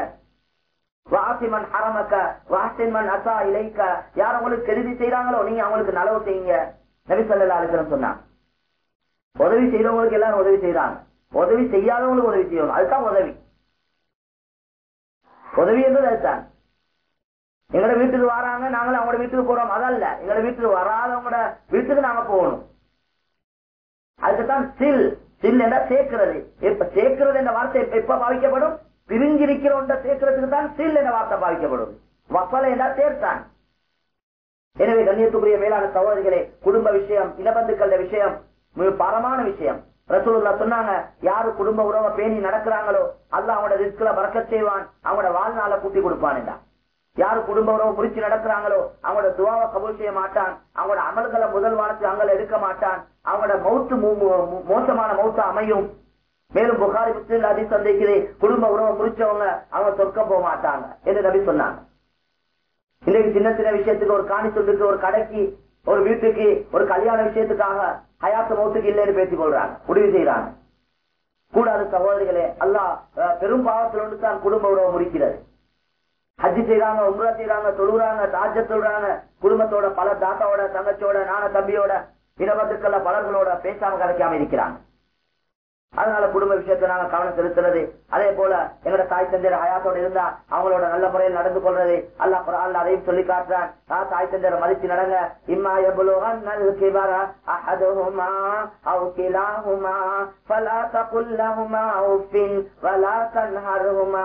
வாசிமன் ஹரமக்க வாசிமன் அசா இலைக்க. யார் உங்களுக்கு கெடுதி செய்யறாங்களோ நீங்க அவங்களுக்கு நலவு செய்யுங்க. நபி சொல்லா அலிசலம் உதவி செய்யறவங்களுக்கு எல்லாரும் உதவி செய்யறாங்க உதவி செய்யாதவங்களுக்கு உதவி செய்யணும். அதுதான் உதவி. உதவி என்பது அதுதான். எங்களோட வீட்டுக்கு வராங்க நாங்களும் அவங்களோட வீட்டுக்கு போறோம். அதல்ல எங்களோட வீட்டுக்கு வராதவங்களோட வீட்டுக்கு நாங்க போகணும். அதுக்குத்தான் சில். சில் என்ற சேர்க்கிறது. இப்ப சேர்க்கிறது என்ற வார்த்தை எப்ப- பாவிக்கப்படும்? பிரிஞ்சிருக்கிறோன்ற சேர்க்கிறதுக்கு தான் சில் என்ற வார்த்தை பாவிக்கப்படும். வசல என்றால் சேர்த்தான். எனவே கண்ணியத்துக்குரிய மேலான சகோதரிகளே குடும்ப விஷயம் இனபந்துக்கள விஷயம் மிக பரமான விஷயம். ரசூலுல்லா சொன்னாங்க யாரு குடும்ப உறவை பேணி நடக்கிறாங்களோ அல்ல அவனோட ரிஸ்க்ல மறக்க செய்வான் அவனோட வாழ்நாள கூட்டி கொடுப்பான் யாரு குடும்ப உறவு குறிச்சு நடக்கிறாங்களோ அவங்களோட துவாவை கபூல் செய்ய மாட்டான் அவங்களோட அமல்களை முதல் வானத்துக்கு அங்கே எடுக்க மாட்டான் அவங்களோட மௌத்து மு- மோசமான மௌத்து அமையும். மேலும் புகாரி முஸ்லிம் அதி சந்தைக்கிறே குடும்ப உறவை குறிச்சவங்க அவங்க சொர்க்கம் போக மாட்டாங்க என்று நபி சொன்னாங்க. இன்னைக்கு சின்ன சின்ன விஷயத்துக்கு ஒரு காணி சொல்லுக்கு ஒரு கடைக்கு ஒரு வீட்டுக்கு ஒரு கல்யாண விஷயத்துக்காக ஹயாத்து மௌத்துக்கு இல்லைன்னு பேசிக் கொள்றாங்க முடிவு செய்யறாங்க கூடாது சகோதரிகளே அல்லாஹ் அஹ், பெரும் பாவத்தில் ஒன்று தான் குடும்ப உறவு முடிக்கிறது ஹஜ்ஜி செய்யறாங்க உம்ரா செய்யறாங்க தொழுகிறாங்க தாஜ தொழுறாங்க குடும்பத்தோட பல தாத்தாவோட தங்கச்சியோட நான தம்பியோட இனவத்துக்கள பலர்களோட பேசாம கலைக்காம இருக்கிறாங்க. அதனால குடும்ப விஷயத்தை நாங்க கவனம் செலுத்துறது. அதே போல எங்களோட தாய் தந்தையர் ஹயாத்தோட இருந்தா அவங்களோட நல்ல முறையில் நடந்து கொள்றது. அல்ல அப்புறம் அதையும் சொல்லி காட்டுறான். தாய் தந்தையரை மதிச்சு நடங்க. இம்மா எவ்வளவு கிபர அஹதுஹுமா அவு கிலாஹுமா ஃபலா தகுல் லஹுமா உஃபின் வலா தன்ஹர்ஹுமா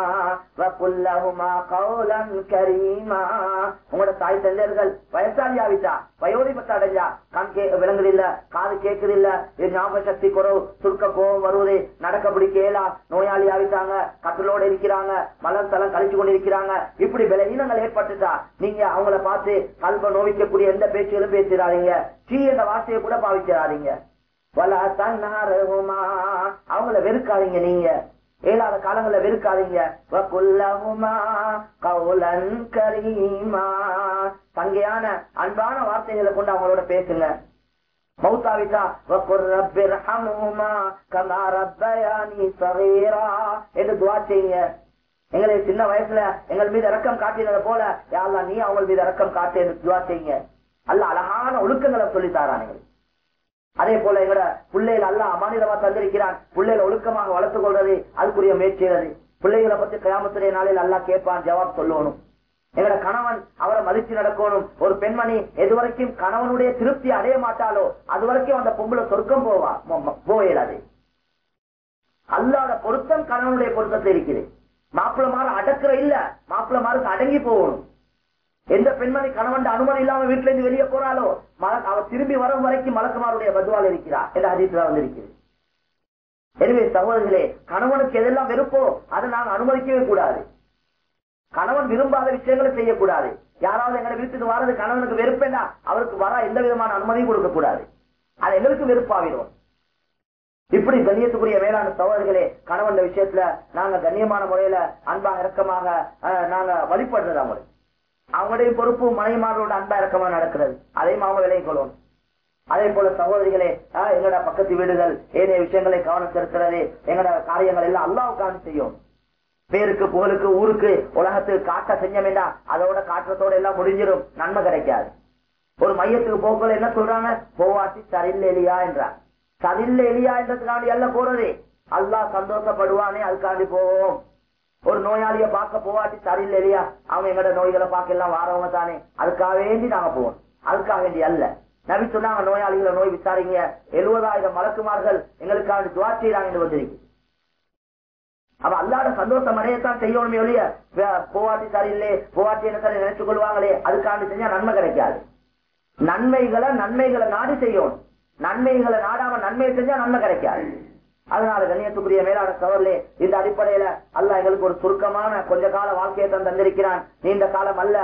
உங்களோட தாய் தந்தையர்கள் வயசாளி ஆவிட்டா வயோதிபத்தை அடைஞ்சா கண் கே விலங்குது இல்ல காது கேக்குது இல்ல ஞாபக சக்தி குறவு. சுருக்க கோபம் வருவது நடக்க பிடிக்கலா நோயாளி ஆகிட்டாங்க கட்டலோட இருக்கிறாங்க மலர் தளம் கழிச்சு கொண்டு இருக்கிறாங்க இப்படி விலகீனங்கள் ஏற்பட்டுட்டா நீங்க அவங்கள பார்த்து கல்வ நோவிக்கக்கூடிய எந்த பேச்சுகளும் பேசிடாதீங்க. சீ என்ற வார்த்தையை கூட பாவிச்சிடாதீங்க. வல தன்னாரகுமா. அவங்கள வெறுக்காதீங்க நீங்க. ஏழாத காலங்களை வெறுக்காதீங்க. வகுல்லஹுமா கௌலன் கரீமா. தங்கையான அன்பான வார்த்தைகளை கொண்டு அவங்களோட பேசுங்க. மௌத்தாவிட்டா என்று துவா செய்யுங்க. எங்களை சின்ன வயசுல எங்கள் மீது இறக்கம் காட்டினதை போல யாரெல்லாம் நீ அவங்க மீது இறக்கம் காட்டு என்று துவா செய்யுங்க. அல்ல அழகான ஒழுக்கங்களை சொல்லி அதே போல எங்கட பிள்ளைகள் அல்ல அமானிதமா தந்திருக்கிறான். பிள்ளைகள் ஒழுக்கமாக வளர்த்துக் கொள்றது அதுக்குரிய முயற்சிகிறது பிள்ளைகளை பத்தி கயாமத்துடைய நாளில் அல்லா கேட்பான் ஜவாப் சொல்லணும். எங்களோட கணவன் அவரை மதிச்சு நடக்கணும். ஒரு பெண்மணி எதுவரைக்கும் கணவனுடைய திருப்தி அடைய மாட்டாலோ அது வரைக்கும் அந்த பொம்பளை சொர்க்கம் போவா. போயிடாது அல்லாத பொருத்தம் கணவனுடைய பொருத்தத்தை இருக்குது. மாப்பிள்ள மாறு அடக்கிற இல்ல. மாப்பிள்ள மாருக்கு அடங்கி போகணும். எந்த பெண்மணி கணவன் அனுமதி இல்லாம வீட்டுல இருந்து வெளியே போறாலோ அவர் திரும்பி வரும் வரைக்கும் மலக்குமாருடைய பதுவால் இருக்கிறார் என்ற அதிர்ச்சி வந்திருக்கிறது எனவே சகோதரிகளே கணவனுக்கு எதெல்லாம் வெறுப்போ அதை நாங்கள் அனுமதிக்கவே கூடாது. கணவன் விரும்பாத விஷயங்களை செய்யக்கூடாது. யாராவது எங்க வீட்டுக்கு வர்றது கணவனுக்கு வெறுப்பேன்னா அவருக்கு வர எந்த விதமான அனுமதியும் கொடுக்க கூடாது அது எங்களுக்கு வெறுப்பாவிடும் இப்படி கண்ணியத்துக்குரிய வேளாண் சகோதரிகளே கணவன் விஷயத்துல நாங்க கண்ணியமான முறையில அன்பா இறக்கமாக நாங்க வழிபடுறது அவங்களுக்கு அவங்களுடைய பொறுப்பு மனைவிமார்களோட அன்பா இறக்கமா நடக்கிறது. அதையும் அவங்க விலை கொள்ளணும் அதே போல சகோதரிகளே எங்களோட பக்கத்து வீடுகள் ஏனைய விஷயங்களை கவனம் செலுத்துறது எங்கட காரியங்கள் எல்லாம் அல்லாவுக்கான செய்யும் பேருக்கு புகழுக்கு ஊருக்கு உலகத்துக்கு காட்ட செஞ்சமேண்டா அதோட காற்றத்தோட எல்லாம் முடிஞ்சிடும். நன்மை கிடைக்காது. ஒரு மையத்துக்கு போக்குள்ள என்ன சொல்றாங்க? போவாட்டி சரில் எலியா என்றார். சரில் எலியா என்றதுக்காண்டி எல்லாம் போறது. அல்லா சந்தோஷப்படுவானே அதுக்காண்டி போவோம். ஒரு நோயாளிய பார்க்க போவாட்டி சரியில் இல்லையா? அவங்க எங்கட நோய்களை பார்க்க எல்லாம் வாரவங்க தானே. அதுக்காக வேண்டி நாங்க போவோம். அதுக்காக வேண்டி அல்ல. நபி சொன்னாங்க நோயாளிகளை நோய் விசாரிங்க. எழுபதாயிரம் மலக்குமார்கள் எங்களுக்காக துவா செய்யறாங்க வந்திருக்கு. அவ அல்லாட சந்தோஷம் அடையத்தான் செய்யணுமே ஒழிய போவாட்டி சரியில்லை போவாட்டி என்ன சரி நினைச்சு கொள்வாங்களே அதுக்காண்டி செஞ்சா நன்மை கிடைக்காது. நன்மைகளை நன்மைகளை நாடி செய்யணும். நன்மைகளை நாடாம நன்மையை செஞ்சா நன்மை கிடைக்காது. அதனால கண்ணியத்துக்குரிய மேலான சவர்லே இந்த அடிப்படையில அல்ல எங்களுக்கு ஒரு சுருக்கமான கொஞ்ச கால வாழ்க்கையை தான் தந்திருக்கிறான். நீண்ட காலம் அல்ல.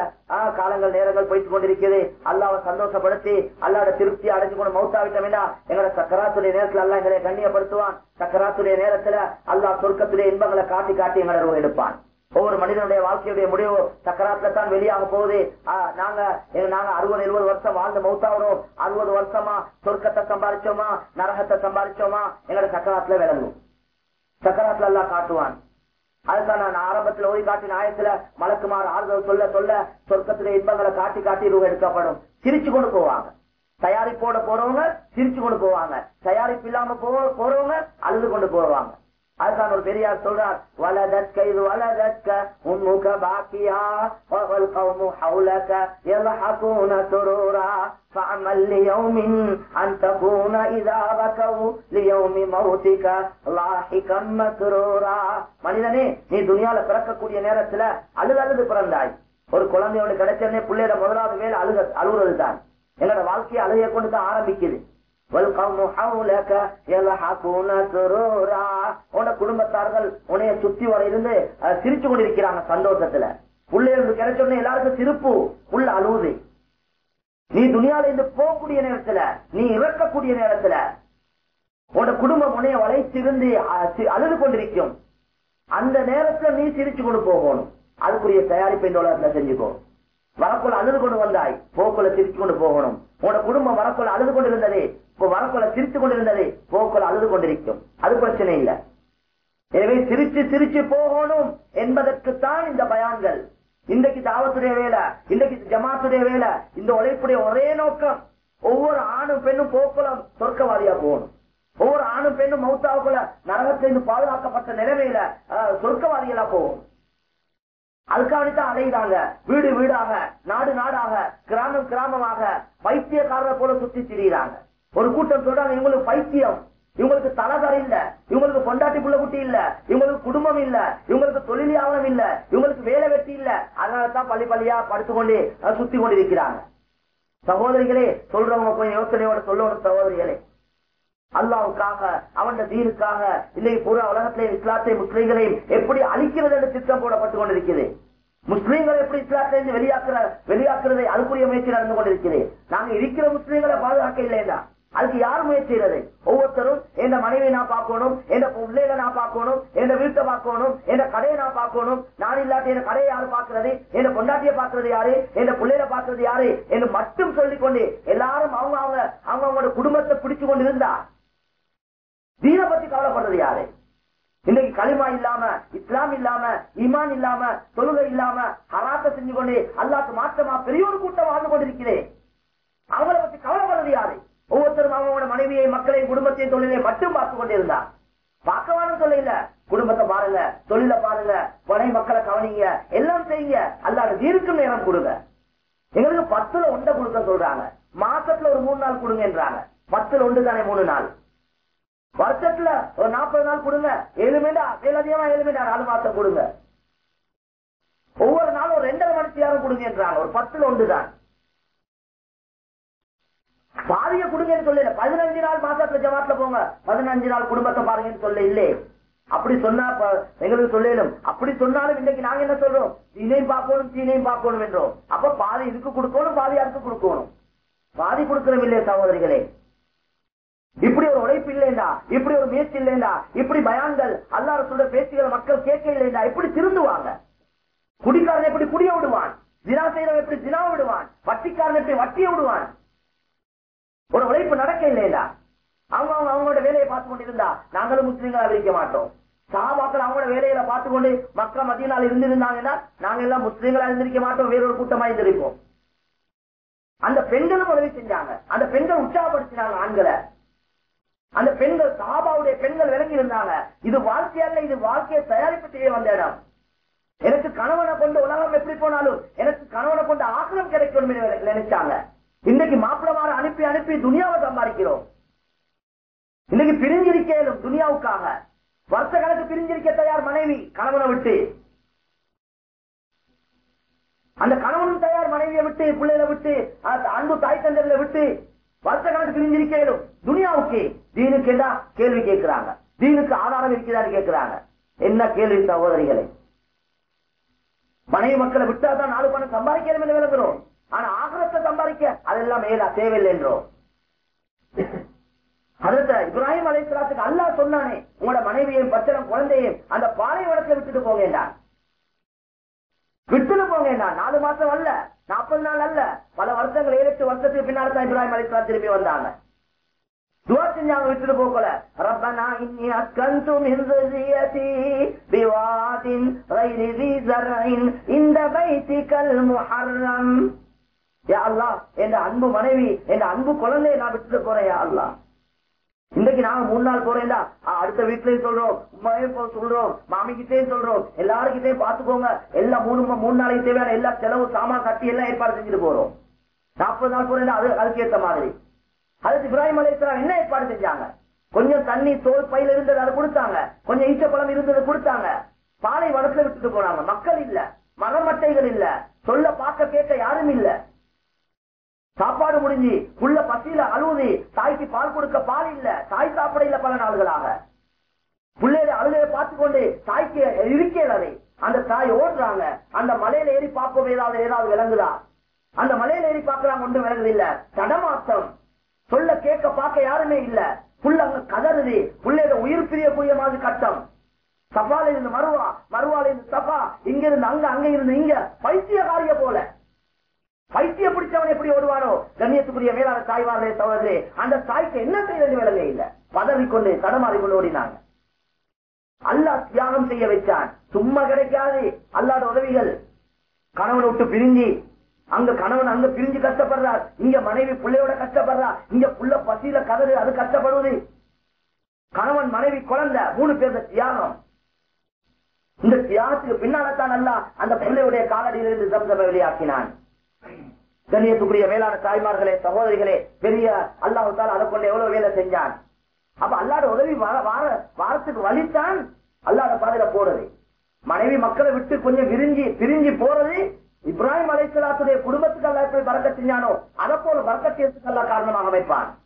காலங்கள் நேரங்கள் போயிட்டு கொண்டிருக்கிறது. அல்லாவை சந்தோஷப்படுத்தி அல்லாட திருப்தி அடைஞ்சு கொண்டு மௌத்தாவிட்டோம்னா வேண்டாம் எங்களோட சக்கராத்துடைய நேரத்துல அல்ல எங்களை கண்ணியப்படுத்துவான். சக்கராத்துடைய நேரத்துல அல்லா சொர்க்கத்துடைய இன்பங்களை காட்டி காட்டி எங்களை எடுப்பான். ஒவ்வொரு மனிதனுடைய வாழ்க்கையுடைய முடிவு சக்கராத்துல தான் வெளியாக போகுது. நாங்க நாங்க அறுபது எழுபது வருஷம் வாழ்ந்து மௌத்தாவணும் அறுபது வருஷமா சொர்க்கத்தை சம்பாதிச்சோமா நரகத்தை சம்பாதிச்சோமா எங்களோட சக்கராத்துல விளங்கும் சக்கராத்துல எல்லாம் காட்டுவான். அதுதான் நான் ஆரம்பத்துல ஓடி காட்டின ஆயத்துல மலக்குமார் ஆறுதல் சொல்ல சொல்ல சொர்க்கத்துடைய இன்பங்களை காட்டி காட்டி ரூபா எடுக்கப்படும். சிரிச்சு கொண்டு போவாங்க. தயாரிப்போட போறவங்க சிரிச்சு கொண்டு போவாங்க. தயாரிப்பு இல்லாம போறவங்க அழுது கொண்டு போவாங்க. அதுதான் ஒரு பெரியார் சொல்றார் வலதற்க இது வலதற்க உன்முக பாக்கியா والقوم حولك يضحكون سرورا فعمل ليوم أن تكون إذا بكوا ليوم موتك لاحقا مسرورا மனிதனே நீ துணியால பிறக்கக்கூடிய நேரத்துல அழுது அழுது பிறந்தாய் ஒரு குழந்தையோட கிடைச்சனே பிள்ளையோட முதலாவது வேலை அழுக அழுகுறது தான் எங்களோட வாழ்க்கையை அழுகையை கொண்டு தான் ஆரம்பிக்குது உன குடும்பத்தார்கள் உனைய சுத்தி வர இருந்து சிரிச்சு கொண்டிருக்கிறாங்க சந்தோஷத்துல. பிள்ளைகளுக்கு கிடைச்ச உடனே எல்லாருக்கும் சிரிப்பு உள்ள அழுவுது. நீ துணியால இருந்து போகக்கூடிய நேரத்துல நீ இறக்கக்கூடிய நேரத்துல உன குடும்பம் உனைய வளைத்திருந்து அழுது கொண்டிருக்கும். அந்த நேரத்துல நீ சிரிச்சு கொண்டு போகணும். அதுக்குரிய தயாரிப்பை இந்த உலகத்துல செஞ்சுக்கோ. வரக்குள்ள அழுது கொண்டு வந்தாய். போக்குள்ள சிரிச்சு கொண்டு போகணும். உன குடும்பம் வரக்குள்ள அழுது கொண்டு இருந்ததே வரக்குள்ள சிரித்து கொண்டிருந்ததே போக்குள்ள அழுது கொண்டிருக்கும் அது பிரச்சனை இல்லை. எனவே சிரிச்சு சிரிச்சு போகணும் என்பதற்குத்தான் இந்த பயான்கள். இன்றைக்கு தாவத்துடைய வேலை இன்றைக்கு ஜமாத்துடைய வேலை இந்த உழைப்புடைய ஒரே நோக்கம். ஒவ்வொரு ஆணும் பெண்ணும் போக்குலம் சொர்க்கவாதியா போகணும். ஒவ்வொரு ஆணும் பெண்ணும் மௌத்தாவுக்குள்ள நரகத்திலிருந்து பாதுகாக்கப்பட்ட நிலைமையில சொர்க்கவாதிகளா போகணும். அதுக்காகத்தான் அலைகிறாங்க வீடு வீடாக நாடு நாடாக கிராமம் கிராமமாக பைத்தியக்காரரை போல சுத்தி திரியிறாங்க. ஒரு கூட்டம் சொல்றாங்க இவங்களுக்கு பைத்தியம் இவங்களுக்கு தலைதர இல்ல. இவங்களுக்கு பொண்டாட்டி புள்ள குட்டி இல்ல. இவங்களுக்கு குடும்பம் இல்ல. இவங்களுக்கு தொழில் வியாபாரம் இல்ல. இவங்களுக்கு வேலை வெட்டி இல்ல. அதனாலதான் பள்ளி பள்ளியா படுத்துக்கொண்டு அஹ், சுத்தி கொண்டிருக்கிறாங்க. சகோதரிகளே சொல்றவங்க கொஞ்சம் யோசனையோட சொல்லணும் சகோதரிகளே. அல்லாவுக்காக அவன் தீனுக்காக இன்னைக்கு பூரா உலகத்திலே இஸ்லாத்தை முஸ்லீம்களையும் எப்படி அழிக்கிறது என்று திட்டம் போடப்பட்டு கொண்டிருக்கிறது. முஸ்லீம்களை எப்படி இஸ்லாத்திலிருந்து வெளியாக்குற வெளியாக்குறதை அதுக்குரிய முயற்சி நடந்து கொண்டிருக்கிறது. நாங்க இருக்கிற முஸ்லீம்களை பாதுகாக்க இல்லையா அதுக்கு யார் முயற்சிகிறது ஒவ்வொருத்தரும் எந்த மனைவி நான் பார்க்கணும் எந்த பிள்ளைகளை நான் பார்க்கணும் எந்த வீட்டை பார்க்கணும் எந்த கடையை நான் பார்க்கணும் நான் இல்லாட்டி என் கடையை யாரு பார்க்கறது என் பொண்டாட்டியை பார்க்கறது யாரு என் பிள்ளைகளை பார்க்கறது யாரு என்று மட்டும் சொல்லிக்கொண்டு எல்லாரும் அவங்க அவங்க அவங்க அவங்களோட குடும்பத்தை பிடிச்சு கொண்டு இருந்தா தீன பத்தி கவலைப்படுறது யாரு? இன்னைக்கு களிமா இல்லாம இஸ்லாம் இல்லாம ஈமான் இல்லாம தொழுகை இல்லாம ஹராத்த செஞ்சு கொண்டு அல்லாக்கு மாற்றமா பெரிய ஒரு கூட்டம் வாழ்ந்து கொண்டிருக்கிறேன் அவங்களை பத்தி கவலைப்படுறது யாரு? ஒவ்வொருத்தரும் அவங்களோட மனைவியை மக்களையும் குடும்பத்தையும் தொழிலை மட்டும் பார்த்து கொண்டிருந்தா பார்க்கவான தொழில குடும்பத்தை பாருங்க தொழில பாருங்க பனை மக்களை கவனிங்க எல்லாம் செய்யுங்க. அல்லாத தீர்க்கும் நேரம் கொடுங்க. எங்களுக்கு பத்துல ஒன்றை கொடுக்க சொல்றாங்க. மாசத்துல ஒரு மூணு நாள் கொடுங்கன்றாங்க. பத்துல ஒன்று தானே மூணு நாள். வருஷத்துல ஒரு நாற்பது நாள் கொடுங்க. ஏழு மேலதிகமா ஏழு நாலு மாசம் கொடுங்க. ஒவ்வொரு நாளும் ஒரு ரெண்டரை மணி நேரம் கொடுங்கன்றாங்க ஒரு பத்துல ஒன்று தான் பாதிய கொடுங்கன்னு சொல்லல. பதினஞ்சு நாள் மாசத்துல ஜமாத்துல போங்க. பதினஞ்சு நாள் குடும்பத்தை பாருங்கன்னு சொல்ல இல்லையே அப்படி சொன்னா எங்களுக்கு சொல்லலும். அப்படி சொன்னாலும் இன்னைக்கு நாங்க என்ன சொல்றோம்? தீனையும் பார்க்கணும் தீனையும் பார்க்கணும் என்றோம். அப்ப பாதி இதுக்கு கொடுக்கணும் பாதி அதுக்கு கொடுக்கணும்? பாதி கொடுக்கணும் இல்லையே சகோதரிகளே? இப்படி ஒரு உழைப்பு இல்லைண்டா? இப்படி ஒரு முயற்சி இல்லைண்டா? இப்படி பயான்கள் அல்லாத சொல்ற பேச்சுகளை மக்கள் கேட்க இல்லைண்டா? இப்படி திருந்துவாங்க. குடிக்காரன் எப்படி குடிய விடுவான்? தினா செய்யறவன் எப்படி தினா விடுவான்? வட்டிக்காரன் எப்படி வட்டிய விடுவான்? ஒரு உழைப்பு நடக்க இல்லையா அவங்க அவங்க அவங்களோட வேலையை பார்த்து கொண்டிருந்தா நாங்களும் முஸ்லீம்களா இருக்க மாட்டோம். சாபாக்கள் அவங்களோட வேலையில பார்த்து கொண்டு மக்கள் மத்தியினால் இருந்திருந்தாங்கன்னா நாங்க எல்லாம் முஸ்லீம்களா இருந்திருக்க மாட்டோம் வேறொரு கூட்டமா இருந்திருப்போம். அந்த பெண்களும் உதவி செஞ்சாங்க. அந்த பெண்கள் உற்சாகப்படுத்தினாங்க ஆண்களை. அந்த பெண்கள் சாபாவுடைய பெண்கள் விளங்கி இருந்தாங்க இது வாழ்க்கையல்ல இது வாழ்க்கையை தயாரிப்பு செய்ய வந்த இடம். எனக்கு கணவனை கொண்டு உலகம் எப்படி போனாலும் எனக்கு கணவனை கொண்டு ஆக்கிரம் கிடைக்கும் நினைச்சாங்க. இன்னைக்கு மாப்பிளமார அனுப்பி அனுப்பி துனியாவை சம்பாதிக்கிறோம். இன்னைக்கு பிரிஞ்சிருக்கேன் துனியாவுக்காக வருஷ கணக்கு பிரிஞ்சிருக்க தயார் மனைவி கணவனை விட்டு. அந்த கணவனும் தயார் மனைவியை விட்டு பிள்ளைகளை விட்டு அன்பு தாய் தந்தர்களை விட்டு வருஷ கணக்கு பிரிஞ்சிருக்கலும் துனியாவுக்கு தீனுக்கு என்ன கேள்வி கேட்கிறாங்க? தீனுக்கு ஆதாரம் இருக்கிறாரு கேட்கிறாங்க. என்ன கேள்வி சகோதரிகளை? மனைவி மக்களை விட்டா தான் நாலு பணம் சம்பாதிக்கணும் என்று விளங்குறோம் ஆனா ஆகரத்தை சம்பாதிக்க அதெல்லாம் மேலா தேவையில்லை என்றோம் அதற்கு இப்ராஹிம் அலைசலாத்துக்கு அல்லாஹ் சொன்னானே உங்களோட மனைவியையும் பச்சனம் குழந்தையும் அந்த பாலைவனத்துல விட்டுட்டு போங்கன்றான். விட்டுட்டு போங்கன்றான் நாலு மாசம் அல்ல நாற்பது நாள் அல்ல பல வருஷங்கள் ஏழு எட்டு வருஷத்துக்கு பின்னால தான் இப்ராஹிம் அலைசலாம் திரும்பி வந்தாங்க துவா செஞ்சாங்க விட்டுட்டு போகல ரப்பனா இன்னி அஸ்கந்து மின் ذريتي بواد غير ذي زرع عند بيتك المحرم யா அல்லாஹ் என் அன்பு மனைவி என் அன்பு குழந்தையை நான் விட்டுட்டு போறேன் யா அல்லாஹ் இன்னைக்கு நாங்க மூணு நாள் போறேன்டா அடுத்த வீட்லயும் சொல்றோம் உண்மையும் சொல்றோம் மாமிக்கிட்டையும் சொல்றோம் எல்லாருக்கிட்டையும் பாத்துக்கோங்க எல்லா மூணு மூணு நாளைக்கு தேவையான எல்லா செலவு சாமான் கட்டி எல்லாம் ஏற்பாடு செஞ்சுட்டு போறோம். நாற்பது நாள் போறேன்டா அது அதுக்கு ஏத்த மாதிரி. அதுக்கு இப்ராஹிம் அலைஹிஸ்ஸலாம் என்ன ஏற்பாடு செஞ்சாங்க? கொஞ்சம் தண்ணி தோல் பையில இருந்தது அதை கொடுத்தாங்க. கொஞ்சம் ஈச்சப்பழம் இருந்தது கொடுத்தாங்க. பாலை வனத்துல விட்டுட்டு போனாங்க. மக்கள் இல்ல மரமட்டைகள் இல்ல சொல்ல பார்க்க கேட்க யாரும் இல்லை. சாப்பாடு முடிஞ்சு உள்ள பசியில அழுவுது தாய்க்கு பால் கொடுக்க பால் இல்ல தாய் சாப்பிட இல்ல பல நாள்களாக. பிள்ளைய அழுகையை பார்த்து கொண்டு தாய்க்கு இருக்கேன் அந்த தாய் ஓடுறாங்க. அந்த மலையில ஏறி பார்ப்போம் ஏதாவது ஏதாவது விளங்குதா? அந்த மலையில ஏறி பார்க்கலாம் ஒன்றும் விளங்குது இல்ல. தடமாத்தம் சொல்ல கேட்க பார்க்க யாருமே இல்ல. புள்ள அங்க கதறுது. புள்ளையோட உயிர் பிரிய புரிய மாதிரி கட்டம். சபால இருந்து மருவா மருவால இருந்து சபா இங்க இருந்து அங்க அங்க இருந்து இங்க. பைத்தியகாரிய போல. பைத்திய பிடிச்சவன் எப்படி ஓடுவானோ? கண்ணியத்துக்குரிய மேலான தாய்வார்களே சகோதரே அந்த தாய்க்கு என்ன செய்வது விலங்க இல்ல. பதறிக்கொண்டு தடமாறிக்கொண்டு ஓடினாங்க. அல்லாஹ் தியாகம் செய்ய வைத்தான். சும்மா கிடைக்காது. அல்லாத உதவிகள். கணவனை விட்டு பிரிஞ்சு அங்க கணவன் அங்க பிரிஞ்சு கஷ்டப்படுறார். இங்க மனைவி பிள்ளையோட கஷ்டப்படுறா இங்க புள்ள பசியில கதறு அது கஷ்டப்படுவது கணவன் மனைவி குழந்தை மூணு பேர் தியாகம். இந்த தியாகத்துக்கு பின்னால்தான் அல்ல அந்த பிள்ளையுடைய காலடியிலிருந்து சம்சம வெளியாக்கினான். கண்ணியத்துக்குரிய மேலான தாய்மார்களே சகோதரிகளே பெரிய அல்லாஹால அதை கொண்டு எவ்வளவு வேலை செஞ்சான்? அப்ப அல்லாட உதவி வார- வாரத்துக்கு வலித்தான் அல்லாட பாதையில போறது. மனைவி மக்களை விட்டு கொஞ்சம் விரிஞ்சி பிரிஞ்சு போறது இப்ராஹிம் அலைசலாத்துடைய குடும்பத்துக்கு அல்ல எப்படி பறக்க செஞ்சானோ அதை போல பறக்கத்திற்கு அல்ல காரணமாக அமைப்பான்.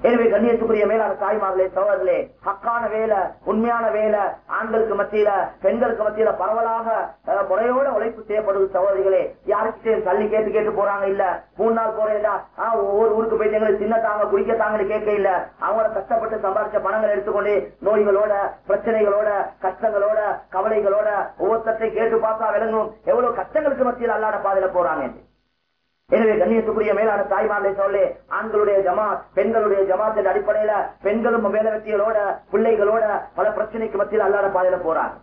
எனவே கண்ணியத்துக்குரிய மேலான தாய்மார்களே சோழர்களே ஹக்கான வேலை உண்மையான வேலை ஆண்களுக்கு மத்தியில பெண்களுக்கு மத்தியில பரவலாக அஹ், முறையோட உழைப்பு செய்யப்படுது சகோதரிகளே. யாருக்கிட்டையும் தள்ளி கேட்டு கேட்டு போறாங்க இல்ல. மூணு நாள் போறேன்டா. ஆஹ், ஒவ்வொரு ஊருக்கு போயிட்டு எங்களுக்கு சின்ன தாங்க குடிக்க தாங்கன்னு கேட்க இல்ல. அவங்கள கஷ்டப்பட்டு சம்பாதிச்ச பணங்களை எடுத்துக்கொண்டு நோய்களோட பிரச்சனைகளோட கஷ்டங்களோட கவலைகளோட ஒவ்வொருத்தரை கேட்டு பார்த்தா விளங்கும். எவ்வளவு கஷ்டங்களுக்கு மத்தியில் அல்லாட பாதையில போறாங்க எனவே கண்ணியத்துக்குரிய மேலான தாய்மார்களை சொல்லி ஆண்களுடைய ஜமாத் பெண்களுடைய ஜமாத்தின் அடிப்படையில பெண்களும் வேலை பிள்ளைகளோட பல பிரச்சனைக்கு மத்தியில் அல்லாத பாதையில போறாங்க.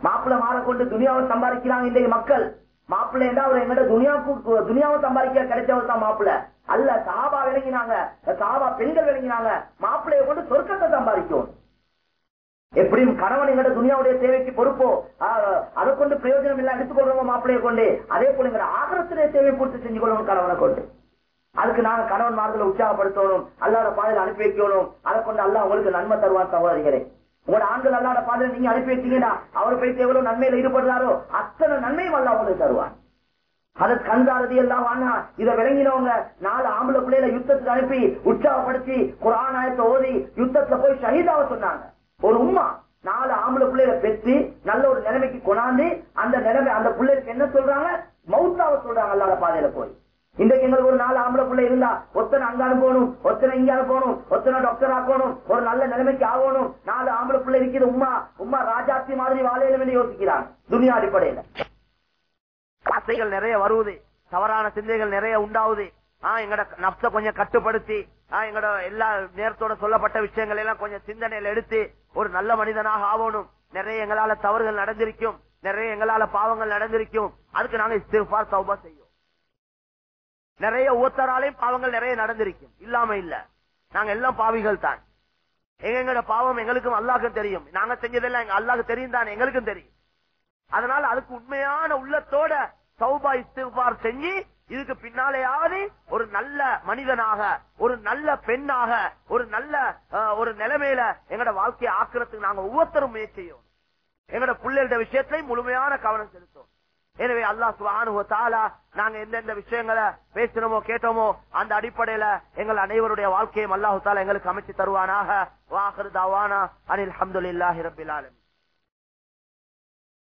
மாப்பிள்ளை மாறக்கொண்டு துணியாவை சம்பாதிக்கிறாங்க இன்றைய மக்கள். மாப்பிள்ளை என்றா அவர் எங்கிட்ட துணியாவுக்கு துணியாவும் சம்பாதிக்க கிடைச்சவர் தான் மாப்பிள்ள. அல்ல சாபா விளங்கினாங்க சாபா பெண்கள் விளங்கினாங்க. மாப்பிள்ளையை கொண்டு சொர்க்கத்தை சம்பாதிக்கும். எப்படியும் கணவன் எங்கட துணியாவுடைய தேவைக்கு பொறுப்போ ஆஹ், அதை கொண்டு பிரயோஜனம் இல்ல எடுத்துக்கொள்றோம் மாப்பிள்ளையை கொண்டு அதே போல எங்க ஆகரத்துடைய தேவை பூர்த்தி செஞ்சு கொள்ளணும் கணவனை கொண்டு. அதுக்கு நாங்க கணவன் மார்களை உற்சாகப்படுத்தணும் அல்லாத பாதையில் அனுப்பி வைக்கணும் அதை கொண்டு அல்லா உங்களுக்கு நன்மை தருவான் சகோதரிகளே. உங்களோட ஆண்கள் அல்லாத பாதையில நீங்க அனுப்பி வச்சீங்கன்னா அவர் போயிட்டு எவ்வளவு நன்மையில ஈடுபடுறாரோ அத்தனை நன்மையும் அல்ல உங்களுக்கு தருவான். அதை கண்டாரதி எல்லாம் வாங்க இதை விளங்கினவங்க நாலு ஆம்பளை பிள்ளைகளை யுத்தத்துக்கு அனுப்பி உற்சாகப்படுத்தி குரானாயத்தை ஓதி யுத்தத்துல போய் ஷஹீதாவ சொன்னாங்க. ஒரு உம்மா நாலு ஆம்பளை பிள்ளைகளை பெற்று நல்ல ஒரு நிலைமைக்கு கொண்டாந்து அந்த நிலைமை அந்த பிள்ளைக்கு என்ன சொல்றாங்க? மவுத்தாவ சொல்றாங்க அல்லாத பாதையில போய். இன்றைக்கு எங்களுக்கு ஒரு நாலு ஆம்பளை பிள்ளை இருந்தா ஒத்தனை அங்க அனுப்பணும் ஒத்தனை இங்க அனுப்பணும் ஒத்தனை டாக்டர் ஆக்கணும் ஒரு நல்ல நிலைமைக்கு ஆகணும். நாலு ஆம்பளை பிள்ளை இருக்கிற உம்மா உம்மா ராஜாத்தி மாதிரி வாழையில வேண்டி யோசிக்கிறான் துணியா அடிப்படையில. ஆசைகள் நிறைய வருவது தவறான சிந்தைகள் நிறைய உண்டாவுது எங்கட நப்ச கொஞ்சம் கட்டுப்படுத்தி ஆஹ் எங்கட எல்லா நேரத்தோட சொல்லப்பட்ட விஷயங்கள் எல்லாம் கொஞ்சம் சிந்தனையில எடுத்து ஒரு நல்ல மனிதனாக ஆகணும். நிறைய எங்களால தவறுகள் நடந்திருக்கும். நிறைய எங்களால பாவங்கள் நடந்திருக்கும். அதுக்கு நாங்க இஸ்திஃபார் சௌபா செய்யும் நிறைய ஒவ்வொருத்தராலையும் பாவங்கள் நிறைய நடந்திருக்கும். இல்லாம இல்ல. நாங்க எல்லாம் பாவிகள் தான். எங்க பாவம் எங்களுக்கும் அல்லாக்கும் தெரியும். நாங்க செஞ்சதெல்லாம் எங்க அல்லாக்கு தெரியும் தான் எங்களுக்கும் தெரியும். அதனால அதுக்கு உண்மையான உள்ளத்தோட சௌபா இஸ்திஃபார் செஞ்சு இதுக்கு பின்னாலேயாவது ஒரு நல்ல மனிதனாக ஒரு நல்ல பெண்ணாக ஒரு நல்ல ஒரு நிலைமையில எங்கட வாழ்க்கையை ஆக்குறதுக்கு நாங்க ஒவ்வொருத்தரும் முயற்சியும் செய்யும் எங்கட பிள்ளைகளோட விஷயத்திலையும் முழுமையான கவனம் செலுத்தும் எனவே அல்லாஹ் சுப்ஹானஹு நாங்க எந்தெந்த விஷயங்களை பேசினோமோ கேட்டோமோ அந்த அடிப்படையில எங்கள் அனைவருடைய வாழ்க்கையும் அல்லாஹு தாலா எங்களுக்கு அமைச்சு தருவானாக. வாஹர் தாவானா. அனில் அல்ஹம்துலில்லாஹி ரப்பில்